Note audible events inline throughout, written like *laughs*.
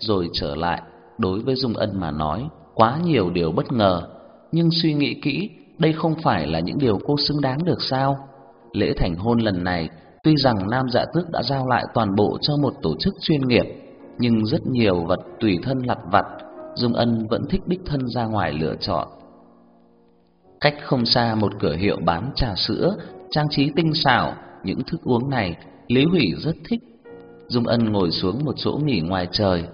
rồi trở lại, đối với Dung Ân mà nói, quá nhiều điều bất ngờ, nhưng suy nghĩ kỹ, đây không phải là những điều cô xứng đáng được sao? Lễ thành hôn lần này, tuy rằng Nam Dạ Tước đã giao lại toàn bộ cho một tổ chức chuyên nghiệp, nhưng rất nhiều vật tùy thân lặt vặt, Dung Ân vẫn thích đích thân ra ngoài lựa chọn. Cách không xa một cửa hiệu bán trà sữa, trang trí tinh xảo, những thức uống này Lý Hủy rất thích. Dung Ân ngồi xuống một chỗ nghỉ ngoài trời,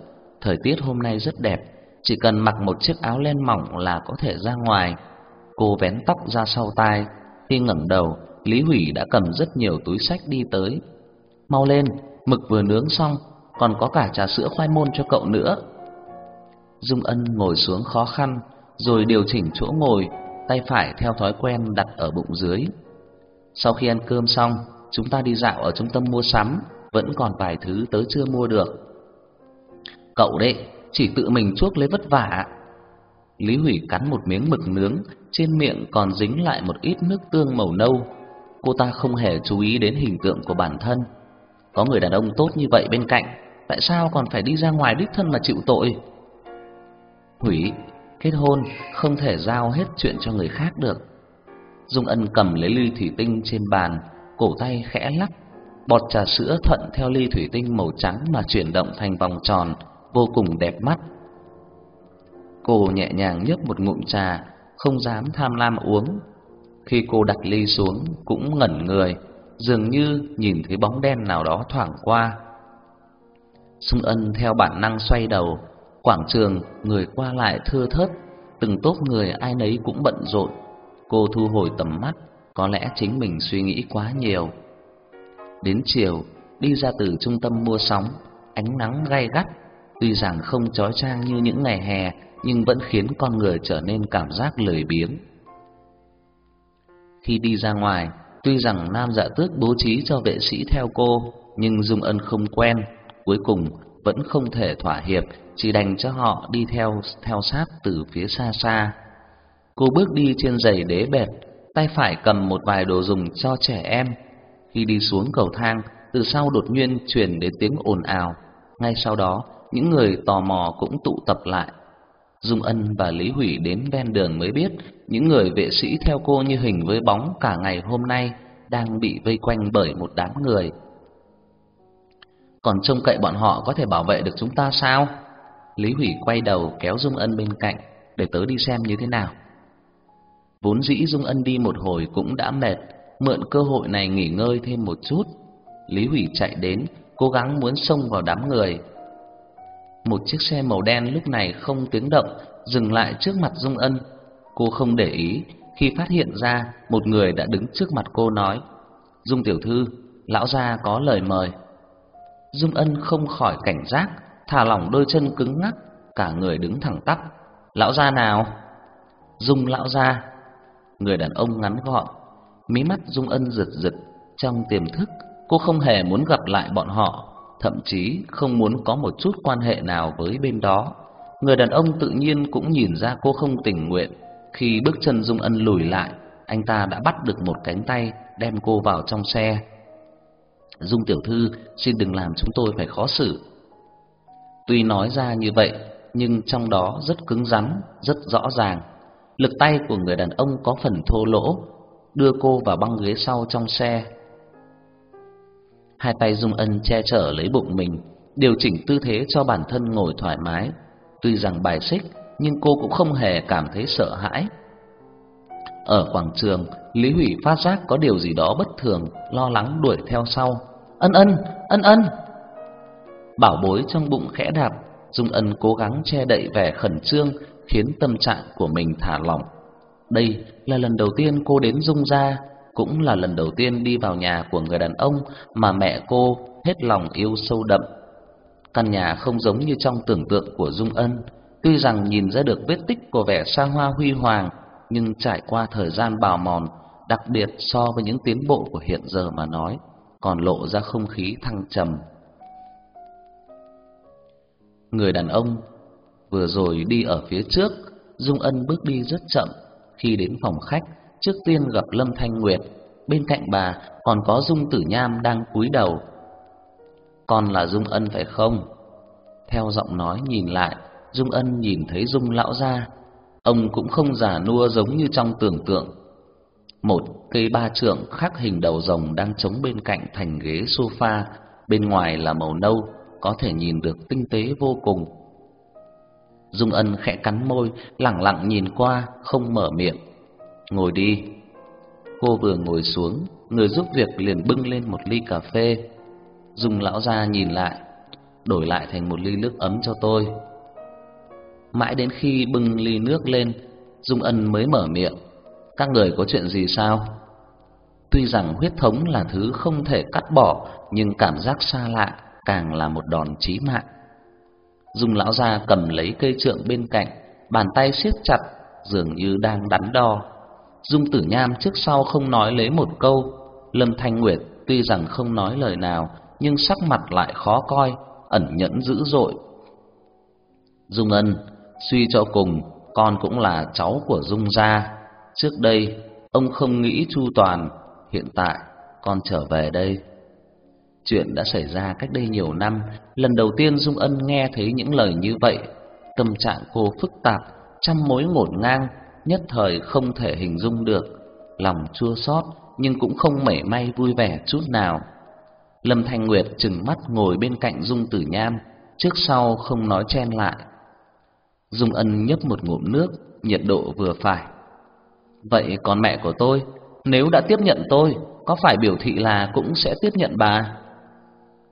thời tiết hôm nay rất đẹp, chỉ cần mặc một chiếc áo len mỏng là có thể ra ngoài. Cô vén tóc ra sau tai, khi ngẩng đầu, Lý Hủy đã cầm rất nhiều túi sách đi tới. "Mau lên, mực vừa nướng xong, còn có cả trà sữa khoai môn cho cậu nữa." Dung Ân ngồi xuống khó khăn, rồi điều chỉnh chỗ ngồi, tay phải theo thói quen đặt ở bụng dưới. Sau khi ăn cơm xong, chúng ta đi dạo ở trung tâm mua sắm, vẫn còn vài thứ tớ chưa mua được. Cậu đấy, chỉ tự mình chuốc lấy vất vả. Lý Hủy cắn một miếng mực nướng, trên miệng còn dính lại một ít nước tương màu nâu. Cô ta không hề chú ý đến hình tượng của bản thân. Có người đàn ông tốt như vậy bên cạnh, tại sao còn phải đi ra ngoài đích thân mà chịu tội? Hủy, kết hôn không thể giao hết chuyện cho người khác được. Dung Ân cầm lấy ly thủy tinh trên bàn, cổ tay khẽ lắc, bọt trà sữa thuận theo ly thủy tinh màu trắng mà chuyển động thành vòng tròn, vô cùng đẹp mắt. Cô nhẹ nhàng nhấp một ngụm trà, không dám tham lam uống. Khi cô đặt ly xuống cũng ngẩn người, dường như nhìn thấy bóng đen nào đó thoảng qua. Dung Ân theo bản năng xoay đầu, quảng trường người qua lại thưa thớt, từng tốp người ai nấy cũng bận rộn. Cô thu hồi tầm mắt, có lẽ chính mình suy nghĩ quá nhiều. Đến chiều, đi ra từ trung tâm mua sắm, ánh nắng gay gắt, tuy rằng không chói chang như những ngày hè, nhưng vẫn khiến con người trở nên cảm giác lười biếng. Khi đi ra ngoài, tuy rằng Nam Dạ Tước bố trí cho vệ sĩ theo cô, nhưng Dung Ân không quen, cuối cùng vẫn không thể thỏa hiệp, chỉ đành cho họ đi theo theo sát từ phía xa xa. Cô bước đi trên giày đế bệt, tay phải cầm một vài đồ dùng cho trẻ em. Khi đi xuống cầu thang, từ sau đột nhiên truyền đến tiếng ồn ào. Ngay sau đó, những người tò mò cũng tụ tập lại. Dung Ân và Lý Hủy đến ven đường mới biết, những người vệ sĩ theo cô như hình với bóng cả ngày hôm nay đang bị vây quanh bởi một đám người. Còn trông cậy bọn họ có thể bảo vệ được chúng ta sao? Lý Hủy quay đầu kéo Dung Ân bên cạnh để tớ đi xem như thế nào. Vốn dĩ Dung Ân đi một hồi cũng đã mệt, mượn cơ hội này nghỉ ngơi thêm một chút. Lý Hủy chạy đến, cố gắng muốn xông vào đám người. Một chiếc xe màu đen lúc này không tiếng động, dừng lại trước mặt Dung Ân. Cô không để ý, khi phát hiện ra một người đã đứng trước mặt cô nói: "Dung tiểu thư, lão gia có lời mời." Dung Ân không khỏi cảnh giác, thả lỏng đôi chân cứng ngắc, cả người đứng thẳng tắp. "Lão gia nào?" "Dung lão gia." Người đàn ông ngắn gọn, mí mắt Dung Ân giật giật, trong tiềm thức cô không hề muốn gặp lại bọn họ, thậm chí không muốn có một chút quan hệ nào với bên đó. Người đàn ông tự nhiên cũng nhìn ra cô không tình nguyện, khi bước chân Dung Ân lùi lại, anh ta đã bắt được một cánh tay đem cô vào trong xe. Dung tiểu thư, xin đừng làm chúng tôi phải khó xử. Tuy nói ra như vậy, nhưng trong đó rất cứng rắn, rất rõ ràng. Lực tay của người đàn ông có phần thô lỗ, đưa cô vào băng ghế sau trong xe. Hai tay Dung Ân che chở lấy bụng mình, điều chỉnh tư thế cho bản thân ngồi thoải mái. Tuy rằng bài xích, nhưng cô cũng không hề cảm thấy sợ hãi. Ở quảng trường, Lý Hủy phát giác có điều gì đó bất thường, lo lắng đuổi theo sau. "Ân Ân, Ân Ân!" Bảo bối trong bụng khẽ đạp, Dung Ân cố gắng che đậy vẻ khẩn trương, khiến tâm trạng của mình thả lỏng. Đây là lần đầu tiên cô đến Dung gia, cũng là lần đầu tiên đi vào nhà của người đàn ông mà mẹ cô hết lòng yêu sâu đậm. Căn nhà không giống như trong tưởng tượng của Dung Ân, tuy rằng nhìn ra được vết tích của vẻ xa hoa huy hoàng, nhưng trải qua thời gian bào mòn, đặc biệt so với những tiến bộ của hiện giờ mà nói, còn lộ ra không khí thăng trầm. Người đàn ông vừa rồi đi ở phía trước, Dung Ân bước đi rất chậm, khi đến phòng khách, trước tiên gặp Lâm Thanh Nguyệt, bên cạnh bà còn có Dung Tử Nham đang cúi đầu. "Con là Dung Ân phải không?" Theo giọng nói nhìn lại, Dung Ân nhìn thấy Dung lão gia, ông cũng không giả nua giống như trong tưởng tượng. Một cây ba trượng khắc hình đầu rồng đang chống bên cạnh thành ghế sofa, bên ngoài là màu nâu, có thể nhìn được tinh tế vô cùng. Dung Ân khẽ cắn môi, lặng lặng nhìn qua, không mở miệng. "Ngồi đi." Cô vừa ngồi xuống, người giúp việc liền bưng lên một ly cà phê. dùng lão gia nhìn lại, đổi lại thành một ly nước ấm cho tôi. Mãi đến khi bưng ly nước lên, Dung Ân mới mở miệng. Các người có chuyện gì sao? Tuy rằng huyết thống là thứ không thể cắt bỏ, nhưng cảm giác xa lạ càng là một đòn chí mạng. Dung lão gia cầm lấy cây trượng bên cạnh, bàn tay siết chặt, dường như đang đắn đo. Dung Tử Nham trước sau không nói lấy một câu, Lâm Thanh Nguyệt tuy rằng không nói lời nào, nhưng sắc mặt lại khó coi, ẩn nhẫn dữ dội. Dung Ân, suy cho cùng, con cũng là cháu của Dung gia. Trước đây, ông không nghĩ chu toàn, hiện tại con trở về đây. Chuyện đã xảy ra cách đây nhiều năm, lần đầu tiên Dung Ân nghe thấy những lời như vậy, tâm trạng cô phức tạp, trăm mối ngổn ngang, nhất thời không thể hình dung được, lòng chua xót nhưng cũng không mảy may vui vẻ chút nào. Lâm Thanh Nguyệt trừng mắt ngồi bên cạnh Dung Tử Nham, trước sau không nói chen lại. Dung Ân nhấp một ngụm nước, nhiệt độ vừa phải. Vậy còn mẹ của tôi, nếu đã tiếp nhận tôi, có phải biểu thị là cũng sẽ tiếp nhận bà?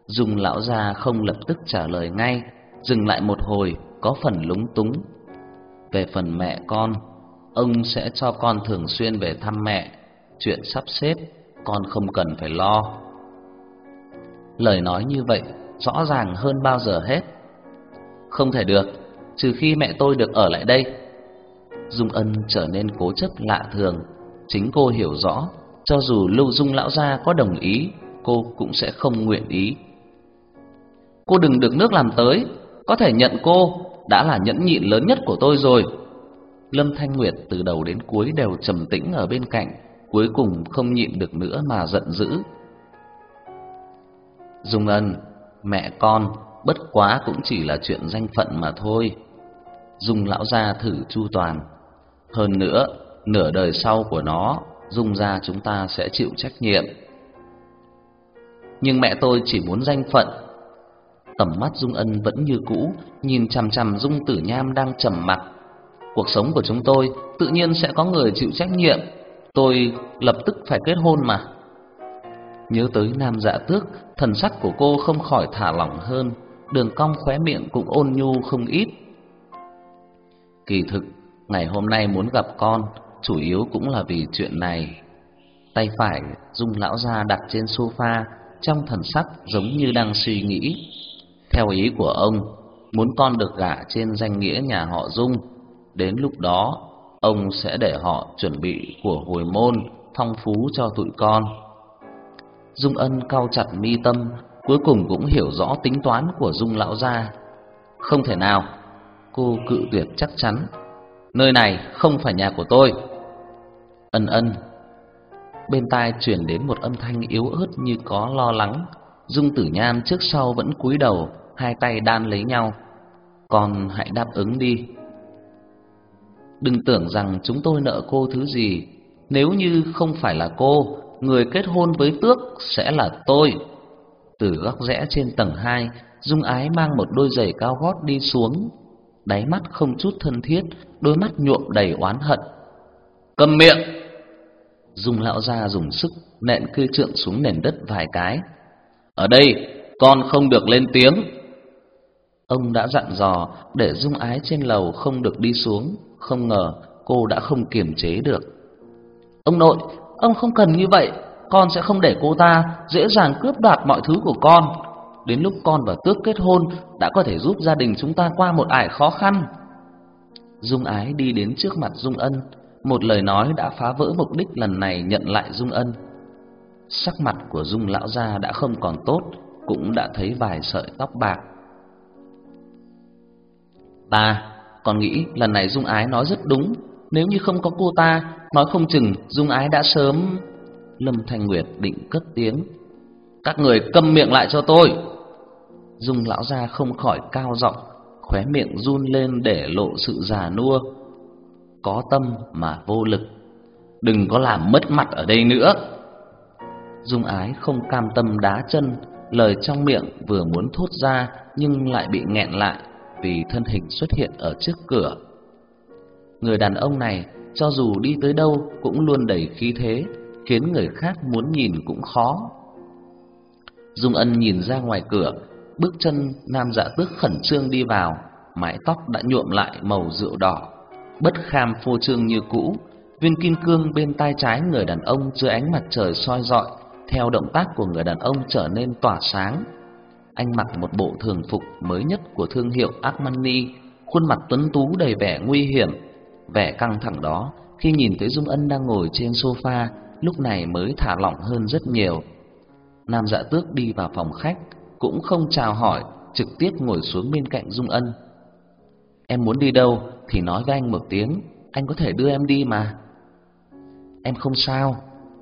Dung lão gia không lập tức trả lời ngay, dừng lại một hồi, có phần lúng túng. Về phần mẹ con, ông sẽ cho con thường xuyên về thăm mẹ, chuyện sắp xếp con không cần phải lo. Lời nói như vậy rõ ràng hơn bao giờ hết. Không thể được, trừ khi mẹ tôi được ở lại đây. Dung Ân trở nên cố chấp lạ thường, chính cô hiểu rõ, cho dù Lưu Dung lão gia có đồng ý, cô cũng sẽ không nguyện ý. Cô đừng được nước làm tới, có thể nhận cô đã là nhẫn nhịn lớn nhất của tôi rồi. Lâm Thanh Nguyệt từ đầu đến cuối đều trầm tĩnh ở bên cạnh, cuối cùng không nhịn được nữa mà giận dữ. Dung Ân, mẹ con, bất quá cũng chỉ là chuyện danh phận mà thôi. Dung lão gia thử chu toàn. Hơn nữa, nửa đời sau của nó, Dung gia chúng ta sẽ chịu trách nhiệm. Nhưng mẹ tôi chỉ muốn danh phận. Tầm mắt Dung Ân vẫn như cũ, nhìn chằm chằm Dung Tử Nham đang trầm mặc. Cuộc sống của chúng tôi tự nhiên sẽ có người chịu trách nhiệm. Tôi lập tức phải kết hôn mà. Nhớ tới Nam Dạ Tước, thần sắc của cô không khỏi thả lỏng hơn, đường cong khóe miệng cũng ôn nhu không ít. Kỳ thực, ngày hôm nay muốn gặp con, chủ yếu cũng là vì chuyện này. Tay phải Dung lão gia đặt trên sofa, trong thần sắc giống như đang suy nghĩ. Theo ý của ông, muốn con được gả trên danh nghĩa nhà họ Dung, đến lúc đó ông sẽ để họ chuẩn bị của hồi môn phong phú cho tụi con. Dung Ân cau chặt mi tâm, cuối cùng cũng hiểu rõ tính toán của Dung lão gia. Không thể nào, cô cự tuyệt chắc chắn. Nơi này không phải nhà của tôi. Ân ân. Bên tai truyền đến một âm thanh yếu ớt như có lo lắng. Dung Tử Nham trước sau vẫn cúi đầu, hai tay đan lấy nhau. Con hãy đáp ứng đi. Đừng tưởng rằng chúng tôi nợ cô thứ gì. Nếu như không phải là cô, người kết hôn với tước sẽ là tôi. Từ góc rẽ trên tầng 2, Dung Ái mang một đôi giày cao gót đi xuống, đáy mắt không chút thân thiết, đôi mắt nhuộm đầy oán hận. Cầm miệng! Dung lão gia dùng sức nện cây trượng xuống nền đất vài cái. Ở đây, con không được lên tiếng. Ông đã dặn dò để Dung Ái trên lầu không được đi xuống, không ngờ cô đã không kiềm chế được. Ông nội, Ông không cần như vậy, con sẽ không để cô ta dễ dàng cướp đoạt mọi thứ của con. Đến lúc con và Tước kết hôn đã có thể giúp gia đình chúng ta qua một ải khó khăn. Dung Ái đi đến trước mặt Dung Ân, một lời nói đã phá vỡ mục đích lần này nhận lại Dung Ân. Sắc mặt của Dung lão gia đã không còn tốt, cũng đã thấy vài sợi tóc bạc. Ta còn nghĩ lần này Dung Ái nói rất đúng, nếu như không có cô ta, nói không chừng Dung Ái đã sớm Lâm Thanh Nguyệt định cất tiếng. Các người câm miệng lại cho tôi. Dung lão gia không khỏi cao giọng, khóe miệng run lên để lộ sự già nua. Có tâm mà vô lực. Đừng có làm mất mặt ở đây nữa. Dung ái không cam tâm đá chân, lời trong miệng vừa muốn thốt ra nhưng lại bị nghẹn lại vì thân hình xuất hiện ở trước cửa. Người đàn ông này cho dù đi tới đâu cũng luôn đầy khí thế, khiến người khác muốn nhìn cũng khó. Dung Ân nhìn ra ngoài cửa, bước chân nam dạ tước khẩn trương đi vào, mái tóc đã nhuộm lại màu rượu đỏ, bất kham phô trương như cũ, viên kim cương bên tai trái người đàn ông dưới ánh mặt trời soi rọi, theo động tác của người đàn ông trở nên tỏa sáng. Anh mặc một bộ thường phục mới nhất của thương hiệu Armani, khuôn mặt tuấn tú đầy vẻ nguy hiểm, vẻ căng thẳng đó khi nhìn thấy Dung Ân đang ngồi trên sofa, lúc này mới thả lỏng hơn rất nhiều. Nam Dạ Tước đi vào phòng khách, cũng không chào hỏi, trực tiếp ngồi xuống bên cạnh Dung Ân. Em muốn đi đâu thì nói với anh một tiếng, anh có thể đưa em đi mà. Em không sao.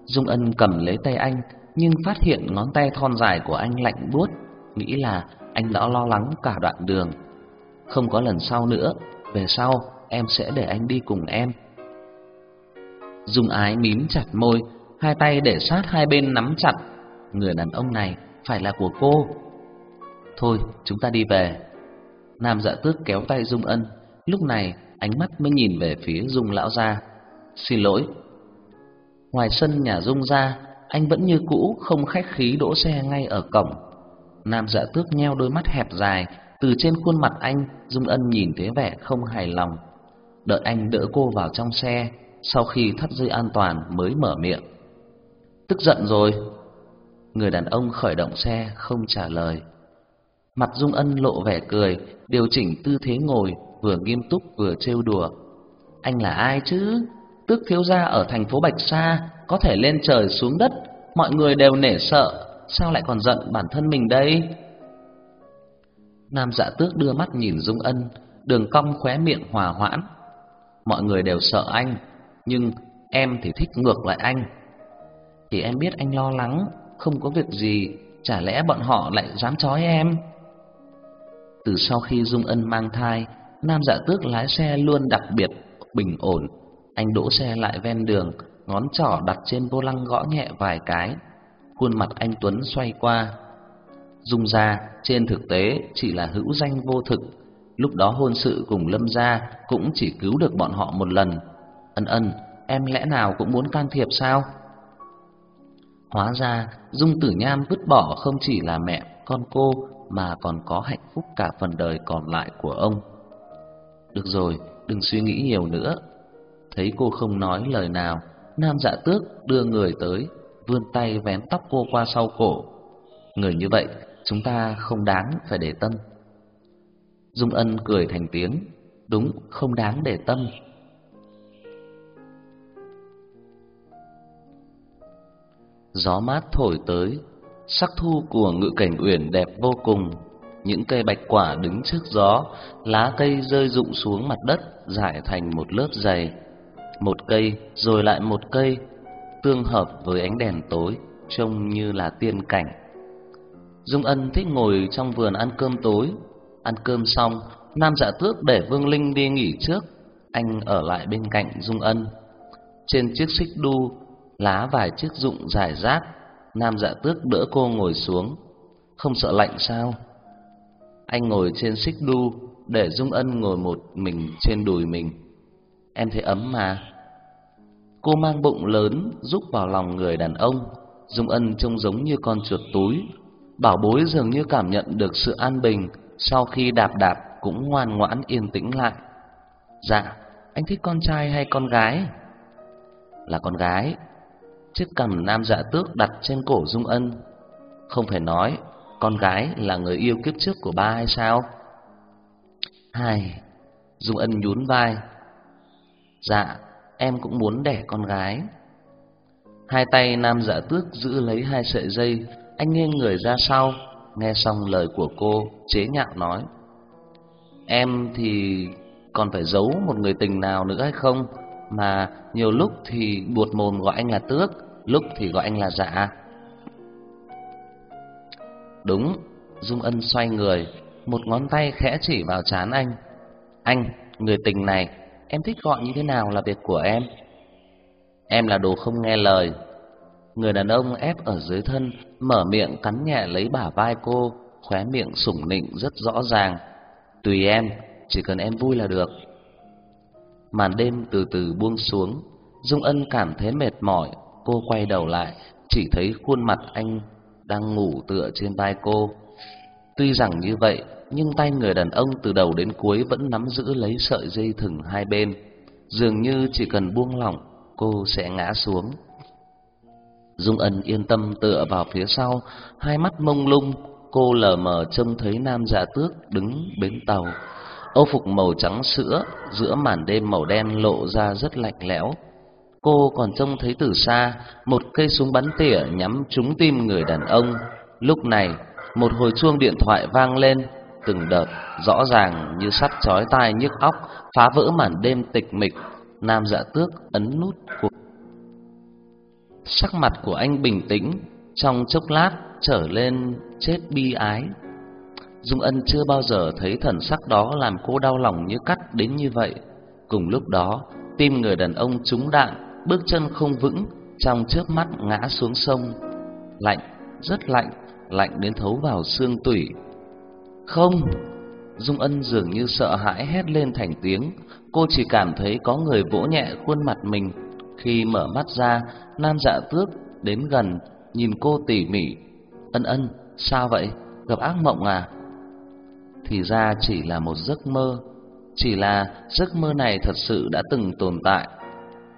Dung Ân cầm lấy tay anh, nhưng phát hiện ngón tay thon dài của anh lạnh buốt, nghĩ là anh đã lo lắng cả đoạn đường. Không có lần sau nữa, về sau em sẽ để anh đi cùng em. Dung Ái mím chặt môi, hai tay để sát hai bên nắm chặt. Người đàn ông này phải là của cô. Thôi, chúng ta đi về. Nam Dạ Tước kéo tay Dung Ân, lúc này ánh mắt mới nhìn về phía Dung lão gia. "Xin lỗi." Ngoài sân nhà Dung gia, anh vẫn như cũ không khách khí đỗ xe ngay ở cổng. Nam Dạ Tước nheo đôi mắt hẹp dài, từ trên khuôn mặt anh, Dung Ân nhìn thấy vẻ không hài lòng. Đợi anh đỡ cô vào trong xe, sau khi thắt dây an toàn mới mở miệng. Tức giận rồi. Người đàn ông khởi động xe không trả lời. Mặt Dung Ân lộ vẻ cười, điều chỉnh tư thế ngồi, vừa nghiêm túc vừa trêu đùa. Anh là ai chứ? Tước thiếu gia ở thành phố Bạch Sa, có thể lên trời xuống đất, mọi người đều nể sợ, sao lại còn giận bản thân mình đây? Nam Dạ Tước đưa mắt nhìn Dung Ân, đường cong khóe miệng hòa hoãn. Mọi người đều sợ anh, nhưng em thì thích ngược lại anh. Thì em biết anh lo lắng, không có việc gì, chả lẽ bọn họ lại dám chói em? Từ sau khi Dung Ân mang thai, Nam Dạ Tước lái xe luôn đặc biệt bình ổn. Anh đỗ xe lại ven đường, ngón trỏ đặt trên vô lăng gõ nhẹ vài cái. Khuôn mặt anh Tuấn xoay qua. Dung gia trên thực tế chỉ là hữu danh vô thực. Lúc đó hôn sự cùng Lâm gia cũng chỉ cứu được bọn họ một lần. Ân ân, em lẽ nào cũng muốn can thiệp sao? Hóa ra, Dung Tử Nham vứt bỏ không chỉ là mẹ con cô mà còn có hạnh phúc cả phần đời còn lại của ông. Được rồi, đừng suy nghĩ nhiều nữa. Thấy cô không nói lời nào, Nam Dạ Tước đưa người tới, vươn tay vén tóc cô qua sau cổ. Người như vậy, chúng ta không đáng phải để tâm. Dung Ân cười thành tiếng, đúng, không đáng để tâm. Gió mát thổi tới, sắc thu của ngự cảnh uyển đẹp vô cùng. Những cây bạch quả đứng trước gió, lá cây rơi rụng xuống mặt đất, giải thành một lớp dày. Một cây rồi lại một cây, tương hợp với ánh đèn tối, trông như là tiên cảnh. Dung Ân thích ngồi trong vườn ăn cơm tối. Ăn cơm xong, Nam Dạ Tước để Vương Linh đi nghỉ trước, anh ở lại bên cạnh Dung Ân. Trên chiếc xích đu lá vài chiếc rụng rải rác. Nam dạ tước đỡ cô ngồi xuống. Không sợ lạnh sao? Anh ngồi trên xích đu, để Dung Ân ngồi một mình trên đùi mình. Em thấy ấm mà. Cô mang bụng lớn rúc vào lòng người đàn ông. Dung Ân trông giống như con chuột túi. Bảo bối dường như cảm nhận được sự an bình, sau khi đạp đạp cũng ngoan ngoãn yên tĩnh lại. Dạ, anh thích con trai hay con gái? Là con gái, chiếc cằm nam dạ tước đặt trên cổ Dung Ân. Không phải nói con gái là người yêu kiếp trước của ba hay sao? Hai, Dung Ân nhún vai. Dạ, em cũng muốn đẻ con gái. Hai tay nam dạ tước giữ lấy hai sợi dây, anh nghiêng người ra sau, nghe xong lời của cô, chế nhạo nói: "Em thì còn phải giấu một người tình nào nữa hay không?" mà nhiều lúc thì buột mồm gọi anh là tước, lúc thì gọi anh là dạ. Đúng, Dung Ân xoay người, một ngón tay khẽ chỉ vào chán anh. Anh, người tình này, em thích gọi như thế nào là việc của em. Em là đồ không nghe lời. Người đàn ông ép ở dưới thân, mở miệng cắn nhẹ lấy bả vai cô, khóe miệng sủng nịnh rất rõ ràng. Tùy em, chỉ cần em vui là được. Màn đêm từ từ buông xuống, Dung Ân cảm thấy mệt mỏi, cô quay đầu lại, chỉ thấy khuôn mặt anh đang ngủ tựa trên vai cô. Tuy rằng như vậy, nhưng tay người đàn ông từ đầu đến cuối vẫn nắm giữ lấy sợi dây thừng hai bên, dường như chỉ cần buông lỏng, cô sẽ ngã xuống. Dung Ân yên tâm tựa vào phía sau, hai mắt mông lung, cô lờ mờ trông thấy nam dạ tước đứng bến tàu. Âu phục màu trắng sữa giữa màn đêm màu đen lộ ra rất lạnh lẽo. Cô còn trông thấy từ xa một cây súng bắn tỉa nhắm trúng tim người đàn ông. Lúc này, một hồi chuông điện thoại vang lên, từng đợt rõ ràng như sắt chói tai nhức óc, phá vỡ màn đêm tịch mịch. Nam Dạ Tước ấn nút cuộc. Sắc mặt của anh bình tĩnh, trong chốc lát trở lên chết bi ái. Dung Ân chưa bao giờ thấy thần sắc đó làm cô đau lòng như cắt đến như vậy. Cùng lúc đó, tim người đàn ông trúng đạn, bước chân không vững, trong chớp mắt ngã xuống sông. Lạnh, rất lạnh, lạnh đến thấu vào xương tủy. Không! Dung Ân dường như sợ hãi hét lên thành tiếng, cô chỉ cảm thấy có người vỗ nhẹ khuôn mặt mình. Khi mở mắt ra, Nam Dạ Tước đến gần, nhìn cô tỉ mỉ. Ân Ân, sao vậy? Gặp ác mộng à? Thì ra chỉ là một giấc mơ, chỉ là giấc mơ này thật sự đã từng tồn tại.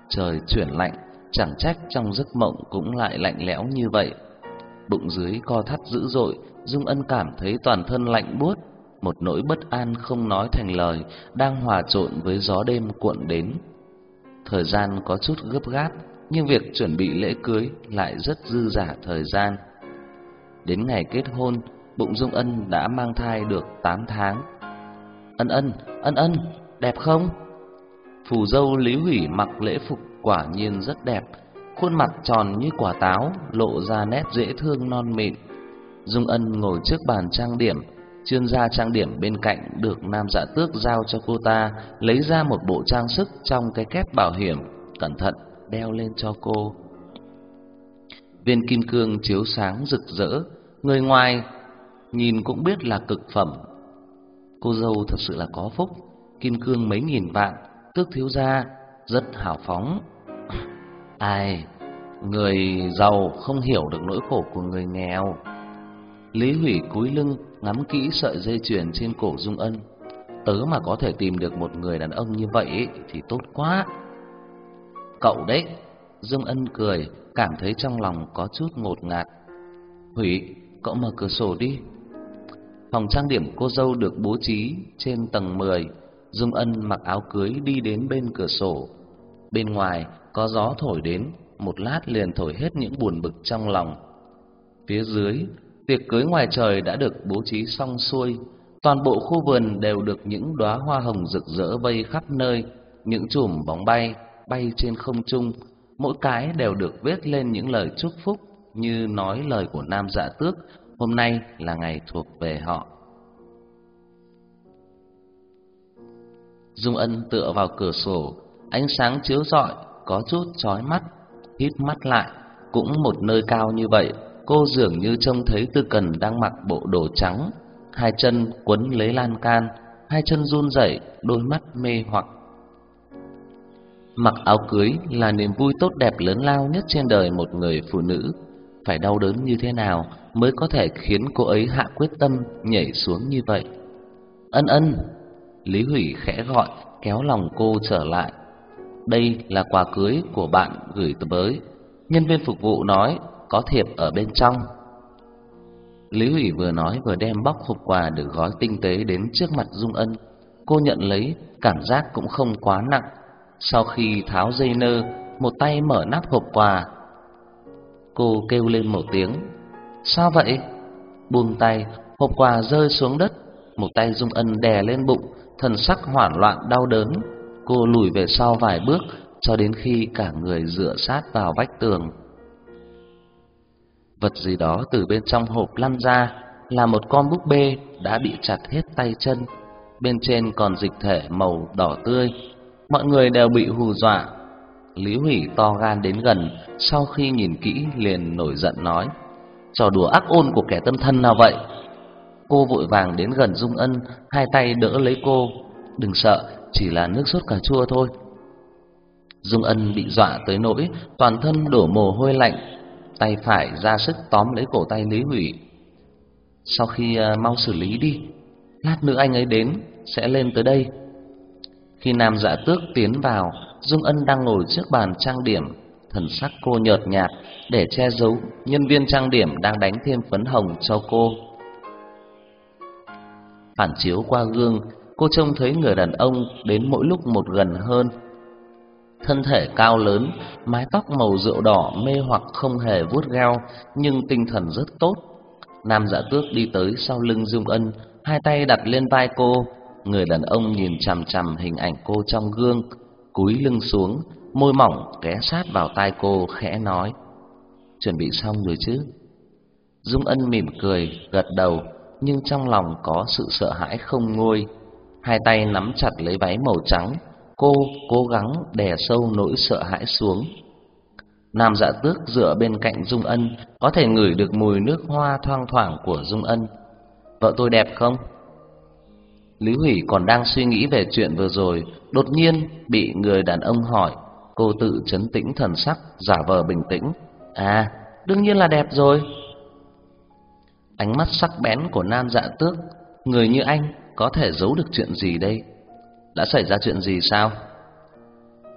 Trời chuyển lạnh, chẳng trách trong giấc mộng cũng lại lạnh lẽo như vậy. Bụng dưới co thắt dữ dội, Dung Ân cảm thấy toàn thân lạnh buốt, một nỗi bất an không nói thành lời đang hòa trộn với gió đêm cuộn đến. Thời gian có chút gấp gáp, nhưng việc chuẩn bị lễ cưới lại rất dư giả thời gian. Đến ngày kết hôn, bụng Dung Ân đã mang thai được 8 tháng. Ân ân, ân ân, đẹp không? Phù dâu Lý Hủy mặc lễ phục quả nhiên rất đẹp, khuôn mặt tròn như quả táo, lộ ra nét dễ thương non mịn. Dung Ân ngồi trước bàn trang điểm, chuyên gia trang điểm bên cạnh được Nam Dạ Tước giao cho cô ta lấy ra một bộ trang sức trong cái kép bảo hiểm, cẩn thận đeo lên cho cô. Viên kim cương chiếu sáng rực rỡ, người ngoài nhìn cũng biết là cực phẩm. Cô dâu thật sự là có phúc, kim cương mấy nghìn vạn, tước thiếu gia rất hào phóng. Ai, người giàu không hiểu được nỗi khổ của người nghèo. Lý Hủy cúi lưng ngắm kỹ sợi dây chuyền trên cổ Dung Ân. Tớ mà có thể tìm được một người đàn ông như vậy thì tốt quá. Cậu đấy, Dung Ân cười, cảm thấy trong lòng có chút ngột ngạt. Hủy, cậu mở cửa sổ đi. Phòng trang điểm cô dâu được bố trí trên tầng 10. Dung Ân mặc áo cưới đi đến bên cửa sổ. Bên ngoài có gió thổi đến, một lát liền thổi hết những buồn bực trong lòng. Phía dưới, tiệc cưới ngoài trời đã được bố trí xong xuôi, toàn bộ khu vườn đều được những đóa hoa hồng rực rỡ vây khắp nơi, những chùm bóng bay bay trên không trung, mỗi cái đều được viết lên những lời chúc phúc như nói lời của Nam Dạ Tước, hôm nay là ngày thuộc về họ. Dung Ân tựa vào cửa sổ, ánh sáng chiếu rọi có chút chói mắt, hít mắt lại, cũng một nơi cao như vậy, cô dường như trông thấy Tư Cần đang mặc bộ đồ trắng, hai chân quấn lấy lan can, hai chân run rẩy, đôi mắt mê hoặc. Mặc áo cưới là niềm vui tốt đẹp lớn lao nhất trên đời một người phụ nữ, phải đau đớn như thế nào mới có thể khiến cô ấy hạ quyết tâm nhảy xuống như vậy. Ân ân, Lý Hủy khẽ gọi, kéo lòng cô trở lại. Đây là quà cưới của bạn gửi tới. Nhân viên phục vụ nói có thiệp ở bên trong. Lý Hủy vừa nói vừa đem bóc hộp quà được gói tinh tế đến trước mặt Dung Ân. Cô nhận lấy, cảm giác cũng không quá nặng. Sau khi tháo dây nơ, một tay mở nắp hộp quà. Cô kêu lên một tiếng. Sao vậy? Buông tay, hộp quà rơi xuống đất. Một tay Dung Ân đè lên bụng, thần sắc hoảng loạn đau đớn. Cô lùi về sau vài bước cho đến khi cả người dựa sát vào vách tường. Vật gì đó từ bên trong hộp lăn ra, là một con búp bê đã bị chặt hết tay chân, bên trên còn dịch thể màu đỏ tươi. Mọi người đều bị hù dọa. Lý Hủy to gan đến gần, sau khi nhìn kỹ liền nổi giận nói: "Trò đùa ác ôn của kẻ tâm thân nào vậy?" Cô vội vàng đến gần Dung Ân, hai tay đỡ lấy cô, "Đừng sợ, chỉ là nước sốt cà chua thôi." Dung Ân bị dọa tới nỗi toàn thân đổ mồ hôi lạnh, tay phải ra sức tóm lấy cổ tay Lý Hủy. Sau khi à, mau xử lý đi, lát nữa anh ấy đến sẽ lên tới đây. Khi Nam Dạ Tước tiến vào, Dung Ân đang ngồi trước bàn trang điểm, thần sắc cô nhợt nhạt để che giấu nhân viên trang điểm đang đánh thêm phấn hồng cho cô. Phản chiếu qua gương, cô trông thấy người đàn ông đến mỗi lúc một gần hơn thân thể cao lớn, mái tóc màu rượu đỏ mê hoặc không hề vuốt gheo, nhưng tinh thần rất tốt. Nam giả Tước đi tới sau lưng Dung Ân, hai tay đặt lên vai cô, người đàn ông nhìn chằm chằm hình ảnh cô trong gương, cúi lưng xuống, môi mỏng ghé sát vào tai cô khẽ nói: "Chuẩn bị xong rồi chứ?" Dung Ân mỉm cười, gật đầu, nhưng trong lòng có sự sợ hãi không nguôi. Hai tay nắm chặt lấy váy màu trắng, Cô cố gắng đè sâu nỗi sợ hãi xuống. Nam Dạ Tước dựa bên cạnh Dung Ân, có thể ngửi được mùi nước hoa thoang thoảng của Dung Ân. Vợ tôi đẹp không? Lý Hủy còn đang suy nghĩ về chuyện vừa rồi, đột nhiên bị người đàn ông hỏi, cô tự chấn tĩnh thần sắc, giả vờ bình tĩnh. À, đương nhiên là đẹp rồi. Ánh mắt sắc bén của Nam Dạ Tước, người như anh có thể giấu được chuyện gì đây? Đã xảy ra chuyện gì sao?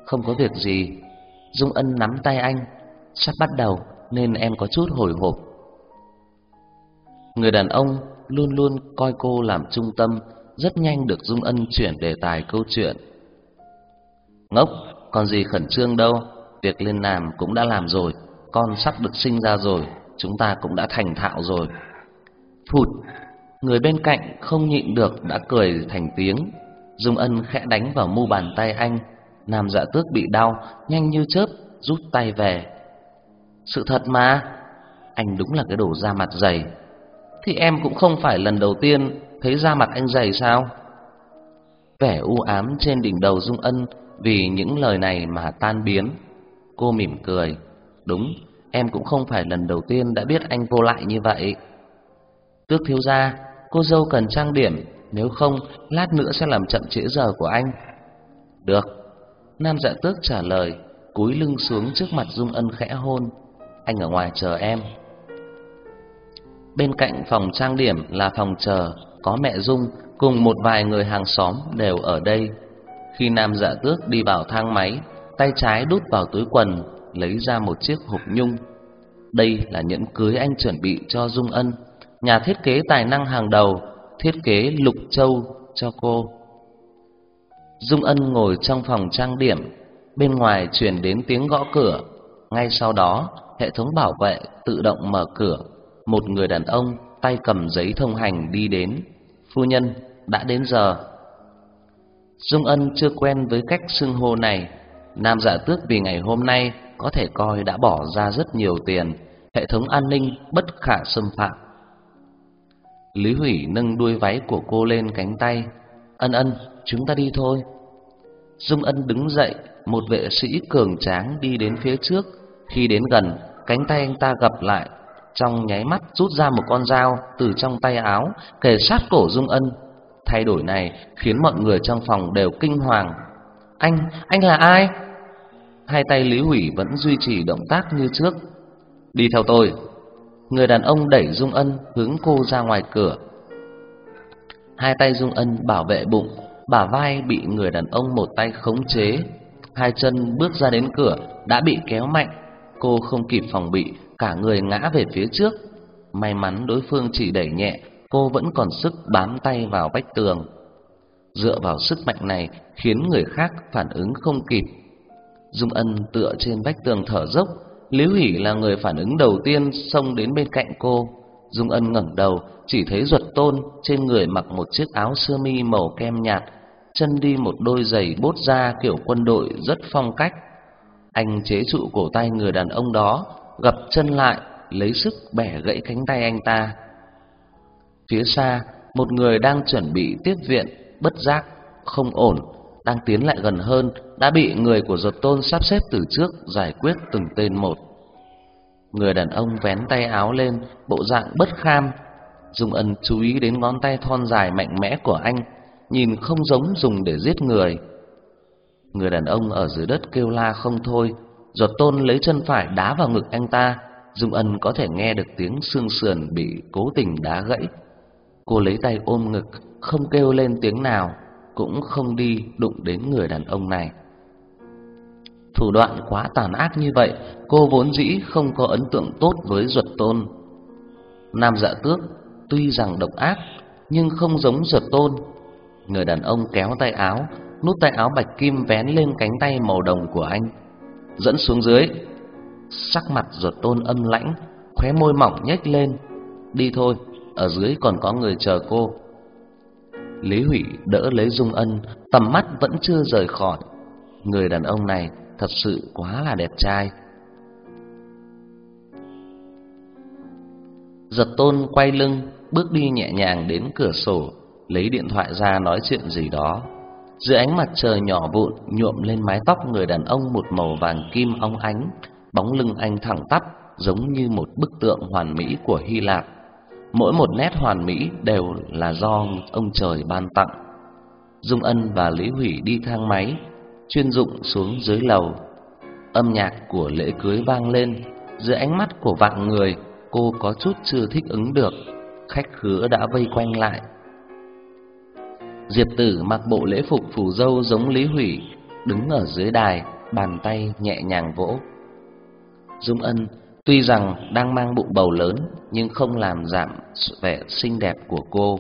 Không có việc gì. Dung Ân nắm tay anh, sắp bắt đầu nên em có chút hồi hộp. Người đàn ông luôn luôn coi cô làm trung tâm, rất nhanh được Dung Ân chuyển đề tài câu chuyện. Ngốc, còn gì khẩn trương đâu, việc lên làm cũng đã làm rồi, con sắp được sinh ra rồi, chúng ta cũng đã thành thạo rồi. Phụt, người bên cạnh không nhịn được đã cười thành tiếng, Dung Ân khẽ đánh vào mu bàn tay anh, Nam Dạ Tước bị đau, nhanh như chớp rút tay về. Sự thật mà, anh đúng là cái đồ da mặt dày. Thì em cũng không phải lần đầu tiên thấy da mặt anh dày sao? Vẻ u ám trên đỉnh đầu Dung Ân vì những lời này mà tan biến. Cô mỉm cười, đúng, em cũng không phải lần đầu tiên đã biết anh vô lại như vậy. Tước thiếu gia, cô dâu cần trang điểm nếu không, lát nữa sẽ làm chậm trễ giờ của anh. Được. Nam dạ tước trả lời, cúi lưng xuống trước mặt Dung Ân khẽ hôn. Anh ở ngoài chờ em. Bên cạnh phòng trang điểm là phòng chờ, có mẹ Dung cùng một vài người hàng xóm đều ở đây. Khi Nam dạ tước đi vào thang máy, tay trái đút vào túi quần, lấy ra một chiếc hộp nhung. Đây là nhẫn cưới anh chuẩn bị cho Dung Ân, nhà thiết kế tài năng hàng đầu thiết kế lục châu cho cô. Dung Ân ngồi trong phòng trang điểm, bên ngoài truyền đến tiếng gõ cửa. Ngay sau đó, hệ thống bảo vệ tự động mở cửa. Một người đàn ông tay cầm giấy thông hành đi đến. Phu nhân, đã đến giờ. Dung Ân chưa quen với cách xưng hô này. Nam giả Tước vì ngày hôm nay có thể coi đã bỏ ra rất nhiều tiền, hệ thống an ninh bất khả xâm phạm. Lý Hủy nâng đuôi váy của cô lên cánh tay. Ân ân, chúng ta đi thôi. Dung Ân đứng dậy, một vệ sĩ cường tráng đi đến phía trước. Khi đến gần, cánh tay anh ta gập lại, trong nháy mắt rút ra một con dao từ trong tay áo, kề sát cổ Dung Ân. Thay đổi này khiến mọi người trong phòng đều kinh hoàng. Anh, anh là ai? Hai tay Lý Hủy vẫn duy trì động tác như trước. Đi theo tôi. Người đàn ông đẩy Dung Ân hướng cô ra ngoài cửa. Hai tay Dung Ân bảo vệ bụng, bả vai bị người đàn ông một tay khống chế. Hai chân bước ra đến cửa đã bị kéo mạnh, cô không kịp phòng bị, cả người ngã về phía trước. May mắn đối phương chỉ đẩy nhẹ, cô vẫn còn sức bám tay vào vách tường. Dựa vào sức mạnh này khiến người khác phản ứng không kịp. Dung Ân tựa trên vách tường thở dốc, Lý Hỷ là người phản ứng đầu tiên xông đến bên cạnh cô. Dung Ân ngẩng đầu, chỉ thấy Duật Tôn trên người mặc một chiếc áo sơ mi màu kem nhạt, chân đi một đôi giày bốt da kiểu quân đội rất phong cách. Anh chế trụ cổ tay người đàn ông đó, gập chân lại, lấy sức bẻ gãy cánh tay anh ta. Phía xa, một người đang chuẩn bị tiếp viện, bất giác không ổn, đang tiến lại gần hơn, đã bị người của Dột Tôn sắp xếp từ trước giải quyết từng tên một. Người đàn ông vén tay áo lên, bộ dạng bất kham. Dung Ân chú ý đến ngón tay thon dài mạnh mẽ của anh, nhìn không giống dùng để giết người. Người đàn ông ở dưới đất kêu la không thôi, Giọt Tôn lấy chân phải đá vào ngực anh ta, Dung Ân có thể nghe được tiếng xương sườn bị cố tình đá gãy. Cô lấy tay ôm ngực, không kêu lên tiếng nào, cũng không đi đụng đến người đàn ông này. Thủ đoạn quá tàn ác như vậy, cô vốn dĩ không có ấn tượng tốt với Duật Tôn. Nam Dạ Tước tuy rằng độc ác, nhưng không giống Duật Tôn. Người đàn ông kéo tay áo, nút tay áo bạch kim vén lên cánh tay màu đồng của anh, dẫn xuống dưới. Sắc mặt Duật Tôn âm lãnh, khóe môi mỏng nhếch lên. Đi thôi, ở dưới còn có người chờ cô. Lý Hủy đỡ lấy Dung Ân, tầm mắt vẫn chưa rời khỏi. Người đàn ông này thật sự quá là đẹp trai. Giật tôn quay lưng, bước đi nhẹ nhàng đến cửa sổ, lấy điện thoại ra nói chuyện gì đó. Dưới ánh mặt trời nhỏ vụn nhuộm lên mái tóc người đàn ông một màu vàng kim óng ánh, bóng lưng anh thẳng tắp giống như một bức tượng hoàn mỹ của Hy Lạp. Mỗi một nét hoàn mỹ đều là do ông trời ban tặng. Dung Ân và Lý Hủy đi thang máy chuyên dụng xuống dưới lầu. Âm nhạc của lễ cưới vang lên, dưới ánh mắt của vạn người, cô có chút chưa thích ứng được. Khách khứa đã vây quanh lại. Diệp Tử mặc bộ lễ phục phủ dâu giống Lý Hủy, đứng ở dưới đài, bàn tay nhẹ nhàng vỗ. Dung Ân tuy rằng đang mang bụng bầu lớn nhưng không làm giảm vẻ xinh đẹp của cô.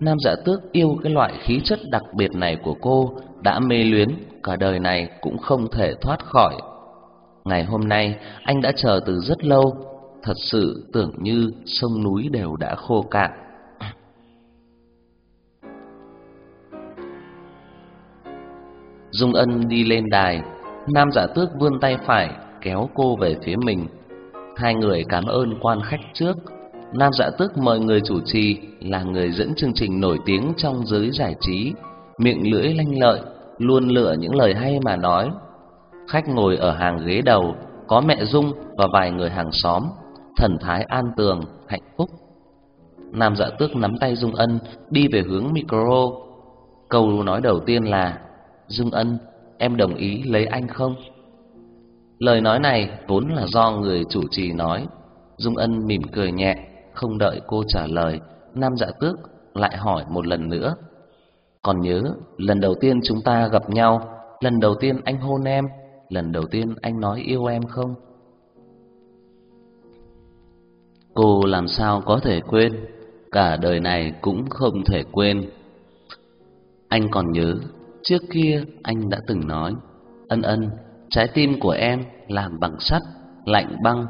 Nam Dạ Tước yêu cái loại khí chất đặc biệt này của cô, đã mê luyến, cả đời này cũng không thể thoát khỏi. Ngày hôm nay, anh đã chờ từ rất lâu, thật sự tưởng như sông núi đều đã khô cạn. *clears throat* Dung Ân đi lên đài, Nam Giả Tước vươn tay phải kéo cô về phía mình. Hai người cảm ơn quan khách trước. Nam Dạ Tước mời người chủ trì là người dẫn chương trình nổi tiếng trong giới giải trí, miệng lưỡi lanh lợi, luôn lựa những lời hay mà nói. Khách ngồi ở hàng ghế đầu, có mẹ Dung và vài người hàng xóm, thần thái an tường, hạnh phúc. Nam Dạ Tước nắm tay Dung Ân đi về hướng micro. Câu nói đầu tiên là: "Dung Ân, em đồng ý lấy anh không?" Lời nói này vốn là do người chủ trì nói. Dung Ân mỉm cười nhẹ, không đợi cô trả lời, Nam Dạ Tước lại hỏi một lần nữa. Còn nhớ lần đầu tiên chúng ta gặp nhau, lần đầu tiên anh hôn em, lần đầu tiên anh nói yêu em không? Cô làm sao có thể quên, cả đời này cũng không thể quên. Anh còn nhớ, trước kia anh đã từng nói, ân ân, trái tim của em làm bằng sắt, lạnh băng.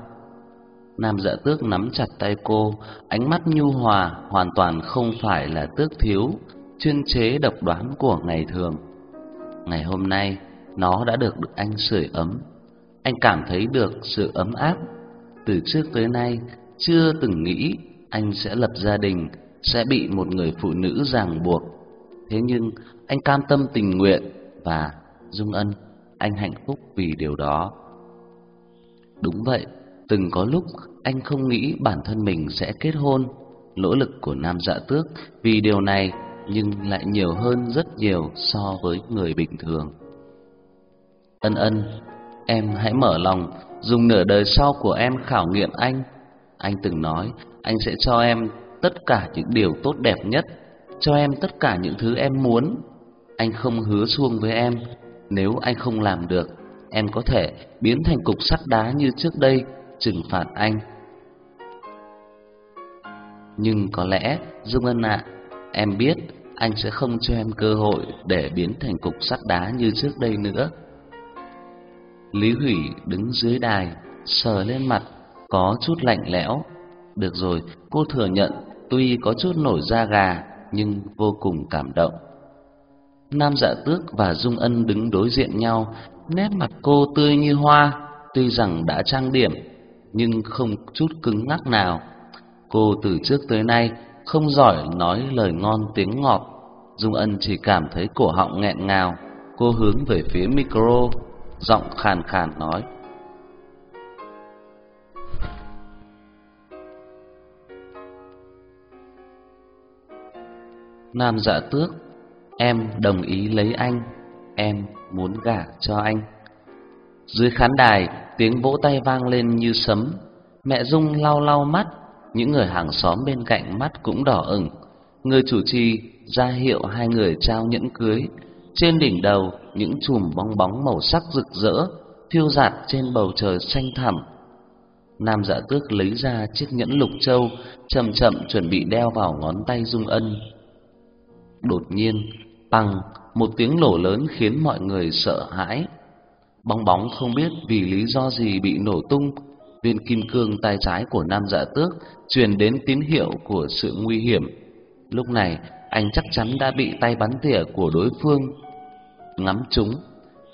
Nam dạ tước nắm chặt tay cô, ánh mắt nhu hòa hoàn toàn không phải là tước thiếu, chuyên chế độc đoán của ngày thường. Ngày hôm nay, nó đã được anh sưởi ấm. Anh cảm thấy được sự ấm áp. Từ trước tới nay, chưa từng nghĩ anh sẽ lập gia đình, sẽ bị một người phụ nữ ràng buộc. Thế nhưng, anh cam tâm tình nguyện và Dung Ân, anh hạnh phúc vì điều đó. Đúng vậy, từng có lúc anh không nghĩ bản thân mình sẽ kết hôn. Nỗ lực của Nam Dạ Tước vì điều này nhưng lại nhiều hơn rất nhiều so với người bình thường. Ân ân, em hãy mở lòng, dùng nửa đời sau của em khảo nghiệm anh. Anh từng nói, anh sẽ cho em tất cả những điều tốt đẹp nhất, cho em tất cả những thứ em muốn. Anh không hứa xuông với em, nếu anh không làm được, em có thể biến thành cục sắt đá như trước đây, trừng phạt anh. Nhưng có lẽ, Dung Ân ạ, Em biết anh sẽ không cho em cơ hội để biến thành cục sắt đá như trước đây nữa. Lý Hủy đứng dưới đài, sờ lên mặt, có chút lạnh lẽo. Được rồi, cô thừa nhận tuy có chút nổi da gà nhưng vô cùng cảm động. Nam Dạ Tước và Dung Ân đứng đối diện nhau, nét mặt cô tươi như hoa, tuy rằng đã trang điểm nhưng không chút cứng ngắc nào. Cô từ trước tới nay không giỏi nói lời ngon tiếng ngọt. Dung Ân chỉ cảm thấy cổ họng nghẹn ngào, cô hướng về phía micro, giọng khàn khàn nói: Nam Dạ Tước, em đồng ý lấy anh, em muốn gả cho anh. Dưới khán đài, tiếng vỗ tay vang lên như sấm. Mẹ Dung lau lau mắt, những người hàng xóm bên cạnh mắt cũng đỏ ửng. Người chủ trì ra hiệu hai người trao nhẫn cưới. Trên đỉnh đầu, những chùm bong bóng màu sắc rực rỡ phiêu dạt trên bầu trời xanh thẳm. Nam Dạ Tước lấy ra chiếc nhẫn lục châu, chậm chậm chuẩn bị đeo vào ngón tay Dung Ân. Đột nhiên, bằng một tiếng nổ lớn khiến mọi người sợ hãi. Bong bóng không biết vì lý do gì bị nổ tung, viên kim cương tay trái của Nam Dạ Tước truyền đến tín hiệu của sự nguy hiểm. Lúc này, anh chắc chắn đã bị tay bắn tỉa của đối phương ngắm trúng.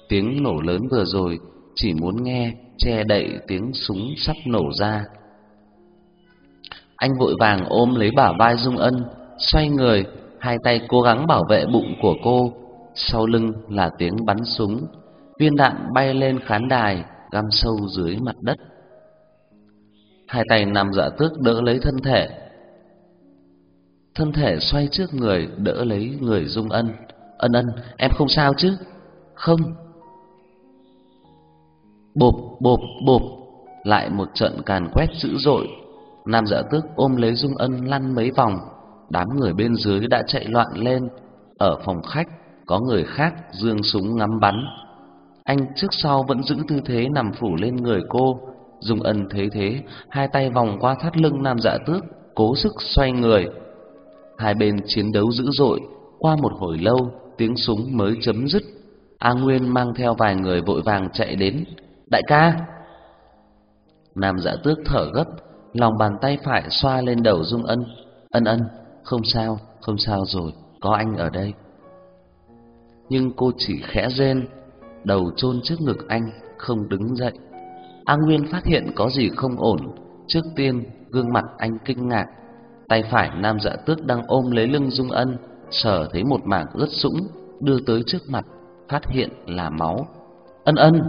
Tiếng nổ lớn vừa rồi chỉ muốn nghe che đậy tiếng súng sắp nổ ra. Anh vội vàng ôm lấy bả vai Dung Ân, xoay người, hai tay cố gắng bảo vệ bụng của cô. Sau lưng là tiếng bắn súng, viên đạn bay lên khán đài, găm sâu dưới mặt đất. Hai tay nằm dạ tước đỡ lấy thân thể. Thân thể xoay trước người đỡ lấy người Dung Ân. Ân Ân, em không sao chứ? Không. Bộp bộp bộp, lại một trận càn quét dữ dội. Nam Dạ Tước ôm lấy Dung Ân lăn mấy vòng, đám người bên dưới đã chạy loạn lên. Ở phòng khách có người khác dương súng ngắm bắn. Anh trước sau vẫn giữ tư thế nằm phủ lên người cô, Dung Ân thấy thế, hai tay vòng qua thắt lưng Nam Dạ Tước, cố sức xoay người. Hai bên chiến đấu dữ dội, qua một hồi lâu, tiếng súng mới chấm dứt. A Nguyên mang theo vài người vội vàng chạy đến. "Đại ca!" Nam Dạ Tước thở gấp, lòng bàn tay phải xoa lên đầu Dung Ân. "Ân Ân, không sao, không sao rồi, có anh ở đây." Nhưng cô chỉ khẽ rên, đầu chôn trước ngực anh, không đứng dậy. A Nguyên phát hiện có gì không ổn, trước tiên gương mặt anh kinh ngạc, tay phải Nam Dạ Tước đang ôm lấy lưng Dung Ân, sờ thấy một mảng ướt sũng đưa tới trước mặt, phát hiện là máu. Ân Ân,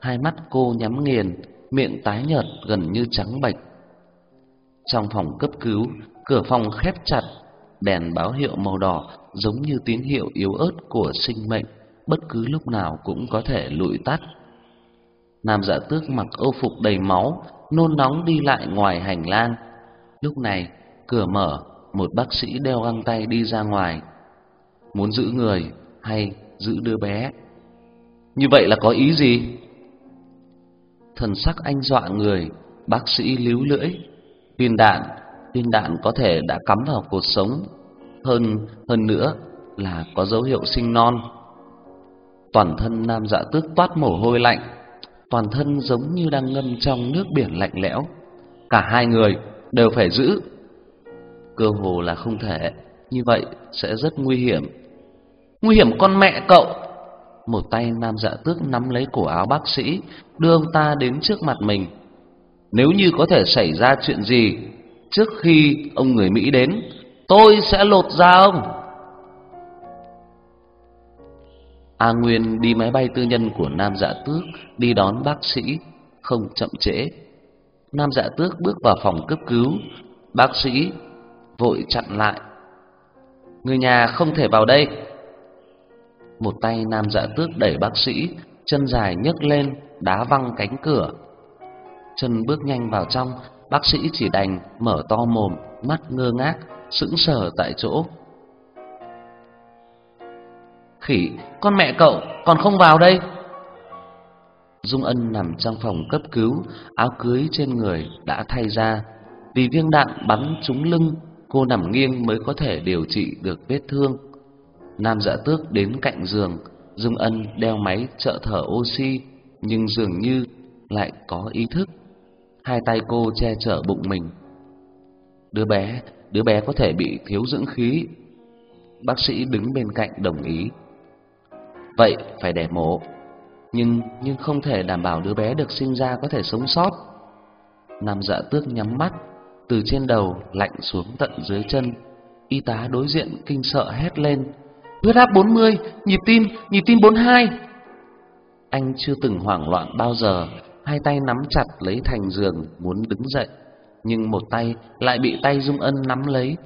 hai mắt cô nhắm nghiền, miệng tái nhợt gần như trắng bệch. Trong phòng cấp cứu, cửa phòng khép chặt, đèn báo hiệu màu đỏ giống như tín hiệu yếu ớt của sinh mệnh, bất cứ lúc nào cũng có thể lụi tắt. Nam Dạ Tước mặc âu phục đầy máu, nôn nóng đi lại ngoài hành lang. Lúc này, cửa mở, một bác sĩ đeo găng tay đi ra ngoài. Muốn giữ người hay giữ đứa bé? Như vậy là có ý gì? Thần sắc anh dọa người, bác sĩ líu lưỡi. Viên đạn, viên đạn có thể đã cắm vào cột sống. Hơn hơn nữa là có dấu hiệu sinh non. Toàn thân Nam Dạ Tước toát mồ hôi lạnh, toàn thân giống như đang ngâm trong nước biển lạnh lẽo. Cả hai người đều phải giữ. Cơ hồ là không thể, như vậy sẽ rất nguy hiểm. Nguy hiểm con mẹ cậu! Một tay nam dạ tước nắm lấy cổ áo bác sĩ, đưa ông ta đến trước mặt mình. Nếu như có thể xảy ra chuyện gì trước khi ông người Mỹ đến, tôi sẽ lột ra ông. A Nguyên đi máy bay tư nhân của Nam Dạ Tước đi đón bác sĩ, không chậm trễ. Nam Dạ Tước bước vào phòng cấp cứu, bác sĩ vội chặn lại. Người nhà không thể vào đây. Một tay Nam Dạ Tước đẩy bác sĩ, chân dài nhấc lên, đá văng cánh cửa. Chân bước nhanh vào trong, bác sĩ chỉ đành mở to mồm, mắt ngơ ngác, sững sờ tại chỗ. Khỉ, con mẹ cậu còn không vào đây. Dung Ân nằm trong phòng cấp cứu, áo cưới trên người đã thay ra. Vì viên đạn bắn trúng lưng, cô nằm nghiêng mới có thể điều trị được vết thương. Nam Dạ Tước đến cạnh giường, Dung Ân đeo máy trợ thở oxy, nhưng dường như lại có ý thức. Hai tay cô che chở bụng mình. Đứa bé, đứa bé có thể bị thiếu dưỡng khí. Bác sĩ đứng bên cạnh đồng ý. Vậy phải đẻ mổ Nhưng nhưng không thể đảm bảo đứa bé được sinh ra có thể sống sót Nam dạ tước nhắm mắt từ trên đầu lạnh xuống tận dưới chân. Y tá đối diện kinh sợ hét lên: "Huyết áp 40, nhịp tim, nhịp tim 42." Anh chưa từng hoảng loạn bao giờ, hai tay nắm chặt lấy thành giường muốn đứng dậy, nhưng một tay lại bị tay Dung Ân nắm lấy.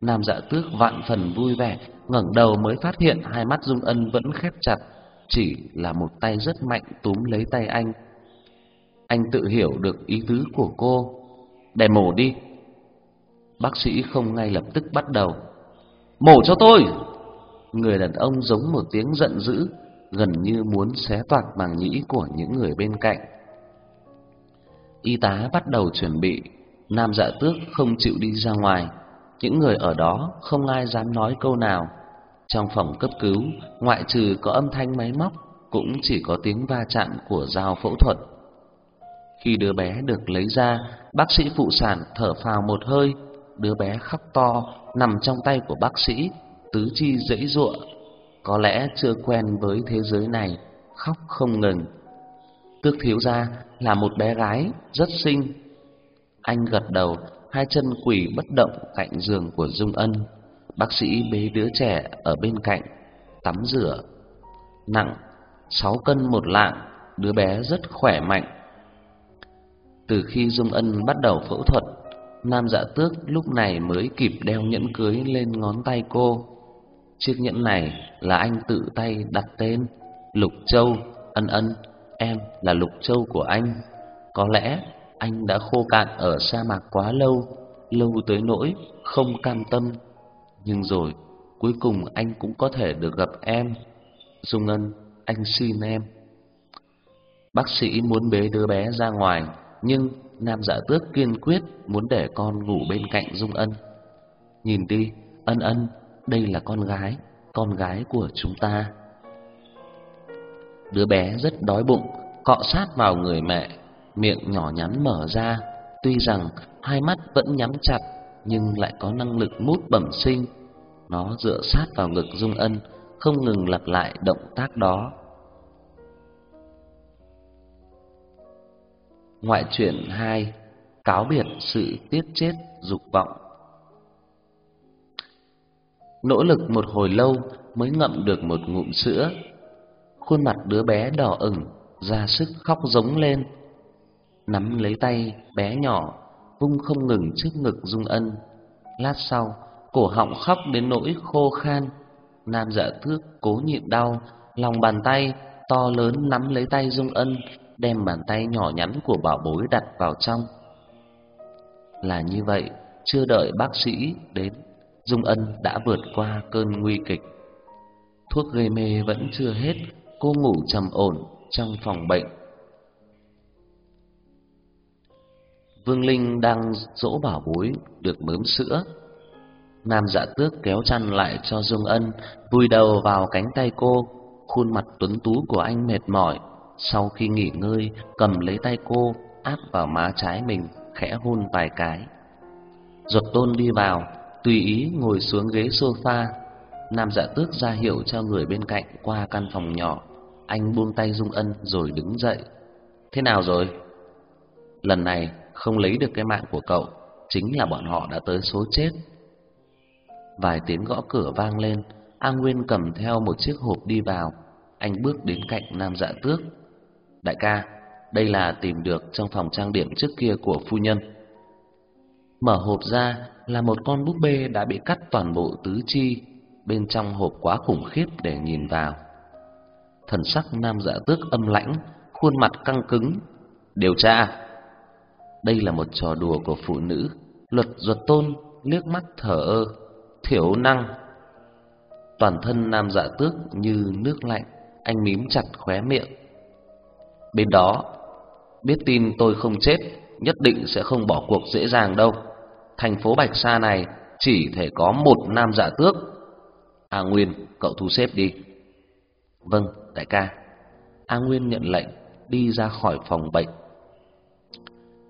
Nam Dạ Tước vạn phần vui vẻ, ngẩng đầu mới phát hiện hai mắt Dung Ân vẫn khép chặt, chỉ là một tay rất mạnh túm lấy tay anh. Anh tự hiểu được ý tứ của cô, "Để mổ đi." Bác sĩ không ngay lập tức bắt đầu. "Mổ cho tôi!" Người đàn ông giống một tiếng giận dữ, gần như muốn xé toạc màng nhĩ của những người bên cạnh. Y tá bắt đầu chuẩn bị, Nam Dạ Tước không chịu đi ra ngoài, những người ở đó không ai dám nói câu nào. Trong phòng cấp cứu, ngoại trừ có âm thanh máy móc, cũng chỉ có tiếng va chạm của dao phẫu thuật. Khi đứa bé được lấy ra, bác sĩ phụ sản thở phào một hơi, đứa bé khóc to nằm trong tay của bác sĩ, tứ chi dãy giụa, có lẽ chưa quen với thế giới này, khóc không ngừng. Tước thiếu gia là một bé gái rất xinh. Anh gật đầu, hai chân quỳ bất động cạnh giường của Dung Ân. Bác sĩ bế đứa trẻ ở bên cạnh, tắm rửa. Nặng sáu cân một lạng, đứa bé rất khỏe mạnh. Từ khi Dung Ân bắt đầu phẫu thuật, Nam Dạ Tước lúc này mới kịp đeo nhẫn cưới lên ngón tay cô. Chiếc nhẫn này là anh tự tay đặt tên Lục Châu, ân ân, em là Lục Châu của anh. Có lẽ anh đã khô cạn ở sa mạc quá lâu, lâu tới nỗi không cam tâm. Nhưng rồi, cuối cùng anh cũng có thể được gặp em. Dung Ân, anh xin em. Bác sĩ muốn bế đứa bé ra ngoài, nhưng Nam Dạ Tước kiên quyết muốn để con ngủ bên cạnh Dung Ân. Nhìn đi, Ân Ân, đây là con gái, con gái của chúng ta. Đứa bé rất đói bụng, cọ sát vào người mẹ, miệng nhỏ nhắn mở ra, tuy rằng hai mắt vẫn nhắm chặt nhưng lại có năng lực mút bẩm sinh. Nó dựa sát vào ngực Dung Ân, không ngừng lặp lại động tác đó. Ngoại truyện 2: Cáo biệt sự tiết chết dục vọng. Nỗ lực một hồi lâu mới ngậm được một ngụm sữa. Khuôn mặt đứa bé đỏ ửng, ra sức khóc giống lên. Nắm lấy tay bé nhỏ, vung không ngừng trước ngực Dung Ân. Lát sau, cổ họng khóc đến nỗi khô khan. Nam Dạ Thước cố nhịn đau, lòng bàn tay to lớn nắm lấy tay Dung Ân, đem bàn tay nhỏ nhắn của bảo bối đặt vào trong. Là như vậy, chưa đợi bác sĩ đến Dung Ân đã vượt qua cơn nguy kịch. Thuốc gây mê vẫn chưa hết, cô ngủ trầm ổn trong phòng bệnh. Vương Linh đang dỗ bảo bối được mớm sữa. Nam Dạ Tước kéo chăn lại cho Dung Ân, vùi đầu vào cánh tay cô, khuôn mặt tuấn tú của anh mệt mỏi, sau khi nghỉ ngơi, cầm lấy tay cô áp vào má trái mình, khẽ hôn vài cái. Giọt Tôn đi vào, tùy ý ngồi xuống ghế sofa. Nam Dạ Tước ra hiệu cho người bên cạnh qua căn phòng nhỏ. Anh buông tay Dung Ân rồi đứng dậy. Thế nào rồi? Lần này không lấy được cái mạng của cậu, chính là bọn họ đã tới số chết. Vài tiếng gõ cửa vang lên, A Nguyên cầm theo một chiếc hộp đi vào. Anh bước đến cạnh Nam Dạ Tước. Đại ca, đây là tìm được trong phòng trang điểm trước kia của phu nhân. Mở hộp ra là một con búp bê đã bị cắt toàn bộ tứ chi, bên trong hộp quá khủng khiếp để nhìn vào. Thần sắc nam dạ tước âm lãnh, khuôn mặt căng cứng. Điều tra. Đây là một trò đùa của phụ nữ. Luật duật tôn liếc mắt thở ơ, thiểu năng. Toàn thân nam dạ tước như nước lạnh, anh mím chặt khóe miệng. Bên đó, biết tin tôi không chết, nhất định sẽ không bỏ cuộc dễ dàng đâu thành phố Bạch Sa này chỉ thể có một nam dạ tước. A Nguyên, cậu thu xếp đi. Vâng, đại ca. A Nguyên nhận lệnh, đi ra khỏi phòng bệnh.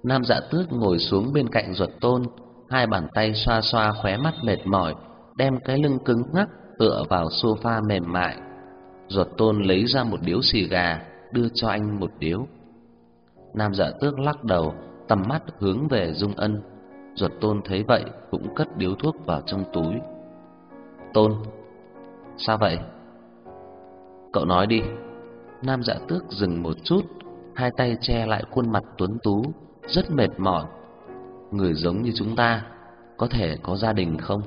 Nam dạ tước ngồi xuống bên cạnh ruột tôn, hai bàn tay xoa xoa khóe mắt mệt mỏi, đem cái lưng cứng ngắc tựa vào sofa mềm mại. Ruột tôn lấy ra một điếu xì gà, đưa cho anh một điếu. Nam dạ tước lắc đầu, tầm mắt hướng về Dung Ân Duật Tôn thấy vậy cũng cất điếu thuốc vào trong túi. "Tôn, sao vậy?" "Cậu nói đi." Nam Dạ Tước dừng một chút, hai tay che lại khuôn mặt tuấn tú, rất mệt mỏi. Người giống như chúng ta có thể có gia đình không?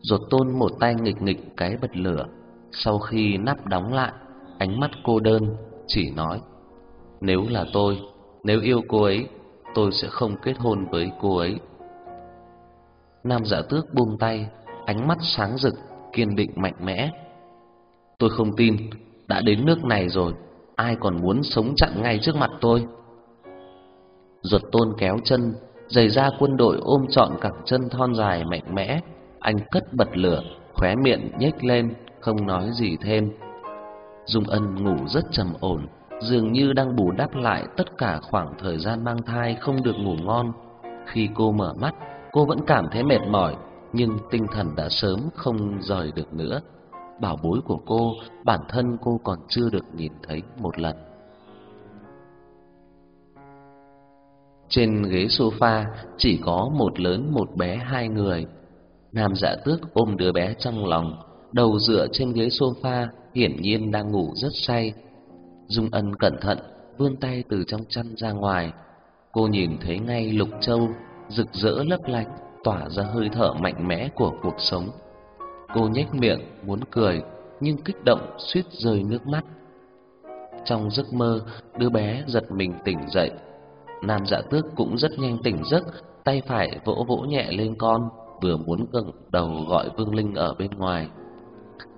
Rột tôn một tay nghịch nghịch cái bật lửa, sau khi nắp đóng lại, ánh mắt cô đơn chỉ nói: "Nếu là tôi, nếu yêu cô ấy, tôi sẽ không kết hôn với cô ấy." Nam Dạ Tước buông tay, ánh mắt sáng rực, kiên định mạnh mẽ. "Tôi không tin, đã đến nước này rồi, ai còn muốn sống chặn ngay trước mặt tôi?" Ruột tôn kéo chân, giày da quân đội ôm trọn cẳng chân thon dài mạnh mẽ, anh cất bật lửa, khóe miệng nhếch lên, không nói gì thêm. Dung Ân ngủ rất trầm ổn, dường như đang bù đắp lại tất cả khoảng thời gian mang thai không được ngủ ngon. Khi cô mở mắt, cô vẫn cảm thấy mệt mỏi, nhưng tinh thần đã sớm không rời được nữa. Bảo bối của cô, bản thân cô còn chưa được nhìn thấy một lần. Trên ghế sofa chỉ có một lớn một bé hai người. Nam Dạ Tước ôm đứa bé trong lòng, đầu dựa trên ghế sofa, hiển nhiên đang ngủ rất say. Dung Ân cẩn thận vươn tay từ trong chăn ra ngoài. Cô nhìn thấy ngay Lục Châu rực rỡ lấp lánh, tỏa ra hơi thở mạnh mẽ của cuộc sống. Cô nhếch miệng muốn cười, nhưng kích động suýt rơi nước mắt. Trong giấc mơ, đứa bé giật mình tỉnh dậy. Nam Dạ Tước cũng rất nhanh tỉnh giấc, tay phải vỗ vỗ nhẹ lên con, vừa muốn gật đầu gọi Vương Linh ở bên ngoài.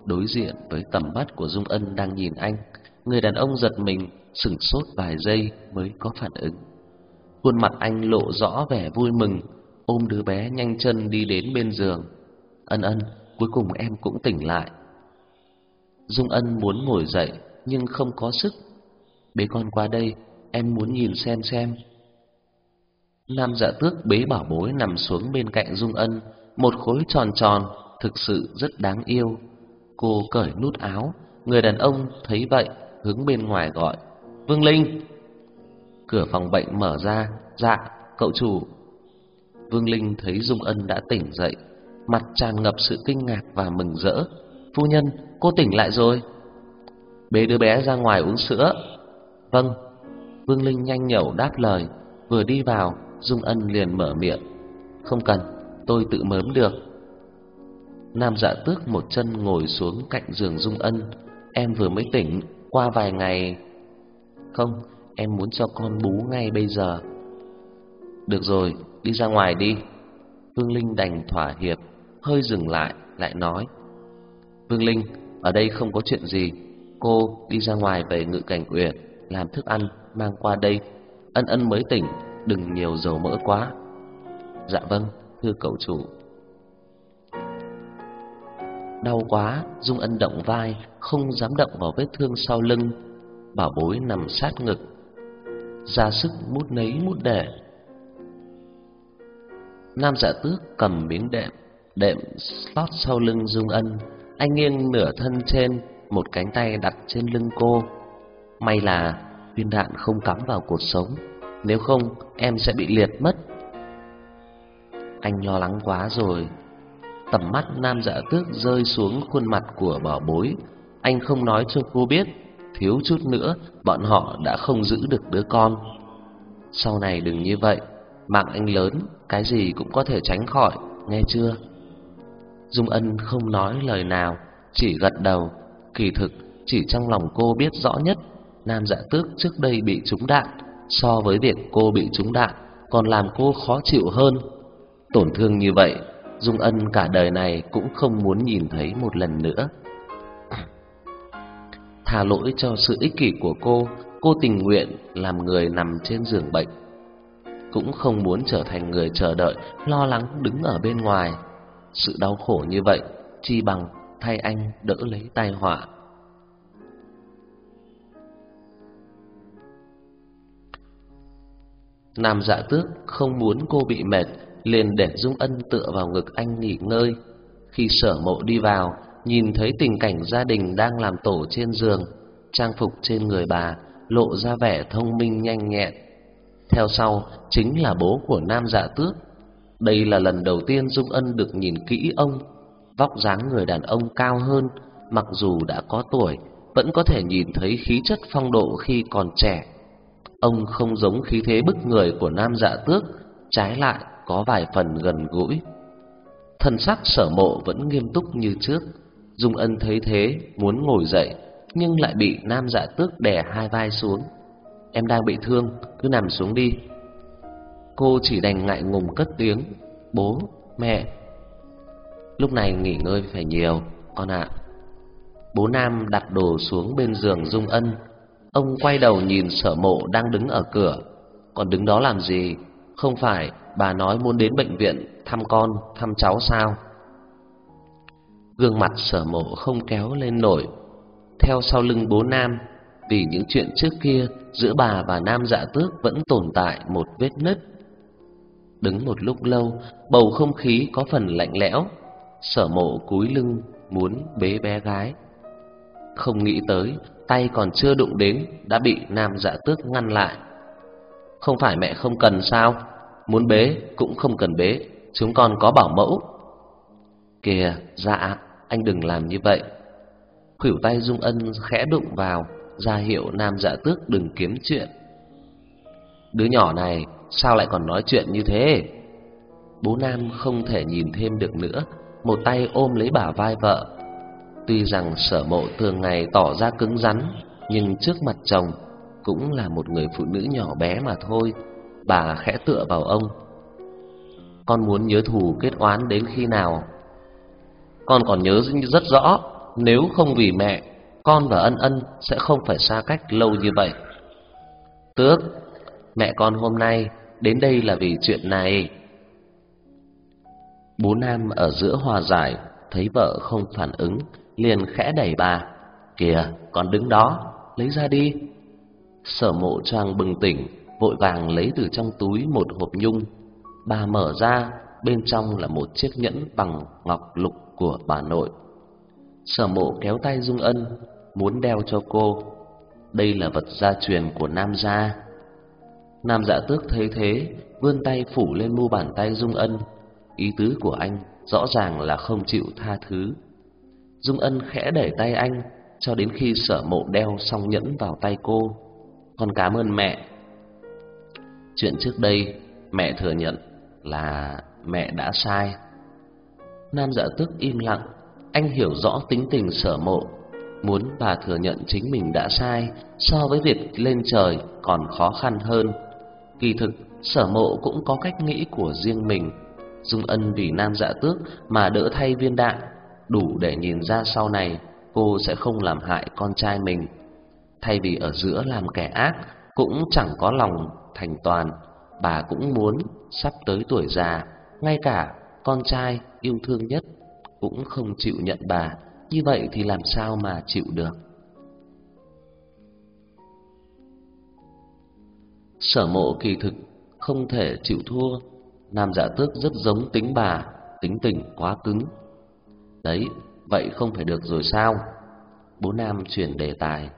Đối diện với tầm mắt của Dung Ân đang nhìn anh, người đàn ông giật mình, sững sốt vài giây mới có phản ứng. Khuôn mặt anh lộ rõ vẻ vui mừng, ôm đứa bé nhanh chân đi đến bên giường. Ân Ân, cuối cùng em cũng tỉnh lại. Dung Ân muốn ngồi dậy nhưng không có sức. Bế con qua đây, em muốn nhìn xem xem. Nam Dạ Tước bế bảo bối nằm xuống bên cạnh Dung Ân, một khối tròn tròn, thực sự rất đáng yêu. Cô cởi nút áo, người đàn ông thấy vậy, hướng bên ngoài gọi: "Vương Linh!" Cửa phòng bệnh mở ra, "Dạ, cậu chủ." Vương Linh thấy Dung Ân đã tỉnh dậy, mặt tràn ngập sự kinh ngạc và mừng rỡ. "Phu nhân, cô tỉnh lại rồi." Bế đứa bé ra ngoài uống sữa. "Vâng." Vương Linh nhanh nhẩu đáp lời, vừa đi vào, Dung Ân liền mở miệng, "Không cần, tôi tự mớm được." Nam Dạ Tước một chân ngồi xuống cạnh giường Dung Ân, "Em vừa mới tỉnh, qua vài ngày." "Không, em muốn cho con bú ngay bây giờ." "Được rồi, đi ra ngoài đi." Vương Linh đành thỏa hiệp, hơi dừng lại lại nói: "Vương Linh, ở đây không có chuyện gì, cô đi ra ngoài về Ngự Cảnh Uyển làm thức ăn mang qua đây. Ân Ân mới tỉnh, đừng nhiều dầu mỡ quá." "Dạ vâng, thưa cậu chủ." Đau quá, Dung Ân động vai, không dám động vào vết thương sau lưng. Bảo bối nằm sát ngực, ra sức mút nấy mút đẻ. Nam Dạ Tước cầm miếng đệm, đệm lót sau lưng Dung Ân, anh nghiêng nửa thân trên, một cánh tay đặt trên lưng cô. May là viên đạn không cắm vào cột sống, nếu không em sẽ bị liệt mất. Anh lo lắng quá rồi. Tầm mắt Nam Dạ Tước rơi xuống khuôn mặt của bảo bối, anh không nói cho cô biết, thiếu chút nữa bọn họ đã không giữ được đứa con. Sau này đừng như vậy, mạng anh lớn, cái gì cũng có thể tránh khỏi, nghe chưa? Dung Ân không nói lời nào, chỉ gật đầu, kỳ thực chỉ trong lòng cô biết rõ nhất, Nam Dạ Tước trước đây bị trúng đạn, so với việc cô bị trúng đạn còn làm cô khó chịu hơn. Tổn thương như vậy, Dung Ân cả đời này cũng không muốn nhìn thấy một lần nữa. *clears throat* Tha lỗi cho sự ích kỷ của cô, cô tình nguyện làm người nằm trên giường bệnh, cũng không muốn trở thành người chờ đợi, lo lắng đứng ở bên ngoài. Sự đau khổ như vậy, chi bằng thay anh đỡ lấy tai họa. Nam Dạ Tước không muốn cô bị mệt, liền để Dung Ân tựa vào ngực anh nghỉ ngơi. Khi Sở Mộ đi vào, nhìn thấy tình cảnh gia đình đang làm tổ trên giường, trang phục trên người bà lộ ra vẻ thông minh nhanh nhẹn. Theo sau chính là bố của Nam Dạ Tước, Đây là lần đầu tiên Dung Ân được nhìn kỹ ông. Vóc dáng người đàn ông cao hơn, mặc dù đã có tuổi, vẫn có thể nhìn thấy khí chất phong độ khi còn trẻ. Ông không giống khí thế bức người của nam dạ tước, trái lại có vài phần gần gũi. Thần sắc sở mộ vẫn nghiêm túc như trước. Dung Ân thấy thế, muốn ngồi dậy, nhưng lại bị nam dạ tước đè hai vai xuống. Em đang bị thương, cứ nằm xuống đi. Cô chỉ đành ngại ngùng cất tiếng, bố, mẹ. Lúc này nghỉ ngơi phải nhiều, con ạ. Bố Nam đặt đồ xuống bên giường Dung Ân. Ông quay đầu nhìn sở mộ đang đứng ở cửa. Còn đứng đó làm gì? Không phải bà nói muốn đến bệnh viện thăm con, thăm cháu sao? Gương mặt sở mộ không kéo lên nổi. Theo sau lưng bố Nam, vì những chuyện trước kia giữa bà và Nam dạ tước vẫn tồn tại một vết nứt. Đứng một lúc lâu, bầu không khí có phần lạnh lẽo. Sở mộ cúi lưng muốn bế bé gái. Không nghĩ tới, tay còn chưa đụng đến đã bị nam dạ tước ngăn lại. Không phải mẹ không cần sao? Muốn bế cũng không cần bế, chúng con có bảo mẫu. Kìa, dạ, anh đừng làm như vậy. Khuỷu tay Dung Ân khẽ đụng vào, ra hiệu nam dạ tước đừng kiếm chuyện. Đứa nhỏ này sao lại còn nói chuyện như thế? Bố Nam không thể nhìn thêm được nữa, một tay ôm lấy bả vai vợ, Tuy rằng sở mộ thường ngày tỏ ra cứng rắn, nhưng trước mặt chồng cũng là một người phụ nữ nhỏ bé mà thôi. Bà khẽ tựa vào ông. Con muốn nhớ thù kết oán đến khi nào? Con còn nhớ rất rõ, nếu không vì mẹ, con và ân ân sẽ không phải xa cách lâu như vậy. Tước, mẹ con hôm nay đến đây là vì chuyện này. Bố Nam ở giữa hòa giải, thấy vợ không phản ứng, liền khẽ đẩy bà. "Kìa, con đứng đó, lấy ra đi." Sở Mộ Trang bừng tỉnh, vội vàng lấy từ trong túi một hộp nhung. Bà mở ra, bên trong là một chiếc nhẫn bằng ngọc lục của bà nội. Sở Mộ kéo tay Dung Ân, muốn đeo cho cô. Đây là vật gia truyền của Nam gia. Nam Dạ Tước thấy thế, vươn tay phủ lên mu bàn tay Dung Ân. Ý tứ của anh rõ ràng là không chịu tha thứ. Dung Ân khẽ đẩy tay anh cho đến khi sở mộ đeo xong nhẫn vào tay cô. Con cảm ơn mẹ. Chuyện trước đây mẹ thừa nhận là mẹ đã sai. Nam dạ tức im lặng, anh hiểu rõ tính tình sở mộ, muốn bà thừa nhận chính mình đã sai so với việc lên trời còn khó khăn hơn. Kỳ thực, sở mộ cũng có cách nghĩ của riêng mình. Dung Ân vì Nam Dạ Tước mà đỡ thay viên đạn đủ để nhìn ra sau này cô sẽ không làm hại con trai mình. Thay vì ở giữa làm kẻ ác, cũng chẳng có lòng thành toàn, bà cũng muốn sắp tới tuổi già, ngay cả con trai yêu thương nhất cũng không chịu nhận bà, như vậy thì làm sao mà chịu được. Sở mộ kỳ thực không thể chịu thua, Nam Dạ Tước rất giống tính bà, tính tình quá cứng, Đấy, vậy không phải được rồi sao? Bố Nam chuyển đề tài.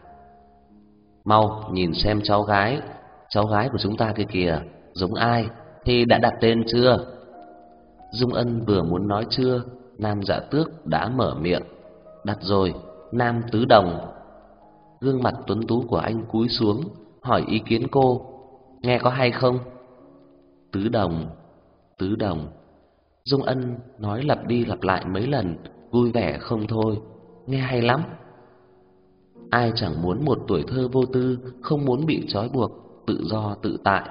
Mau nhìn xem cháu gái, cháu gái của chúng ta kia kìa, giống ai, thì đã đặt tên chưa? Dung Ân vừa muốn nói chưa, Nam Dạ Tước đã mở miệng. Đặt rồi, Nam Tứ Đồng. Gương mặt tuấn tú của anh cúi xuống, hỏi ý kiến cô. Nghe có hay không? Tứ Đồng, Tứ Đồng. Dung Ân nói lặp đi lặp lại mấy lần, vui vẻ không thôi, nghe hay lắm. Ai chẳng muốn một tuổi thơ vô tư, không muốn bị trói buộc, tự do tự tại.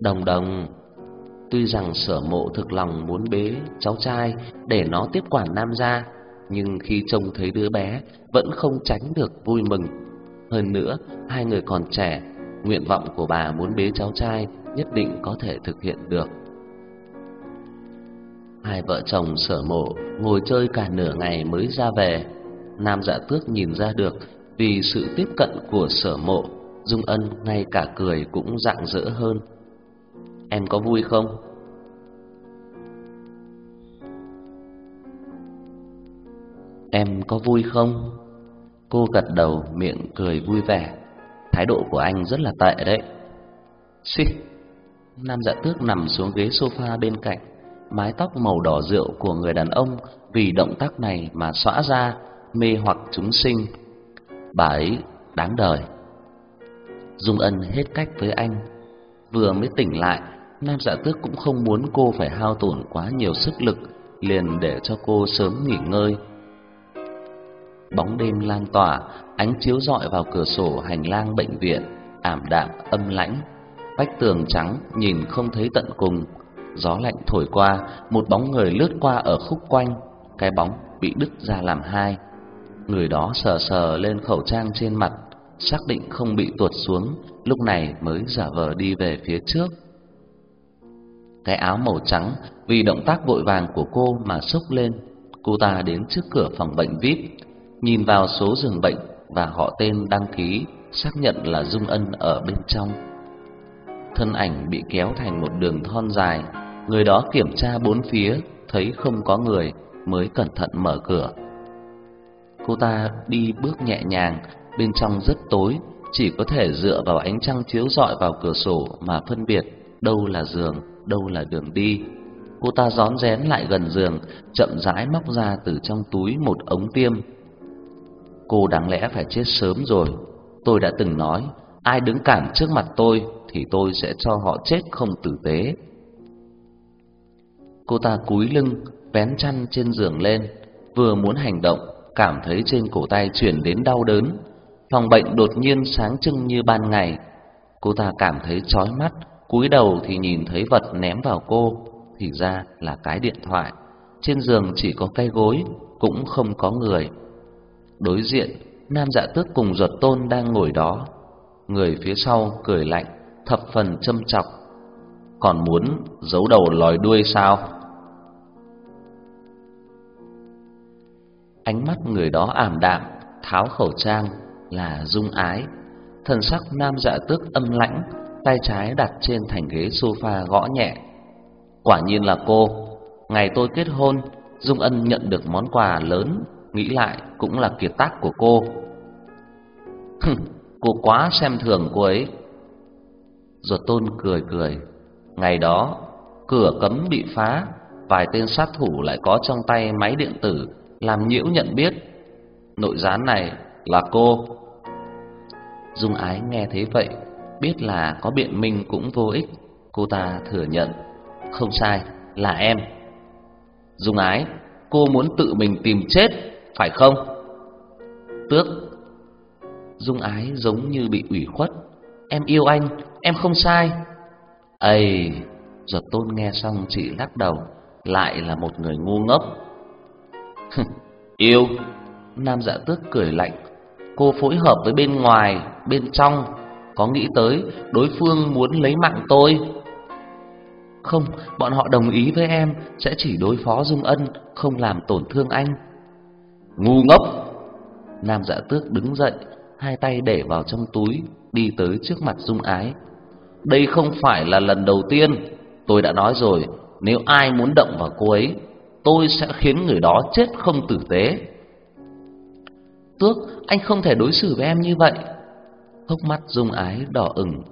Đồng đồng, tuy rằng sở mộ thực lòng muốn bế cháu trai để nó tiếp quản nam gia, nhưng khi trông thấy đứa bé vẫn không tránh được vui mừng. Hơn nữa, hai người còn trẻ, nguyện vọng của bà muốn bế cháu trai nhất định có thể thực hiện được. Hai vợ chồng sở mộ ngồi chơi cả nửa ngày mới ra về. Nam dạ tước nhìn ra được vì sự tiếp cận của sở mộ, Dung Ân ngay cả cười cũng rạng rỡ hơn. Em có vui không? Em có vui không? Cô gật đầu miệng cười vui vẻ. Thái độ của anh rất là tệ đấy. Xì. Nam dạ tước nằm xuống ghế sofa bên cạnh mái tóc màu đỏ rượu của người đàn ông vì động tác này mà xõa ra, mê hoặc chúng sinh. Bà ấy đáng đời. Dung Ân hết cách với anh. Vừa mới tỉnh lại, Nam Dạ Tước cũng không muốn cô phải hao tổn quá nhiều sức lực, liền để cho cô sớm nghỉ ngơi. Bóng đêm lan tỏa, ánh chiếu rọi vào cửa sổ hành lang bệnh viện, ảm đạm âm lãnh. Vách tường trắng nhìn không thấy tận cùng, gió lạnh thổi qua, một bóng người lướt qua ở khúc quanh, cái bóng bị đứt ra làm hai. Người đó sờ sờ lên khẩu trang trên mặt, xác định không bị tuột xuống, lúc này mới giả vờ đi về phía trước. Cái áo màu trắng vì động tác vội vàng của cô mà xốc lên. Cô ta đến trước cửa phòng bệnh VIP, nhìn vào số giường bệnh và họ tên đăng ký, xác nhận là Dung Ân ở bên trong. Thân ảnh bị kéo thành một đường thon dài, người đó kiểm tra bốn phía, thấy không có người mới cẩn thận mở cửa. Cô ta đi bước nhẹ nhàng, bên trong rất tối, chỉ có thể dựa vào ánh trăng chiếu rọi vào cửa sổ mà phân biệt đâu là giường, đâu là đường đi. Cô ta rón rén lại gần giường, chậm rãi móc ra từ trong túi một ống tiêm. Cô đáng lẽ phải chết sớm rồi. Tôi đã từng nói, ai đứng cản trước mặt tôi thì tôi sẽ cho họ chết không tử tế. Cô ta cúi lưng, vén chăn trên giường lên, vừa muốn hành động, cảm thấy trên cổ tay chuyển đến đau đớn. Phòng bệnh đột nhiên sáng trưng như ban ngày. Cô ta cảm thấy chói mắt, cúi đầu thì nhìn thấy vật ném vào cô, thì ra là cái điện thoại. Trên giường chỉ có cây gối, cũng không có người. Đối diện, Nam Dạ Tước cùng ruột Tôn đang ngồi đó. Người phía sau cười lạnh, thập phần châm chọc. Còn muốn giấu đầu lòi đuôi sao? Ánh mắt người đó ảm đạm, tháo khẩu trang là dung ái. Thần sắc Nam Dạ Tước âm lãnh, tay trái đặt trên thành ghế sofa gõ nhẹ. Quả nhiên là cô. Ngày tôi kết hôn, Dung Ân nhận được món quà lớn, nghĩ lại cũng là kiệt tác của cô. *laughs* cô quá xem thường cô ấy. Ruột tôn cười cười. Ngày đó, cửa cấm bị phá, vài tên sát thủ lại có trong tay máy điện tử làm nhiễu nhận biết. Nội gián này là cô. Dung Ái nghe thế vậy, biết là có biện minh cũng vô ích, cô ta thừa nhận, không sai, là em. Dung Ái, cô muốn tự mình tìm chết, phải không? Tước. Dung Ái giống như bị ủy khuất, em yêu anh, em không sai. Ây, Giật Tôn nghe xong chỉ lắc đầu, lại là một người ngu ngốc yêu. Nam Dạ Tước cười lạnh, cô phối hợp với bên ngoài, bên trong có nghĩ tới đối phương muốn lấy mạng tôi. Không, bọn họ đồng ý với em sẽ chỉ đối phó Dung Ân, không làm tổn thương anh. Ngu ngốc. Nam Dạ Tước đứng dậy, hai tay để vào trong túi, đi tới trước mặt Dung Ái. Đây không phải là lần đầu tiên, tôi đã nói rồi, nếu ai muốn động vào cô ấy, tôi sẽ khiến người đó chết không tử tế. Tước, anh không thể đối xử với em như vậy. Hốc mắt dung ái đỏ ửng,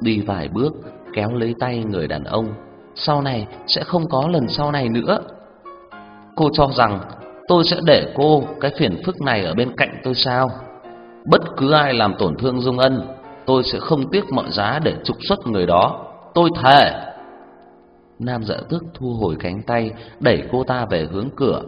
đi vài bước kéo lấy tay người đàn ông, sau này sẽ không có lần sau này nữa. Cô cho rằng tôi sẽ để cô cái phiền phức này ở bên cạnh tôi sao? Bất cứ ai làm tổn thương Dung Ân, tôi sẽ không tiếc mọi giá để trục xuất người đó. Tôi thề. Nam Dạ Tước thu hồi cánh tay, đẩy cô ta về hướng cửa.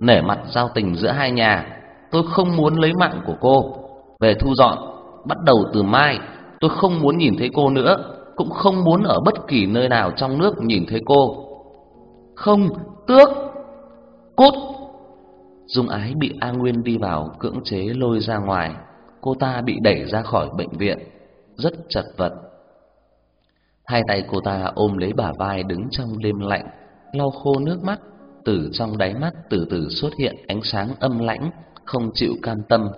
Nể mặt giao tình giữa hai nhà, tôi không muốn lấy mạng của cô. Về thu dọn, bắt đầu từ mai tôi không muốn nhìn thấy cô nữa, cũng không muốn ở bất kỳ nơi nào trong nước nhìn thấy cô. Không, tước. Cút. Dung Ái bị A Nguyên đi vào cưỡng chế lôi ra ngoài, cô ta bị đẩy ra khỏi bệnh viện, rất chật vật. Hai tay cô ta ôm lấy bả vai đứng trong đêm lạnh, lau khô nước mắt, từ trong đáy mắt từ từ xuất hiện ánh sáng âm lãnh, không chịu cam tâm.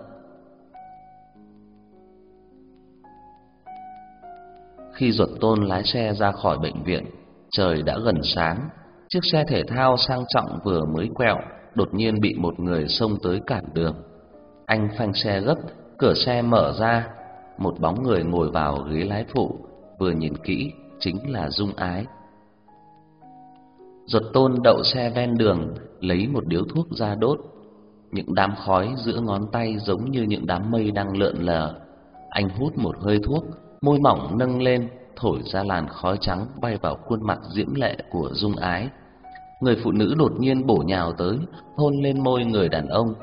Khi ruột tôn lái xe ra khỏi bệnh viện, trời đã gần sáng. Chiếc xe thể thao sang trọng vừa mới quẹo, đột nhiên bị một người xông tới cản đường. Anh phanh xe gấp, cửa xe mở ra, một bóng người ngồi vào ghế lái phụ, vừa nhìn kỹ chính là Dung Ái. Ruột tôn đậu xe ven đường, lấy một điếu thuốc ra đốt. Những đám khói giữa ngón tay giống như những đám mây đang lượn lờ. Anh hút một hơi thuốc, môi mỏng nâng lên, thổi ra làn khói trắng bay vào khuôn mặt diễm lệ của Dung Ái. Người phụ nữ đột nhiên bổ nhào tới, hôn lên môi người đàn ông.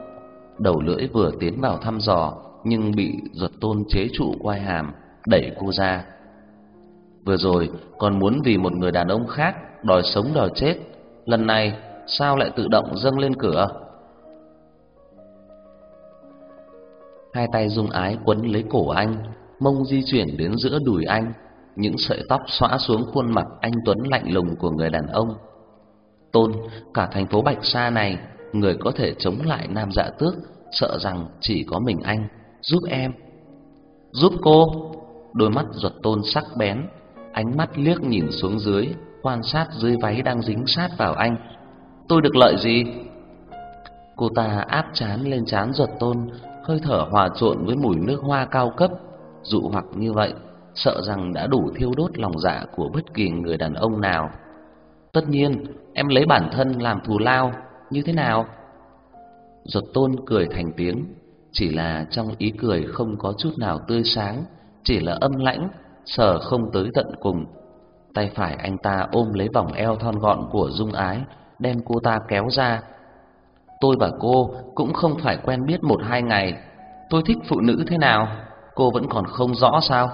Đầu lưỡi vừa tiến vào thăm dò, nhưng bị ruột Tôn chế trụ quai hàm, đẩy cô ra. Vừa rồi còn muốn vì một người đàn ông khác đòi sống đòi chết, lần này sao lại tự động dâng lên cửa? Hai tay Dung Ái quấn lấy cổ anh, mông di chuyển đến giữa đùi anh, những sợi tóc xõa xuống khuôn mặt anh tuấn lạnh lùng của người đàn ông. Tôn, cả thành phố Bạch Sa này, người có thể chống lại Nam Dạ Tước, sợ rằng chỉ có mình anh, giúp em. Giúp cô? Đôi mắt ruột Tôn sắc bén, ánh mắt liếc nhìn xuống dưới, quan sát dưới váy đang dính sát vào anh. Tôi được lợi gì? Cô ta áp chán lên chán ruột Tôn, hơi thở hòa trộn với mùi nước hoa cao cấp, dụ hoặc như vậy, sợ rằng đã đủ thiêu đốt lòng dạ của bất kỳ người đàn ông nào. Tất nhiên, em lấy bản thân làm thù lao, như thế nào? Giật tôn cười thành tiếng, chỉ là trong ý cười không có chút nào tươi sáng, chỉ là âm lãnh, sở không tới tận cùng. Tay phải anh ta ôm lấy vòng eo thon gọn của Dung Ái, đem cô ta kéo ra. Tôi và cô cũng không phải quen biết một hai ngày, tôi thích phụ nữ thế nào, cô vẫn còn không rõ sao?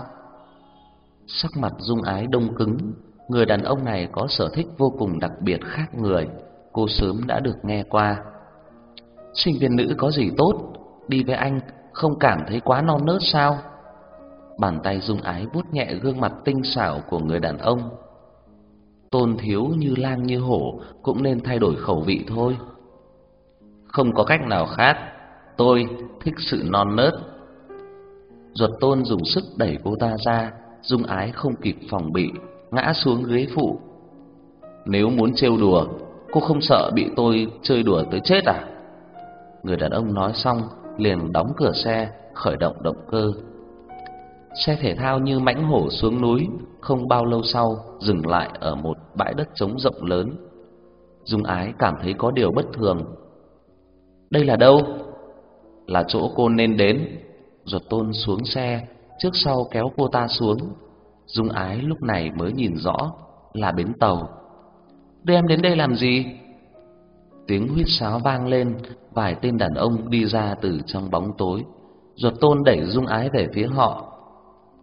Sắc mặt Dung Ái đông cứng, người đàn ông này có sở thích vô cùng đặc biệt khác người, cô sớm đã được nghe qua. Sinh viên nữ có gì tốt, đi với anh không cảm thấy quá non nớt sao? Bàn tay Dung Ái vuốt nhẹ gương mặt tinh xảo của người đàn ông. Tôn thiếu như lang như hổ cũng nên thay đổi khẩu vị thôi. Không có cách nào khác, tôi thích sự non nớt. Ruột Tôn dùng sức đẩy cô ta ra, Dung Ái không kịp phòng bị, ngã xuống ghế phụ. Nếu muốn trêu đùa, cô không sợ bị tôi chơi đùa tới chết à? Người đàn ông nói xong, liền đóng cửa xe, khởi động động cơ. Xe thể thao như mãnh hổ xuống núi, không bao lâu sau dừng lại ở một bãi đất trống rộng lớn. Dung Ái cảm thấy có điều bất thường. Đây là đâu? Là chỗ cô nên đến. Ruột tôn xuống xe, trước sau kéo cô ta xuống. Dung Ái lúc này mới nhìn rõ là bến tàu. Đưa em đến đây làm gì? Tiếng huýt sáo vang lên, vài tên đàn ông đi ra từ trong bóng tối. Ruột tôn đẩy Dung Ái về phía họ.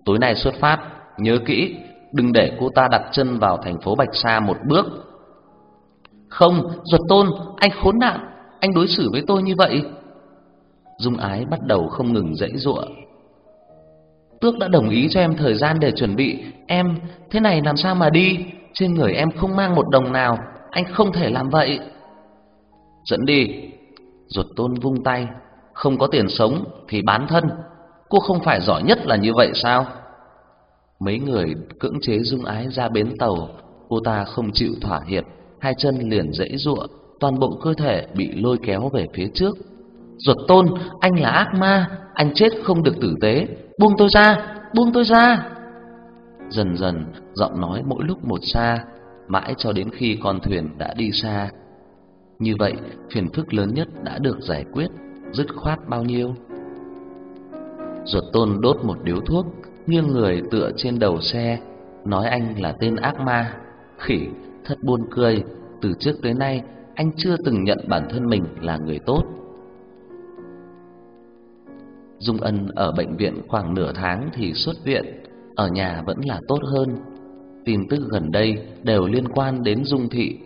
Tối nay xuất phát, nhớ kỹ, đừng để cô ta đặt chân vào thành phố Bạch Sa một bước. Không, Duật Tôn, anh khốn nạn, anh đối xử với tôi như vậy. Dung Ái bắt đầu không ngừng dãy giụa. Tước đã đồng ý cho em thời gian để chuẩn bị, em thế này làm sao mà đi? Trên người em không mang một đồng nào, anh không thể làm vậy. Dẫn đi. Duật Tôn vung tay, không có tiền sống thì bán thân. Cô không phải giỏi nhất là như vậy sao? Mấy người cưỡng chế Dung Ái ra bến tàu, cô ta không chịu thỏa hiệp, hai chân liền dãy giụa, toàn bộ cơ thể bị lôi kéo về phía trước. Ruột tôn, anh là ác ma, anh chết không được tử tế, buông tôi ra, buông tôi ra. Dần dần, giọng nói mỗi lúc một xa, mãi cho đến khi con thuyền đã đi xa. Như vậy, phiền phức lớn nhất đã được giải quyết, dứt khoát bao nhiêu. Ruột tôn đốt một điếu thuốc, nghiêng người tựa trên đầu xe, nói anh là tên ác ma. Khỉ, thật buồn cười, từ trước tới nay anh chưa từng nhận bản thân mình là người tốt. Dung Ân ở bệnh viện khoảng nửa tháng thì xuất viện, ở nhà vẫn là tốt hơn. Tin tức gần đây đều liên quan đến Dung thị,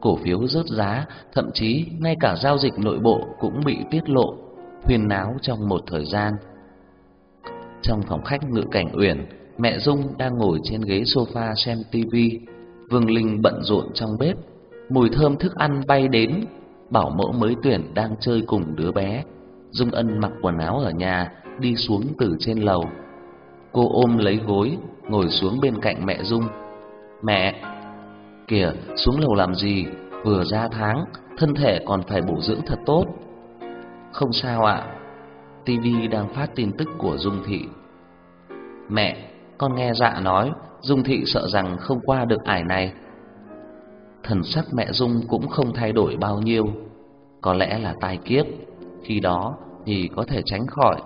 cổ phiếu rớt giá, thậm chí ngay cả giao dịch nội bộ cũng bị tiết lộ, huyền náo trong một thời gian. Trong phòng khách ngự cảnh uyển, mẹ Dung đang ngồi trên ghế sofa xem tivi, Vương Linh bận rộn trong bếp, mùi thơm thức ăn bay đến, bảo mẫu mới tuyển đang chơi cùng đứa bé. Dung Ân mặc quần áo ở nhà, đi xuống từ trên lầu. Cô ôm lấy gối, ngồi xuống bên cạnh mẹ Dung. "Mẹ, kìa, xuống lầu làm gì? Vừa ra tháng, thân thể còn phải bổ dưỡng thật tốt." "Không sao ạ." TV đang phát tin tức của Dung Thị. Mẹ, con nghe dạ nói Dung Thị sợ rằng không qua được ải này. Thần sắc mẹ Dung cũng không thay đổi bao nhiêu. Có lẽ là tai kiếp, khi đó thì có thể tránh khỏi,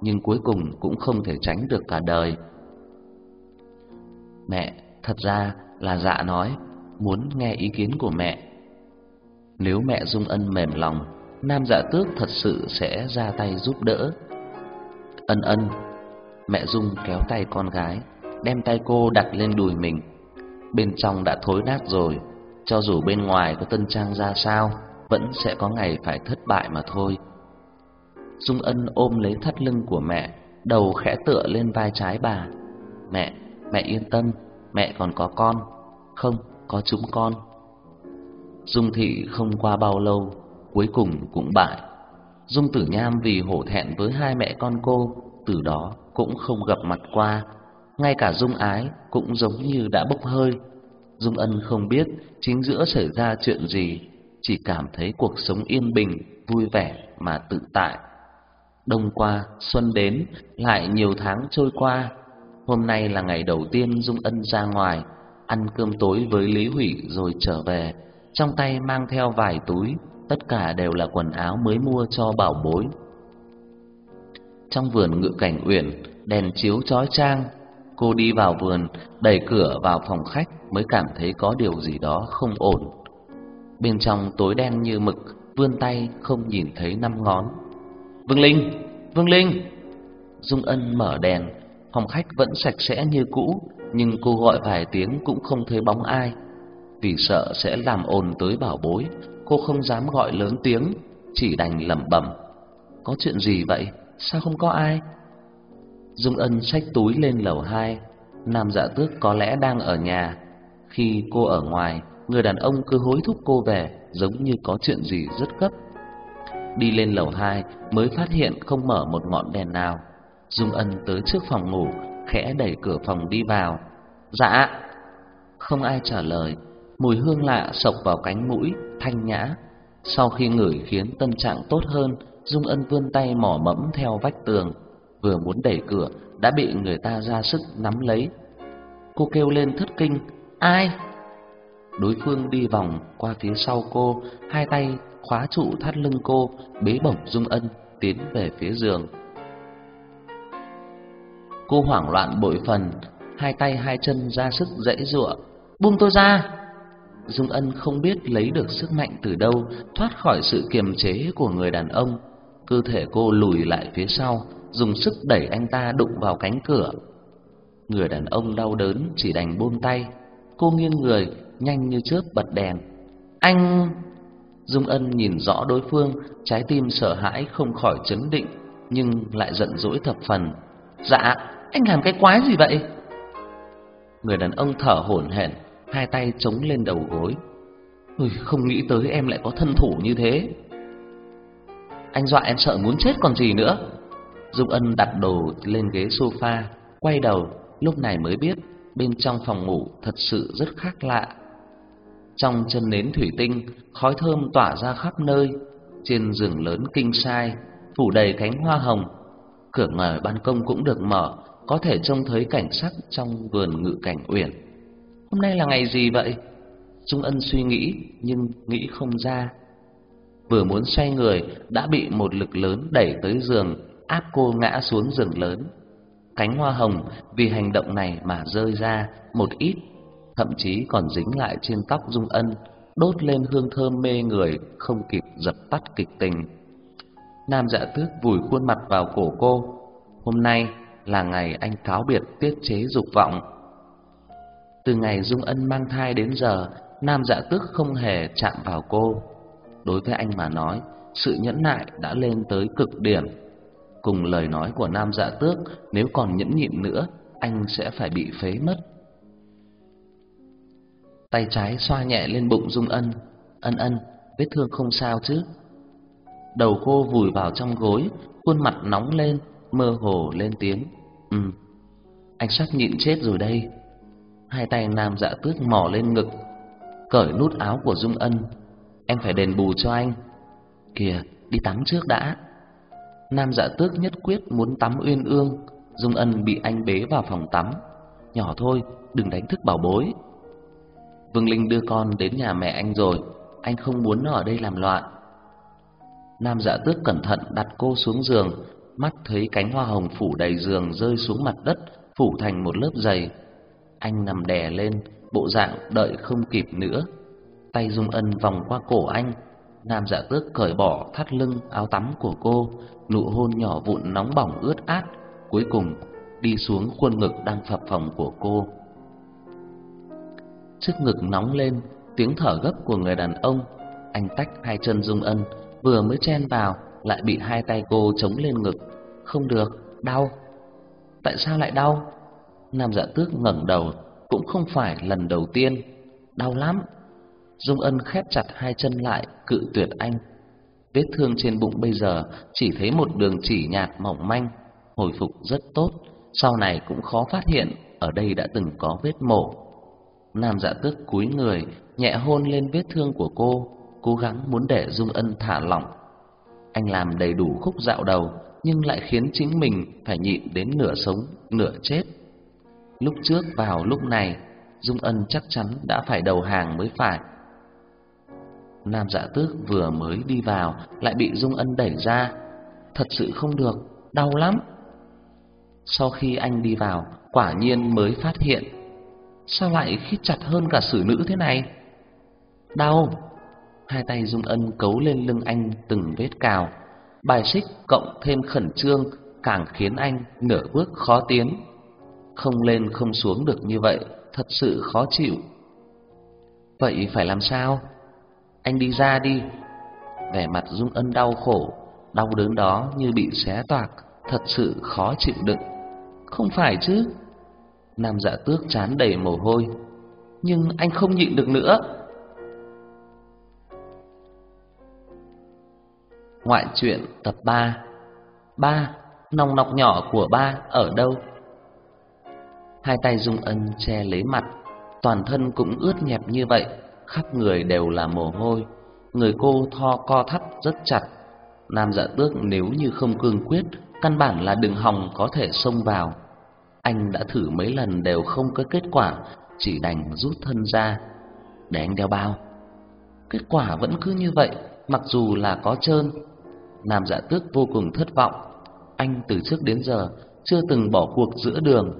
nhưng cuối cùng cũng không thể tránh được cả đời. Mẹ, thật ra là dạ nói, muốn nghe ý kiến của mẹ. Nếu mẹ Dung Ân mềm lòng, Nam Dạ Tước thật sự sẽ ra tay giúp đỡ. Ân ân, mẹ Dung kéo tay con gái, đem tay cô đặt lên đùi mình. Bên trong đã thối nát rồi, cho dù bên ngoài có tân trang ra sao, vẫn sẽ có ngày phải thất bại mà thôi. Dung Ân ôm lấy thắt lưng của mẹ, đầu khẽ tựa lên vai trái bà. "Mẹ, mẹ yên tâm, mẹ còn có con." "Không, có chúng con." Dung Thị không qua bao lâu, cuối cùng cũng bại. Dung Tử Nham vì hổ thẹn với hai mẹ con cô, từ đó cũng không gặp mặt qua. Ngay cả Dung Ái cũng giống như đã bốc hơi. Dung Ân không biết chính giữa xảy ra chuyện gì, chỉ cảm thấy cuộc sống yên bình, vui vẻ mà tự tại. Đông qua, xuân đến, lại nhiều tháng trôi qua. Hôm nay là ngày đầu tiên Dung Ân ra ngoài, ăn cơm tối với Lý Hủy rồi trở về, trong tay mang theo vài túi, tất cả đều là quần áo mới mua cho bảo bối. Trong vườn ngự cảnh uyển, đèn chiếu chói chang, cô đi vào vườn, đẩy cửa vào phòng khách mới cảm thấy có điều gì đó không ổn. Bên trong tối đen như mực, vươn tay không nhìn thấy năm ngón. Vương Linh, Vương Linh. Dung Ân mở đèn, phòng khách vẫn sạch sẽ như cũ, nhưng cô gọi vài tiếng cũng không thấy bóng ai. Vì sợ sẽ làm ồn tới bảo bối, cô không dám gọi lớn tiếng, chỉ đành lẩm bẩm. Có chuyện gì vậy? Sao không có ai? Dung Ân xách túi lên lầu hai, Nam Dạ Tước có lẽ đang ở nhà. Khi cô ở ngoài, người đàn ông cứ hối thúc cô về, giống như có chuyện gì rất gấp. Đi lên lầu hai mới phát hiện không mở một ngọn đèn nào. Dung Ân tới trước phòng ngủ, khẽ đẩy cửa phòng đi vào. "Dạ." Không ai trả lời, mùi hương lạ sộc vào cánh mũi, thanh nhã. Sau khi ngửi khiến tâm trạng tốt hơn, Dung Ân vươn tay mỏ mẫm theo vách tường, vừa muốn đẩy cửa đã bị người ta ra sức nắm lấy. Cô kêu lên thất kinh, "Ai?" Đối phương đi vòng qua phía sau cô, hai tay khóa trụ thắt lưng cô, bế bổng Dung Ân tiến về phía giường. Cô hoảng loạn bội phần, hai tay hai chân ra sức dãy giụa, "Buông tôi ra!" Dung Ân không biết lấy được sức mạnh từ đâu thoát khỏi sự kiềm chế của người đàn ông. Cơ thể cô lùi lại phía sau, dùng sức đẩy anh ta đụng vào cánh cửa. Người đàn ông đau đớn chỉ đành buông tay. Cô nghiêng người, nhanh như chớp bật đèn. "Anh!" Dung Ân nhìn rõ đối phương, trái tim sợ hãi không khỏi chấn định, nhưng lại giận dỗi thập phần. "Dạ, anh làm cái quái gì vậy?" Người đàn ông thở hổn hển, hai tay chống lên đầu gối. Ui, không nghĩ tới em lại có thân thủ như thế. Anh dọa em sợ muốn chết còn gì nữa. Dung Ân đặt đồ lên ghế sofa, quay đầu, lúc này mới biết bên trong phòng ngủ thật sự rất khác lạ. Trong chân nến thủy tinh, khói thơm tỏa ra khắp nơi, trên giường lớn kinh sai, phủ đầy cánh hoa hồng. Cửa ngoài ban công cũng được mở, có thể trông thấy cảnh sắc trong vườn ngự cảnh uyển. Hôm nay là ngày gì vậy? Dung Ân suy nghĩ nhưng nghĩ không ra. Vừa muốn xoay người đã bị một lực lớn đẩy tới giường, áp cô ngã xuống giường lớn. Cánh hoa hồng vì hành động này mà rơi ra một ít, thậm chí còn dính lại trên tóc Dung Ân, đốt lên hương thơm mê người không kịp dập tắt kịch tình. Nam Dạ Tước vùi khuôn mặt vào cổ cô. Hôm nay là ngày anh cáo biệt tiết chế dục vọng. Từ ngày Dung Ân mang thai đến giờ, Nam Dạ Tước không hề chạm vào cô. Đối với anh mà nói, sự nhẫn nại đã lên tới cực điểm. Cùng lời nói của Nam Dạ Tước, nếu còn nhẫn nhịn nữa, anh sẽ phải bị phế mất. Tay trái xoa nhẹ lên bụng Dung Ân, "Ân Ân, vết thương không sao chứ?" Đầu cô vùi vào trong gối, khuôn mặt nóng lên, mơ hồ lên tiếng, ừm, anh sắp nhịn chết rồi đây." Hai tay Nam Dạ Tước mò lên ngực, cởi nút áo của Dung Ân, "Em phải đền bù cho anh." "Kìa, đi tắm trước đã." Nam Dạ Tước nhất quyết muốn tắm uyên ương, Dung Ân bị anh bế vào phòng tắm. "Nhỏ thôi, đừng đánh thức bảo bối." Vương Linh đưa con đến nhà mẹ anh rồi, anh không muốn nó ở đây làm loạn. Nam Dạ Tước cẩn thận đặt cô xuống giường, mắt thấy cánh hoa hồng phủ đầy giường rơi xuống mặt đất, phủ thành một lớp dày. Anh nằm đè lên, bộ dạng đợi không kịp nữa. Tay Dung Ân vòng qua cổ anh, Nam Dạ Tước cởi bỏ thắt lưng áo tắm của cô, nụ hôn nhỏ vụn nóng bỏng ướt át, cuối cùng đi xuống khuôn ngực đang phập phồng của cô. Trước ngực nóng lên, tiếng thở gấp của người đàn ông, anh tách hai chân Dung Ân, vừa mới chen vào lại bị hai tay cô chống lên ngực. Không được, đau. Tại sao lại đau? Nam Dạ Tước ngẩng đầu, cũng không phải lần đầu tiên, đau lắm. Dung Ân khép chặt hai chân lại, cự tuyệt anh. Vết thương trên bụng bây giờ chỉ thấy một đường chỉ nhạt mỏng manh, hồi phục rất tốt, sau này cũng khó phát hiện ở đây đã từng có vết mổ. Nam Dạ Tước cúi người, nhẹ hôn lên vết thương của cô, cố gắng muốn để Dung Ân thả lỏng. Anh làm đầy đủ khúc dạo đầu, nhưng lại khiến chính mình phải nhịn đến nửa sống, nửa chết. Lúc trước vào lúc này, Dung Ân chắc chắn đã phải đầu hàng mới phải. Nam Dạ Tước vừa mới đi vào lại bị Dung Ân đẩy ra, thật sự không được, đau lắm. Sau khi anh đi vào, quả nhiên mới phát hiện, sao lại khít chặt hơn cả xử nữ thế này? Đau. Hai tay Dung Ân cấu lên lưng anh từng vết cào, bài xích cộng thêm khẩn trương càng khiến anh nửa bước khó tiến. Không lên không xuống được như vậy, thật sự khó chịu. Vậy phải làm sao? Anh đi ra đi. Vẻ mặt Dung Ân đau khổ, đau đớn đó như bị xé toạc, thật sự khó chịu đựng. Không phải chứ? Nam Dạ Tước chán đầy mồ hôi, nhưng anh không nhịn được nữa. Ngoại truyện tập 3 Ba, nòng nọc nhỏ của ba ở đâu? Hai tay Dung Ân che lấy mặt, toàn thân cũng ướt nhẹp như vậy, khắp người đều là mồ hôi. Người cô tho co thắt rất chặt. Nam dạ tước nếu như không cương quyết, căn bản là đừng hòng có thể xông vào. Anh đã thử mấy lần đều không có kết quả, chỉ đành rút thân ra để anh đeo bao. Kết quả vẫn cứ như vậy, mặc dù là có trơn. Nam dạ tước vô cùng thất vọng. Anh từ trước đến giờ chưa từng bỏ cuộc giữa đường.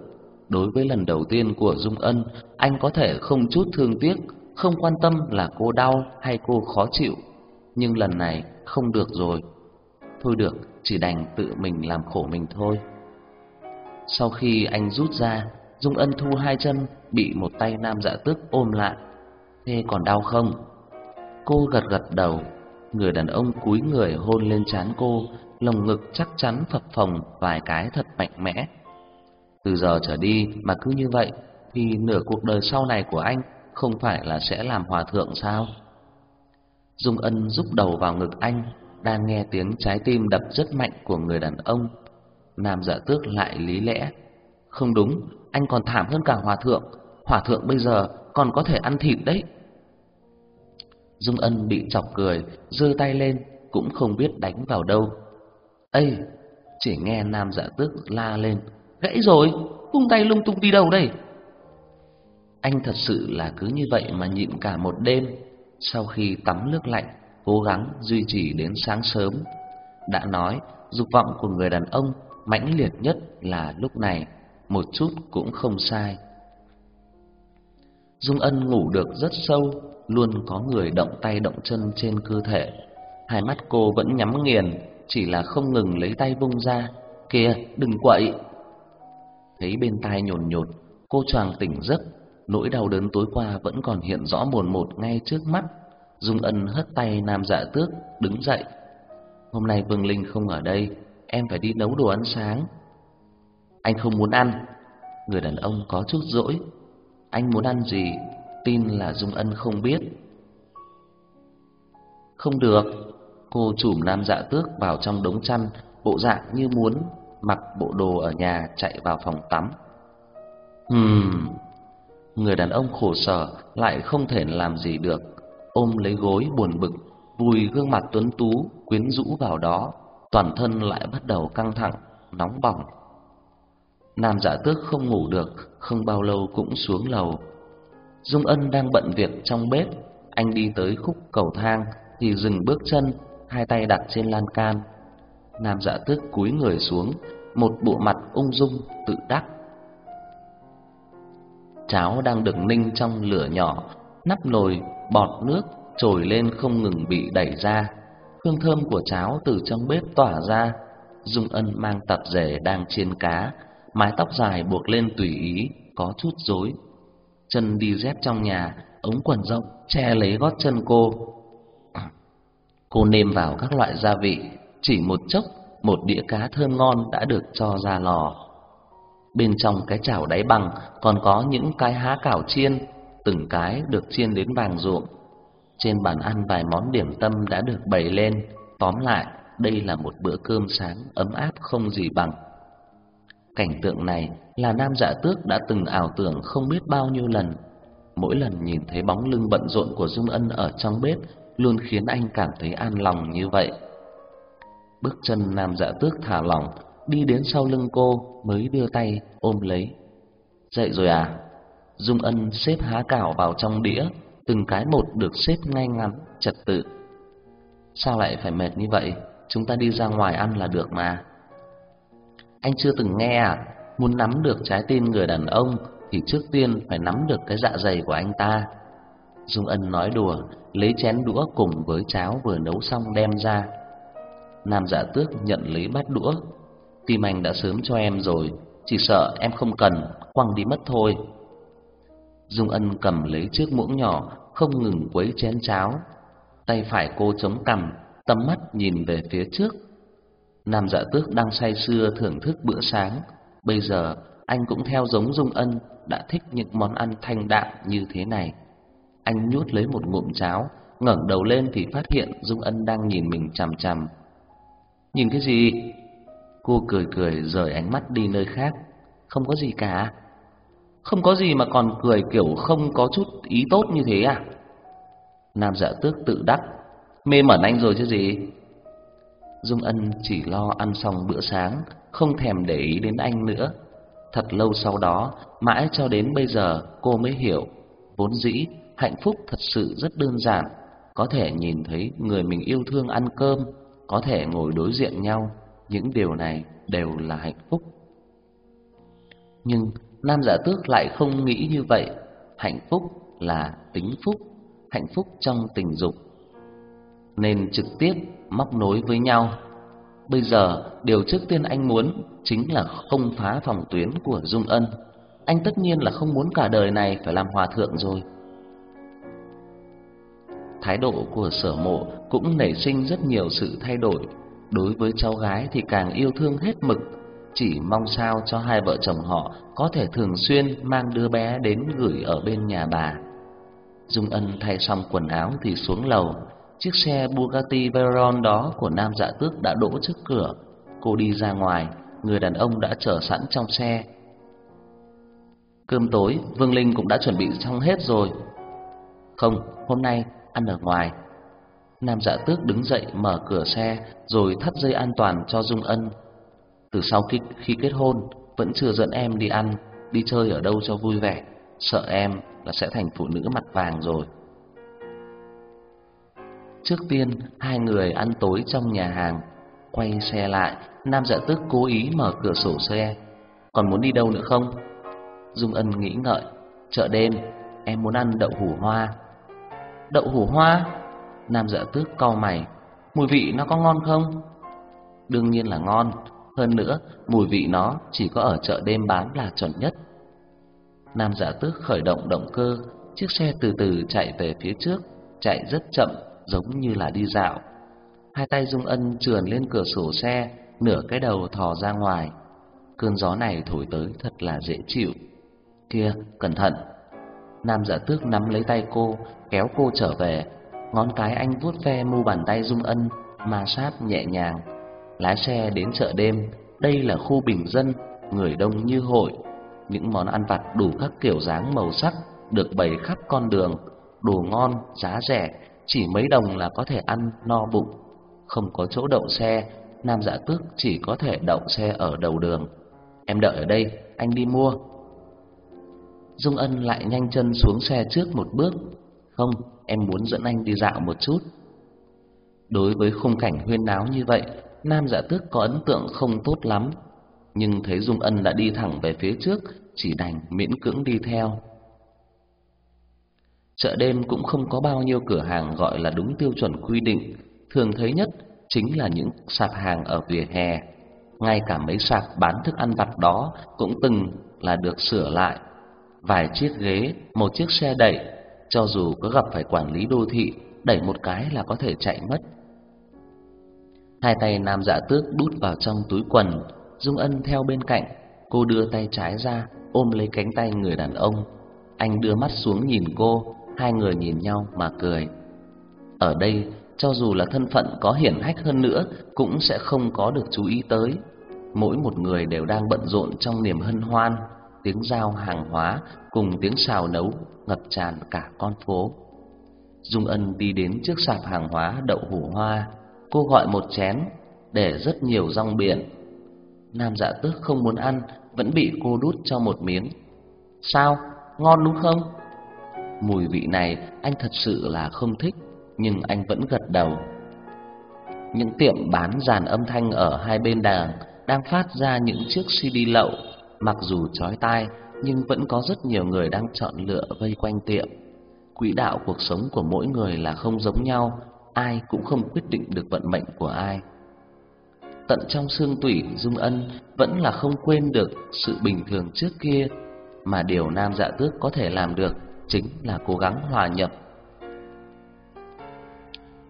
Đối với lần đầu tiên của Dung Ân, anh có thể không chút thương tiếc, không quan tâm là cô đau hay cô khó chịu. Nhưng lần này không được rồi. Thôi được, chỉ đành tự mình làm khổ mình thôi. Sau khi anh rút ra, Dung Ân thu hai chân bị một tay nam dạ tước ôm lại. Thế còn đau không? Cô gật gật đầu, người đàn ông cúi người hôn lên trán cô, lồng ngực chắc chắn phập phồng vài cái thật mạnh mẽ. Từ giờ trở đi mà cứ như vậy thì nửa cuộc đời sau này của anh không phải là sẽ làm hòa thượng sao? Dung Ân rúc đầu vào ngực anh, đang nghe tiếng trái tim đập rất mạnh của người đàn ông. Nam Dạ Tước lại lý lẽ, không đúng, anh còn thảm hơn cả hòa thượng, hòa thượng bây giờ còn có thể ăn thịt đấy. Dung Ân bị chọc cười, giơ tay lên, cũng không biết đánh vào đâu. Ây, chỉ nghe Nam Dạ Tước la lên, gãy rồi, tung tay lung tung đi đâu đây? Anh thật sự là cứ như vậy mà nhịn cả một đêm, sau khi tắm nước lạnh, cố gắng duy trì đến sáng sớm. Đã nói, dục vọng của người đàn ông mãnh liệt nhất là lúc này, một chút cũng không sai. Dung Ân ngủ được rất sâu, luôn có người động tay động chân trên cơ thể. Hai mắt cô vẫn nhắm nghiền, chỉ là không ngừng lấy tay vung ra. "Kìa, đừng quậy." Thấy bên tai nhồn nhột, cô choàng tỉnh giấc, nỗi đau đớn tối qua vẫn còn hiện rõ mồn một ngay trước mắt. Dung Ân hất tay Nam Dạ Tước, đứng dậy. "Hôm nay Vương Linh không ở đây, em phải đi nấu đồ ăn sáng." "Anh không muốn ăn." Người đàn ông có chút dỗi. "Anh muốn ăn gì?" Tin là Dung Ân không biết. "Không được." Cô chùm Nam Dạ Tước vào trong đống chăn, bộ dạng như muốn mặc bộ đồ ở nhà chạy vào phòng tắm. Hừm. Người đàn ông khổ sở lại không thể làm gì được, ôm lấy gối buồn bực, vùi gương mặt tuấn tú quyến rũ vào đó, toàn thân lại bắt đầu căng thẳng, nóng bỏng. Nam giả Tước không ngủ được, không bao lâu cũng xuống lầu. Dung Ân đang bận việc trong bếp, anh đi tới khúc cầu thang thì dừng bước chân, hai tay đặt trên lan can. Nam Dạ Tước cúi người xuống, một bộ mặt ung dung tự đắc. Cháo đang được ninh trong lửa nhỏ, nắp nồi bọt nước trồi lên không ngừng bị đẩy ra. Hương thơm của cháo từ trong bếp tỏa ra. Dung Ân mang tập rể đang chiên cá, mái tóc dài buộc lên tùy ý, có chút rối. Chân đi dép trong nhà, ống quần rộng che lấy gót chân cô. Cô nêm vào các loại gia vị, chỉ một chốc một đĩa cá thơm ngon đã được cho ra lò. Bên trong cái chảo đáy bằng còn có những cái há cảo chiên, từng cái được chiên đến vàng ruộm. Trên bàn ăn vài món điểm tâm đã được bày lên, tóm lại, đây là một bữa cơm sáng ấm áp không gì bằng. Cảnh tượng này là Nam Dạ Tước đã từng ảo tưởng không biết bao nhiêu lần. Mỗi lần nhìn thấy bóng lưng bận rộn của Dung Ân ở trong bếp, luôn khiến anh cảm thấy an lòng như vậy. Bước chân Nam Dạ Tước thả lỏng, đi đến sau lưng cô mới đưa tay ôm lấy. "Dậy rồi à?" Dung Ân xếp há cảo vào trong đĩa, từng cái một được xếp ngay ngắn, trật tự. "Sao lại phải mệt như vậy? Chúng ta đi ra ngoài ăn là được mà." Anh chưa từng nghe à? Muốn nắm được trái tim người đàn ông thì trước tiên phải nắm được cái dạ dày của anh ta. Dung Ân nói đùa, lấy chén đũa cùng với cháo vừa nấu xong đem ra. Nam giả Tước nhận lấy bát đũa. Tim anh đã sớm cho em rồi, chỉ sợ em không cần, quăng đi mất thôi. Dung Ân cầm lấy chiếc muỗng nhỏ, không ngừng quấy chén cháo. Tay phải cô chống cằm, tầm mắt nhìn về phía trước. Nam Dạ Tước đang say sưa thưởng thức bữa sáng, bây giờ anh cũng theo giống Dung Ân đã thích những món ăn thanh đạm như thế này. Anh nhút lấy một ngụm cháo, ngẩng đầu lên thì phát hiện Dung Ân đang nhìn mình chằm chằm. Nhìn cái gì? Cô cười cười rời ánh mắt đi nơi khác. Không có gì cả. Không có gì mà còn cười kiểu không có chút ý tốt như thế à? Nam dạ tước tự đắc. Mê mẩn anh rồi chứ gì? Dung Ân chỉ lo ăn xong bữa sáng, không thèm để ý đến anh nữa. Thật lâu sau đó, mãi cho đến bây giờ cô mới hiểu, vốn dĩ hạnh phúc thật sự rất đơn giản, có thể nhìn thấy người mình yêu thương ăn cơm, có thể ngồi đối diện nhau, những điều này đều là hạnh phúc. Nhưng Nam Giả dạ Tước lại không nghĩ như vậy, hạnh phúc là tính phúc, hạnh phúc trong tình dục. Nên trực tiếp móc nối với nhau. Bây giờ, điều trước tiên anh muốn chính là không phá phòng tuyến của Dung Ân. Anh tất nhiên là không muốn cả đời này phải làm hòa thượng rồi. Thái độ của sở mộ cũng nảy sinh rất nhiều sự thay đổi. Đối với cháu gái thì càng yêu thương hết mực, chỉ mong sao cho hai vợ chồng họ có thể thường xuyên mang đứa bé đến gửi ở bên nhà bà. Dung Ân thay xong quần áo thì xuống lầu, chiếc xe Bugatti Veyron đó của Nam Dạ Tước đã đỗ trước cửa. Cô đi ra ngoài, người đàn ông đã chờ sẵn trong xe. Cơm tối, Vương Linh cũng đã chuẩn bị xong hết rồi. Không, hôm nay ăn ở ngoài. Nam Dạ Tước đứng dậy mở cửa xe rồi thắt dây an toàn cho Dung Ân. Từ sau khi, khi kết hôn vẫn chưa dẫn em đi ăn, đi chơi ở đâu cho vui vẻ, sợ em là sẽ thành phụ nữ mặt vàng rồi. Trước tiên, hai người ăn tối trong nhà hàng, quay xe lại, Nam Dạ Tước cố ý mở cửa sổ xe. Còn muốn đi đâu nữa không? Dung Ân nghĩ ngợi, chợ đêm, em muốn ăn đậu hủ hoa. Đậu hủ hoa? Nam Dạ Tước cau mày, mùi vị nó có ngon không? Đương nhiên là ngon, hơn nữa, mùi vị nó chỉ có ở chợ đêm bán là chuẩn nhất. Nam Dạ Tước khởi động động cơ, chiếc xe từ từ chạy về phía trước, chạy rất chậm giống như là đi dạo. Hai tay Dung Ân trườn lên cửa sổ xe, nửa cái đầu thò ra ngoài. Cơn gió này thổi tới thật là dễ chịu. Kia, cẩn thận. Nam Dạ Tước nắm lấy tay cô, kéo cô trở về. Ngón cái anh vuốt ve mu bàn tay Dung Ân, ma sát nhẹ nhàng. Lái xe đến chợ đêm, đây là khu bình dân, người đông như hội. Những món ăn vặt đủ các kiểu dáng màu sắc được bày khắp con đường, đồ ngon, giá rẻ, chỉ mấy đồng là có thể ăn no bụng. Không có chỗ đậu xe, Nam Dạ Tước chỉ có thể đậu xe ở đầu đường. Em đợi ở đây, anh đi mua. Dung Ân lại nhanh chân xuống xe trước một bước. "Không, em muốn dẫn anh đi dạo một chút." Đối với khung cảnh huyên náo như vậy, Nam Dạ Tước có ấn tượng không tốt lắm, nhưng thấy Dung Ân đã đi thẳng về phía trước, chỉ đành miễn cưỡng đi theo. Chợ đêm cũng không có bao nhiêu cửa hàng gọi là đúng tiêu chuẩn quy định, thường thấy nhất chính là những sạp hàng ở vỉa hè. Ngay cả mấy sạp bán thức ăn vặt đó cũng từng là được sửa lại. Vài chiếc ghế, một chiếc xe đẩy, cho dù có gặp phải quản lý đô thị, đẩy một cái là có thể chạy mất. Hai tay nam dạ tước đút vào trong túi quần, Dung Ân theo bên cạnh, cô đưa tay trái ra, ôm lấy cánh tay người đàn ông. Anh đưa mắt xuống nhìn cô, hai người nhìn nhau mà cười. Ở đây, cho dù là thân phận có hiển hách hơn nữa cũng sẽ không có được chú ý tới. Mỗi một người đều đang bận rộn trong niềm hân hoan, tiếng giao hàng hóa cùng tiếng xào nấu ngập tràn cả con phố. Dung Ân đi đến trước sạp hàng hóa đậu hủ hoa, cô gọi một chén để rất nhiều rong biển. Nam Dạ Tước không muốn ăn, vẫn bị cô đút cho một miếng. "Sao? Ngon đúng không?" Mùi vị này anh thật sự là không thích, nhưng anh vẫn gật đầu. Những tiệm bán dàn âm thanh ở hai bên đàng đang phát ra những chiếc CD lậu, mặc dù chói tai nhưng vẫn có rất nhiều người đang chọn lựa vây quanh tiệm. Quỹ đạo cuộc sống của mỗi người là không giống nhau, ai cũng không quyết định được vận mệnh của ai. Tận trong xương tủy Dung Ân vẫn là không quên được sự bình thường trước kia, mà điều Nam Dạ Tước có thể làm được chính là cố gắng hòa nhập.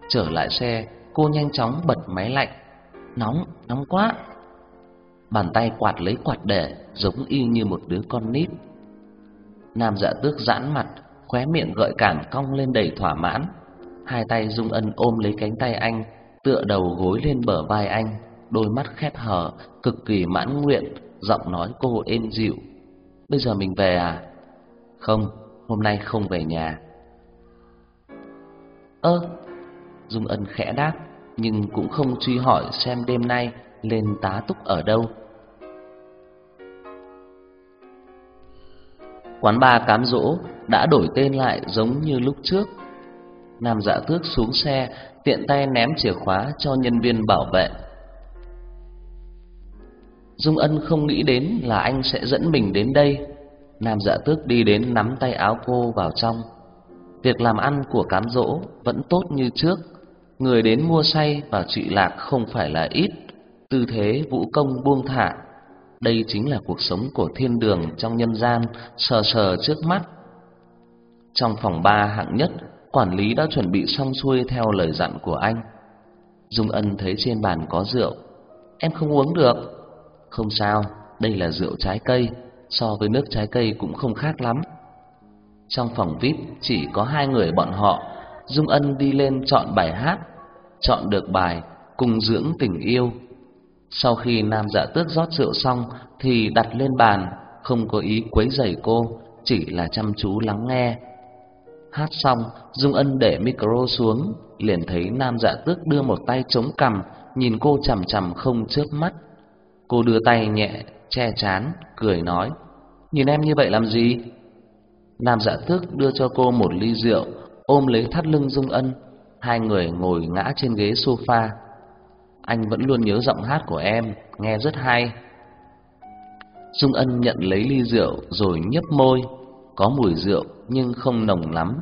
Trở lại xe, cô nhanh chóng bật máy lạnh. Nóng, nóng quá. Bàn tay quạt lấy quạt để, giống y như một đứa con nít. Nam Dạ Tước giãn mặt, khóe miệng gợi cảm cong lên đầy thỏa mãn. Hai tay Dung Ân ôm lấy cánh tay anh, tựa đầu gối lên bờ vai anh, đôi mắt khép hờ, cực kỳ mãn nguyện, giọng nói cô êm dịu. "Bây giờ mình về à?" "Không, hôm nay không về nhà." "Ơ?" Dung Ân khẽ đáp, nhưng cũng không truy hỏi xem đêm nay lên tá túc ở đâu. Quán ba cám dỗ đã đổi tên lại giống như lúc trước. Nam Dạ Tước xuống xe, tiện tay ném chìa khóa cho nhân viên bảo vệ. Dung Ân không nghĩ đến là anh sẽ dẫn mình đến đây. Nam Dạ Tước đi đến nắm tay áo cô vào trong. Việc làm ăn của cám dỗ vẫn tốt như trước, người đến mua say và trị lạc không phải là ít, tư thế vũ công buông thả. Đây chính là cuộc sống của thiên đường trong nhân gian, sờ sờ trước mắt. Trong phòng ba hạng nhất, quản lý đã chuẩn bị xong xuôi theo lời dặn của anh. Dung Ân thấy trên bàn có rượu, em không uống được. Không sao, đây là rượu trái cây, so với nước trái cây cũng không khác lắm. Trong phòng VIP chỉ có hai người bọn họ, Dung Ân đi lên chọn bài hát, chọn được bài Cùng dưỡng tình yêu. Sau khi Nam Dạ Tước rót rượu xong thì đặt lên bàn, không có ý quấy rầy cô, chỉ là chăm chú lắng nghe. Hát xong, Dung Ân để micro xuống, liền thấy Nam Dạ Tước đưa một tay chống cằm, nhìn cô chằm chằm không chớp mắt. Cô đưa tay nhẹ che chán, cười nói: "Nhìn em như vậy làm gì?" Nam Dạ Tước đưa cho cô một ly rượu, ôm lấy thắt lưng Dung Ân, hai người ngồi ngã trên ghế sofa. Anh vẫn luôn nhớ giọng hát của em, nghe rất hay. Dung Ân nhận lấy ly rượu rồi nhấp môi, có mùi rượu nhưng không nồng lắm.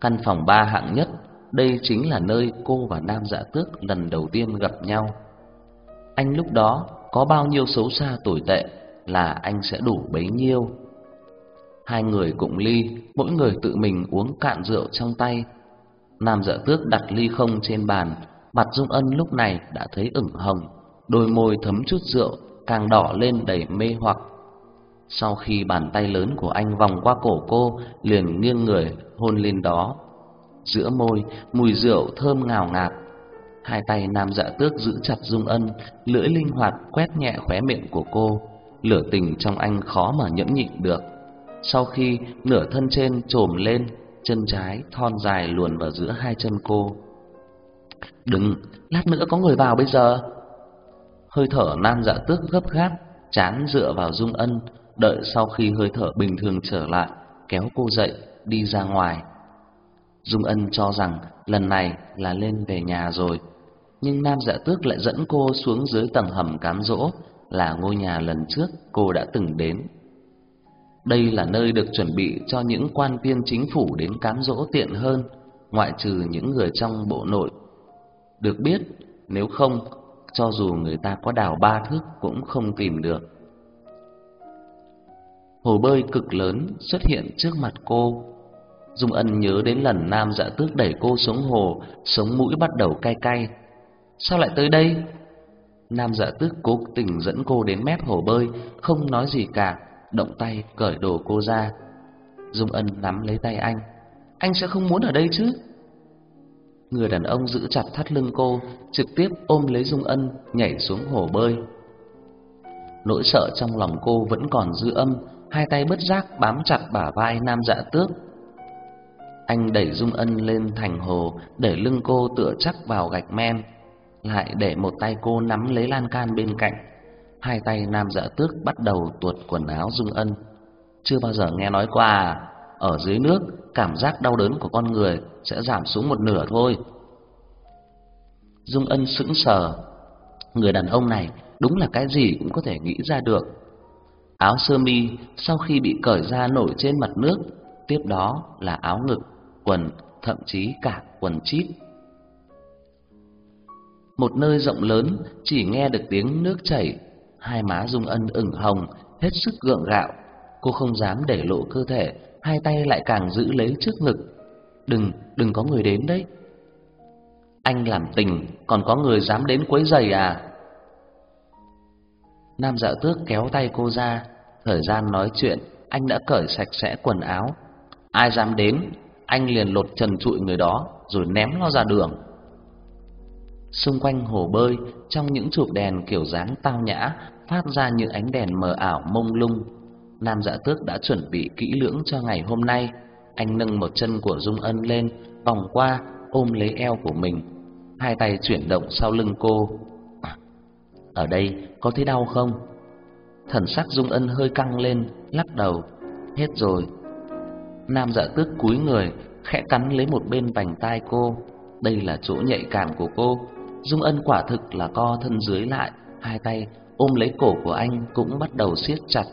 Căn phòng ba hạng nhất, đây chính là nơi cô và Nam Dạ Tước lần đầu tiên gặp nhau. Anh lúc đó có bao nhiêu xấu xa tồi tệ là anh sẽ đủ bấy nhiêu. Hai người cùng ly, mỗi người tự mình uống cạn rượu trong tay. Nam Dạ Tước đặt ly không trên bàn, mặt Dung Ân lúc này đã thấy ửng hồng, đôi môi thấm chút rượu càng đỏ lên đầy mê hoặc. Sau khi bàn tay lớn của anh vòng qua cổ cô, liền nghiêng người hôn lên đó. Giữa môi, mùi rượu thơm ngào ngạt. Hai tay Nam Dạ Tước giữ chặt Dung Ân, lưỡi linh hoạt quét nhẹ khóe miệng của cô. Lửa tình trong anh khó mà nhẫn nhịn được. Sau khi nửa thân trên trồm lên, chân trái thon dài luồn vào giữa hai chân cô. "Đừng, lát nữa có người vào bây giờ." Hơi thở Nam Dạ Tước gấp gáp, chán dựa vào Dung Ân, đợi sau khi hơi thở bình thường trở lại, kéo cô dậy đi ra ngoài. Dung Ân cho rằng lần này là lên về nhà rồi, nhưng Nam Dạ Tước lại dẫn cô xuống dưới tầng hầm cám dỗ, là ngôi nhà lần trước cô đã từng đến. Đây là nơi được chuẩn bị cho những quan viên chính phủ đến cám dỗ tiện hơn, ngoại trừ những người trong bộ nội. Được biết, nếu không, cho dù người ta có đào ba thước cũng không tìm được. Hồ bơi cực lớn xuất hiện trước mặt cô. Dung Ân nhớ đến lần Nam Dạ Tước đẩy cô xuống hồ, sống mũi bắt đầu cay cay. Sao lại tới đây? Nam Dạ Tước cố tình dẫn cô đến mép hồ bơi, không nói gì cả, động tay cởi đồ cô ra. Dung Ân nắm lấy tay anh. Anh sẽ không muốn ở đây chứ? Người đàn ông giữ chặt thắt lưng cô, trực tiếp ôm lấy Dung Ân nhảy xuống hồ bơi. Nỗi sợ trong lòng cô vẫn còn dư âm, hai tay bất giác bám chặt bả vai Nam Dạ Tước. Anh đẩy Dung Ân lên thành hồ, để lưng cô tựa chắc vào gạch men, lại để một tay cô nắm lấy lan can bên cạnh. Hai tay Nam Dạ Tước bắt đầu tuột quần áo Dung Ân. Chưa bao giờ nghe nói qua à? Ở dưới nước, cảm giác đau đớn của con người sẽ giảm xuống một nửa thôi. Dung Ân sững sờ. Người đàn ông này đúng là cái gì cũng có thể nghĩ ra được. Áo sơ mi sau khi bị cởi ra nổi trên mặt nước, tiếp đó là áo ngực, quần, thậm chí cả quần chít. Một nơi rộng lớn chỉ nghe được tiếng nước chảy, hai má Dung Ân ửng hồng, hết sức gượng gạo. Cô không dám để lộ cơ thể, hai tay lại càng giữ lấy trước ngực. "Đừng, đừng có người đến đấy." Anh làm tình, còn có người dám đến quấy rầy à? Nam Dạ Tước kéo tay cô ra, thời gian nói chuyện, anh đã cởi sạch sẽ quần áo. Ai dám đến, anh liền lột trần trụi người đó rồi ném nó ra đường. Xung quanh hồ bơi, trong những chụp đèn kiểu dáng tao nhã, phát ra những ánh đèn mờ ảo mông lung. Nam Dạ Tước đã chuẩn bị kỹ lưỡng cho ngày hôm nay. Anh nâng một chân của Dung Ân lên, vòng qua, ôm lấy eo của mình. Hai tay chuyển động sau lưng cô. À, ở đây có thấy đau không? Thần sắc Dung Ân hơi căng lên, lắc đầu. Hết rồi. Nam Dạ Tước cúi người, khẽ cắn lấy một bên vành tai cô. Đây là chỗ nhạy cảm của cô. Dung Ân quả thực là co thân dưới lại, hai tay ôm lấy cổ của anh cũng bắt đầu siết chặt.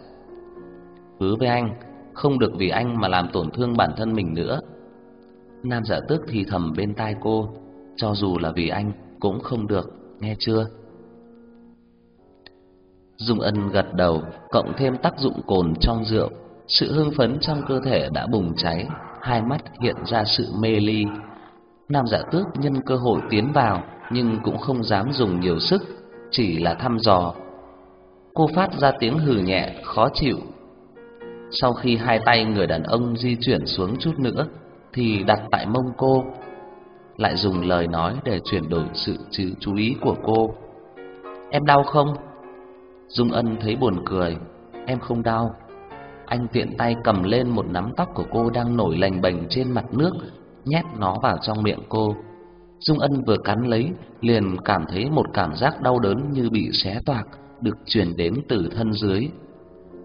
Hứa với anh, không được vì anh mà làm tổn thương bản thân mình nữa. Nam Dạ Tước thì thầm bên tai cô, cho dù là vì anh cũng không được, nghe chưa? Dung Ân gật đầu, cộng thêm tác dụng cồn trong rượu, sự hưng phấn trong cơ thể đã bùng cháy, hai mắt hiện ra sự mê ly. Nam Dạ Tước nhân cơ hội tiến vào, nhưng cũng không dám dùng nhiều sức, chỉ là thăm dò. Cô phát ra tiếng hừ nhẹ, khó chịu. Sau khi hai tay người đàn ông di chuyển xuống chút nữa, thì đặt tại mông cô, lại dùng lời nói để chuyển đổi sự chú ý của cô. Em đau không? Dung Ân thấy buồn cười, em không đau. Anh tiện tay cầm lên một nắm tóc của cô đang nổi lành bềnh trên mặt nước, nhét nó vào trong miệng cô. Dung Ân vừa cắn lấy, liền cảm thấy một cảm giác đau đớn như bị xé toạc được truyền đến từ thân dưới.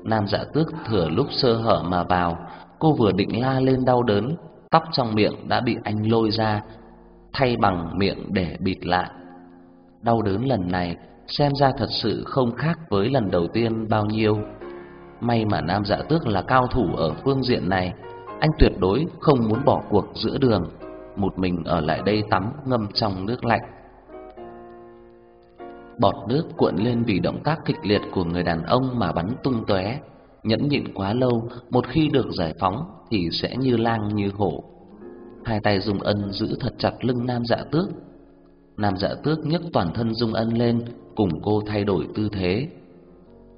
Nam Dạ Tước thừa lúc sơ hở mà vào, cô vừa định la lên đau đớn, tóc trong miệng đã bị anh lôi ra, thay bằng miệng để bịt lại. Đau đớn lần này xem ra thật sự không khác với lần đầu tiên bao nhiêu. May mà Nam Dạ Tước là cao thủ ở phương diện này, anh tuyệt đối không muốn bỏ cuộc giữa đường, một mình ở lại đây tắm ngâm trong nước lạnh. Bọt nước cuộn lên vì động tác kịch liệt của người đàn ông mà bắn tung tóe, nhẫn nhịn quá lâu, một khi được giải phóng thì sẽ như lang như hổ. Hai tay Dung Ân giữ thật chặt lưng Nam Dạ Tước. Nam Dạ Tước nhấc toàn thân Dung Ân lên, cùng cô thay đổi tư thế.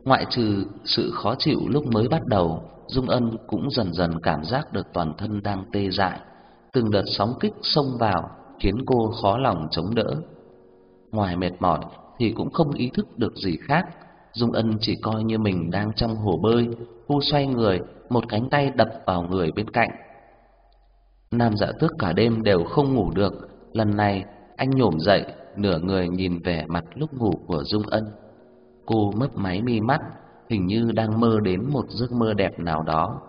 Ngoại trừ sự khó chịu lúc mới bắt đầu, Dung Ân cũng dần dần cảm giác được toàn thân đang tê dại, từng đợt sóng kích xông vào khiến cô khó lòng chống đỡ. Ngoài mệt mỏi thì cũng không ý thức được gì khác, Dung Ân chỉ coi như mình đang trong hồ bơi, cô xoay người, một cánh tay đập vào người bên cạnh. Nam Dạ Tước cả đêm đều không ngủ được, lần này anh nhổm dậy, nửa người nhìn về mặt lúc ngủ của Dung Ân. Cô mấp máy mi mắt, hình như đang mơ đến một giấc mơ đẹp nào đó.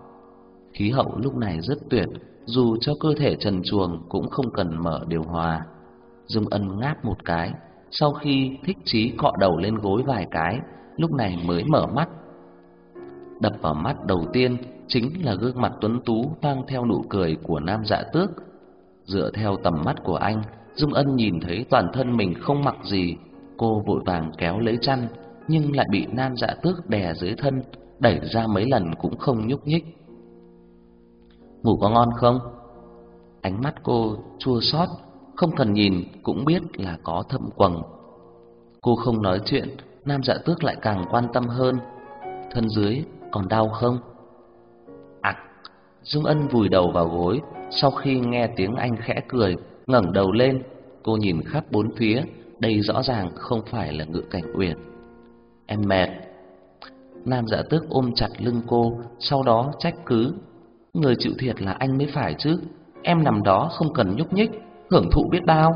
Khí hậu lúc này rất tuyệt, dù cho cơ thể trần truồng cũng không cần mở điều hòa. Dung Ân ngáp một cái, sau khi thích chí cọ đầu lên gối vài cái, lúc này mới mở mắt. Đập vào mắt đầu tiên chính là gương mặt tuấn tú mang theo nụ cười của nam dạ tước. Dựa theo tầm mắt của anh, Dung Ân nhìn thấy toàn thân mình không mặc gì, cô vội vàng kéo lấy chăn, nhưng lại bị nam dạ tước đè dưới thân, đẩy ra mấy lần cũng không nhúc nhích. Ngủ có ngon không? Ánh mắt cô chua xót, không cần nhìn cũng biết là có thâm quầng. Cô không nói chuyện, nam dạ tước lại càng quan tâm hơn. Thân dưới còn đau không? Ặc, Dung Ân vùi đầu vào gối, sau khi nghe tiếng anh khẽ cười, ngẩng đầu lên, cô nhìn khắp bốn phía, đây rõ ràng không phải là ngự cảnh uyển. Em mệt. Nam Dạ Tước ôm chặt lưng cô, sau đó trách cứ, người chịu thiệt là anh mới phải chứ, em nằm đó không cần nhúc nhích, hưởng thụ biết bao.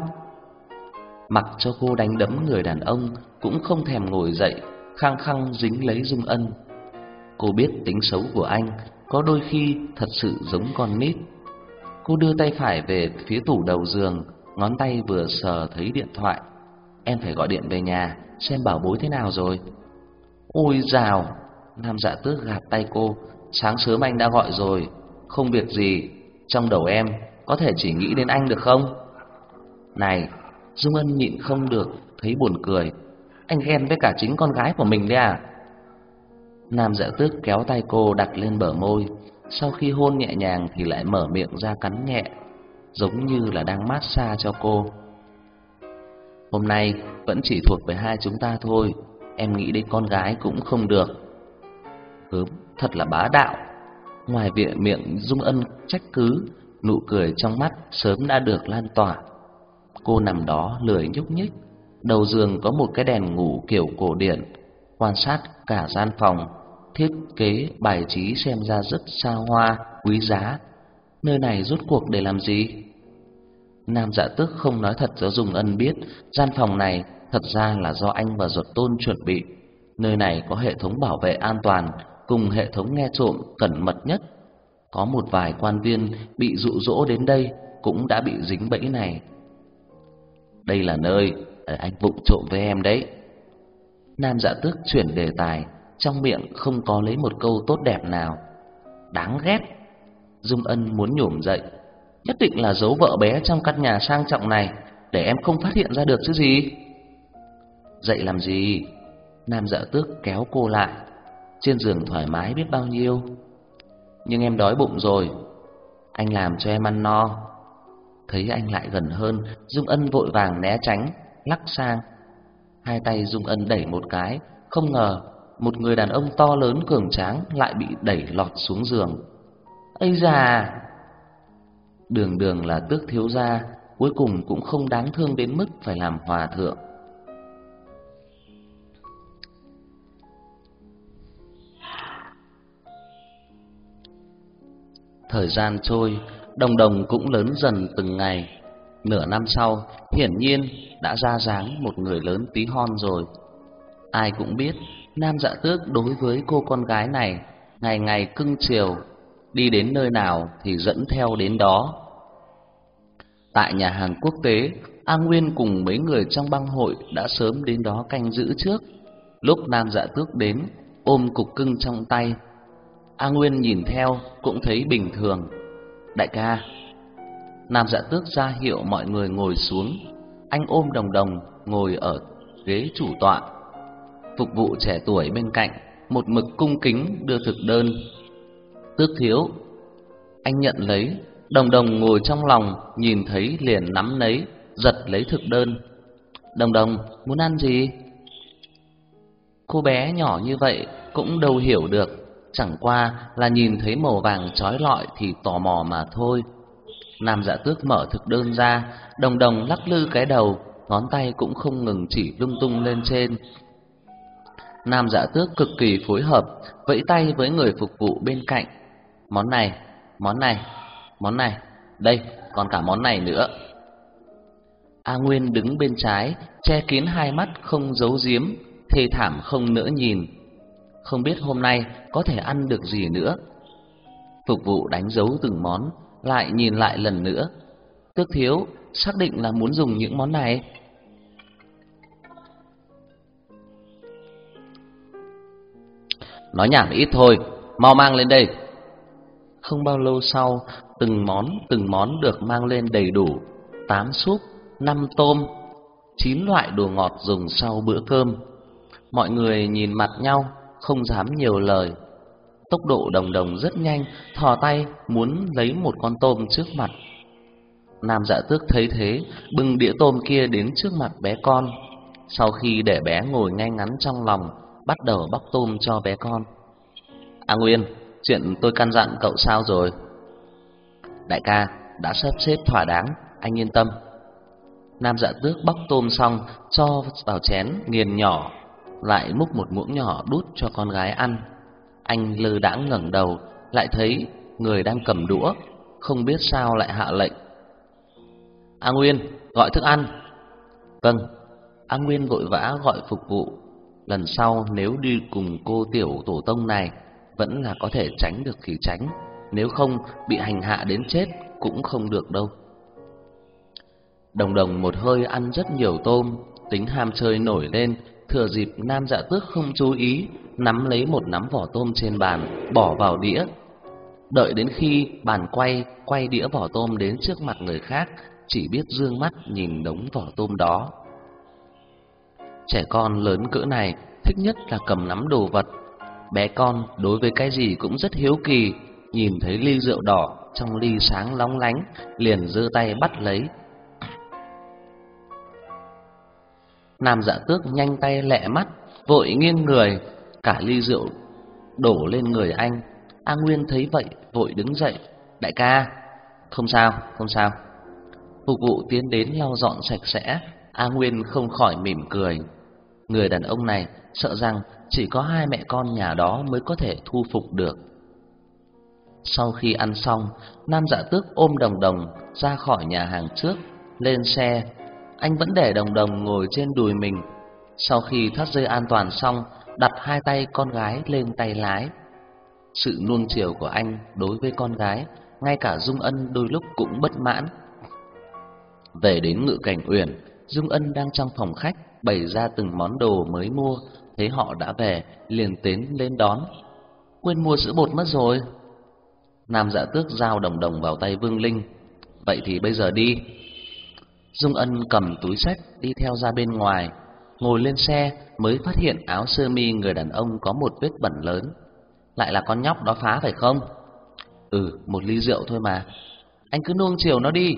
Mặc cho cô đánh đấm người đàn ông, cũng không thèm ngồi dậy, khăng khăng dính lấy Dung Ân. Cô biết tính xấu của anh, có đôi khi thật sự giống con nít. Cô đưa tay phải về phía tủ đầu giường, ngón tay vừa sờ thấy điện thoại. Em phải gọi điện về nhà, xem bảo bối thế nào rồi. Ôi dào, Nam dạ tước gạt tay cô, sáng sớm anh đã gọi rồi, không việc gì, trong đầu em có thể chỉ nghĩ đến anh được không? Này, Dung Ân nhịn không được, thấy buồn cười. Anh ghen với cả chính con gái của mình đấy à? Nam dạ tước kéo tay cô đặt lên bờ môi, sau khi hôn nhẹ nhàng thì lại mở miệng ra cắn nhẹ, giống như là đang mát xa cho cô. Hôm nay vẫn chỉ thuộc về hai chúng ta thôi, em nghĩ đến con gái cũng không được. Hớm, thật là bá đạo. Ngoài viện miệng Dung Ân trách cứ, nụ cười trong mắt sớm đã được lan tỏa. Cô nằm đó lười nhúc nhích, đầu giường có một cái đèn ngủ kiểu cổ điển, quan sát cả gian phòng, thiết kế bài trí xem ra rất xa hoa, quý giá. Nơi này rốt cuộc để làm gì? Nam Dạ Tước không nói thật cho Dung Ân biết, gian phòng này thật ra là do anh và ruột Tôn chuẩn bị. Nơi này có hệ thống bảo vệ an toàn cùng hệ thống nghe trộm cẩn mật nhất. Có một vài quan viên bị dụ dỗ đến đây cũng đã bị dính bẫy này. Đây là nơi ờ, anh vụng trộm với em đấy. Nam Dạ Tước chuyển đề tài, trong miệng không có lấy một câu tốt đẹp nào. Đáng ghét. Dung Ân muốn nhổm dậy, nhất định là giấu vợ bé trong căn nhà sang trọng này để em không phát hiện ra được chứ gì. Dậy làm gì? Nam Dạ Tước kéo cô lại. Trên giường thoải mái biết bao nhiêu. Nhưng em đói bụng rồi. Anh làm cho em ăn no. Thấy anh lại gần hơn, Dung Ân vội vàng né tránh, lắc sang. Hai tay Dung Ân đẩy một cái, không ngờ một người đàn ông to lớn cường tráng lại bị đẩy lọt xuống giường. Ây già, Đường đường là tước thiếu gia, cuối cùng cũng không đáng thương đến mức phải làm hòa thượng. Thời gian trôi, đồng đồng cũng lớn dần từng ngày. Nửa năm sau, hiển nhiên đã ra dáng một người lớn tí hon rồi. Ai cũng biết, Nam Dạ Tước đối với cô con gái này ngày ngày cưng chiều, đi đến nơi nào thì dẫn theo đến đó. Tại nhà hàng quốc tế, A Nguyên cùng mấy người trong băng hội đã sớm đến đó canh giữ trước. Lúc Nam Dạ Tước đến, ôm cục cưng trong tay, A Nguyên nhìn theo cũng thấy bình thường. Đại ca, Nam Dạ Tước ra hiệu mọi người ngồi xuống. Anh ôm Đồng Đồng ngồi ở ghế chủ tọa. Phục vụ trẻ tuổi bên cạnh, một mực cung kính đưa thực đơn. Tước thiếu, anh nhận lấy, Đồng Đồng ngồi trong lòng, nhìn thấy liền nắm lấy, giật lấy thực đơn. Đồng Đồng, muốn ăn gì? Cô bé nhỏ như vậy cũng đâu hiểu được, chẳng qua là nhìn thấy màu vàng trói lọi thì tò mò mà thôi. Nam Dạ Tước mở thực đơn ra, Đồng Đồng lắc lư cái đầu, ngón tay cũng không ngừng chỉ lung tung lên trên. Nam Dạ Tước cực kỳ phối hợp, vẫy tay với người phục vụ bên cạnh. Món này, món này, món này, đây, còn cả món này nữa. A Nguyên đứng bên trái, che kín hai mắt không giấu giếm, thê thảm không nỡ nhìn không biết hôm nay có thể ăn được gì nữa. Phục vụ đánh dấu từng món, lại nhìn lại lần nữa. Tước thiếu xác định là muốn dùng những món này. Nói nhảm ít thôi, mau mang lên đây. Không bao lâu sau, từng món từng món được mang lên đầy đủ, tám súp, năm tôm, chín loại đồ ngọt dùng sau bữa cơm. Mọi người nhìn mặt nhau, không dám nhiều lời. Tốc độ đồng đồng rất nhanh, thò tay muốn lấy một con tôm trước mặt. Nam dạ tước thấy thế, bưng đĩa tôm kia đến trước mặt bé con. Sau khi để bé ngồi ngay ngắn trong lòng, bắt đầu bóc tôm cho bé con. A Nguyên, chuyện tôi căn dặn cậu sao rồi? Đại ca, đã sắp xếp thỏa đáng, anh yên tâm. Nam dạ tước bóc tôm xong, cho vào chén nghiền nhỏ, lại múc một muỗng nhỏ đút cho con gái ăn. Anh lơ đãng ngẩng đầu, lại thấy người đang cầm đũa, không biết sao lại hạ lệnh. A Nguyên, gọi thức ăn. Vâng. A Nguyên vội vã gọi phục vụ. Lần sau nếu đi cùng cô tiểu tổ tông này, vẫn là có thể tránh được thì tránh, nếu không bị hành hạ đến chết cũng không được đâu. Đồng đồng một hơi ăn rất nhiều tôm, tính ham chơi nổi lên, thừa dịp nam dạ tước không chú ý, nắm lấy một nắm vỏ tôm trên bàn, bỏ vào đĩa. Đợi đến khi bàn quay, quay đĩa vỏ tôm đến trước mặt người khác, chỉ biết dương mắt nhìn đống vỏ tôm đó. Trẻ con lớn cỡ này thích nhất là cầm nắm đồ vật. Bé con đối với cái gì cũng rất hiếu kỳ, nhìn thấy ly rượu đỏ trong ly sáng lóng lánh, liền giơ tay bắt lấy. Nam Dạ Tước nhanh tay lẹ mắt, vội nghiêng người, cả ly rượu đổ lên người anh. A Nguyên thấy vậy, vội đứng dậy, "Đại ca, không sao, không sao." Phục vụ tiến đến lau dọn sạch sẽ, A Nguyên không khỏi mỉm cười. Người đàn ông này sợ rằng chỉ có hai mẹ con nhà đó mới có thể thu phục được. Sau khi ăn xong, Nam Dạ Tước ôm Đồng Đồng ra khỏi nhà hàng trước, lên xe. Anh vẫn để Đồng Đồng ngồi trên đùi mình. Sau khi thắt dây an toàn xong, đặt hai tay con gái lên tay lái. Sự nuông chiều của anh đối với con gái, ngay cả Dung Ân đôi lúc cũng bất mãn. Về đến ngự cảnh uyển, Dung Ân đang trong phòng khách bày ra từng món đồ mới mua, thấy họ đã về, liền tiến lên đón. Quên mua sữa bột mất rồi. Nam Dạ Tước giao đồng đồng vào tay Vương Linh. Vậy thì bây giờ đi. Dung Ân cầm túi sách đi theo ra bên ngoài, ngồi lên xe mới phát hiện áo sơ mi người đàn ông có một vết bẩn lớn. Lại là con nhóc đó phá phải không? Ừ, một ly rượu thôi mà. Anh cứ nuông chiều nó đi,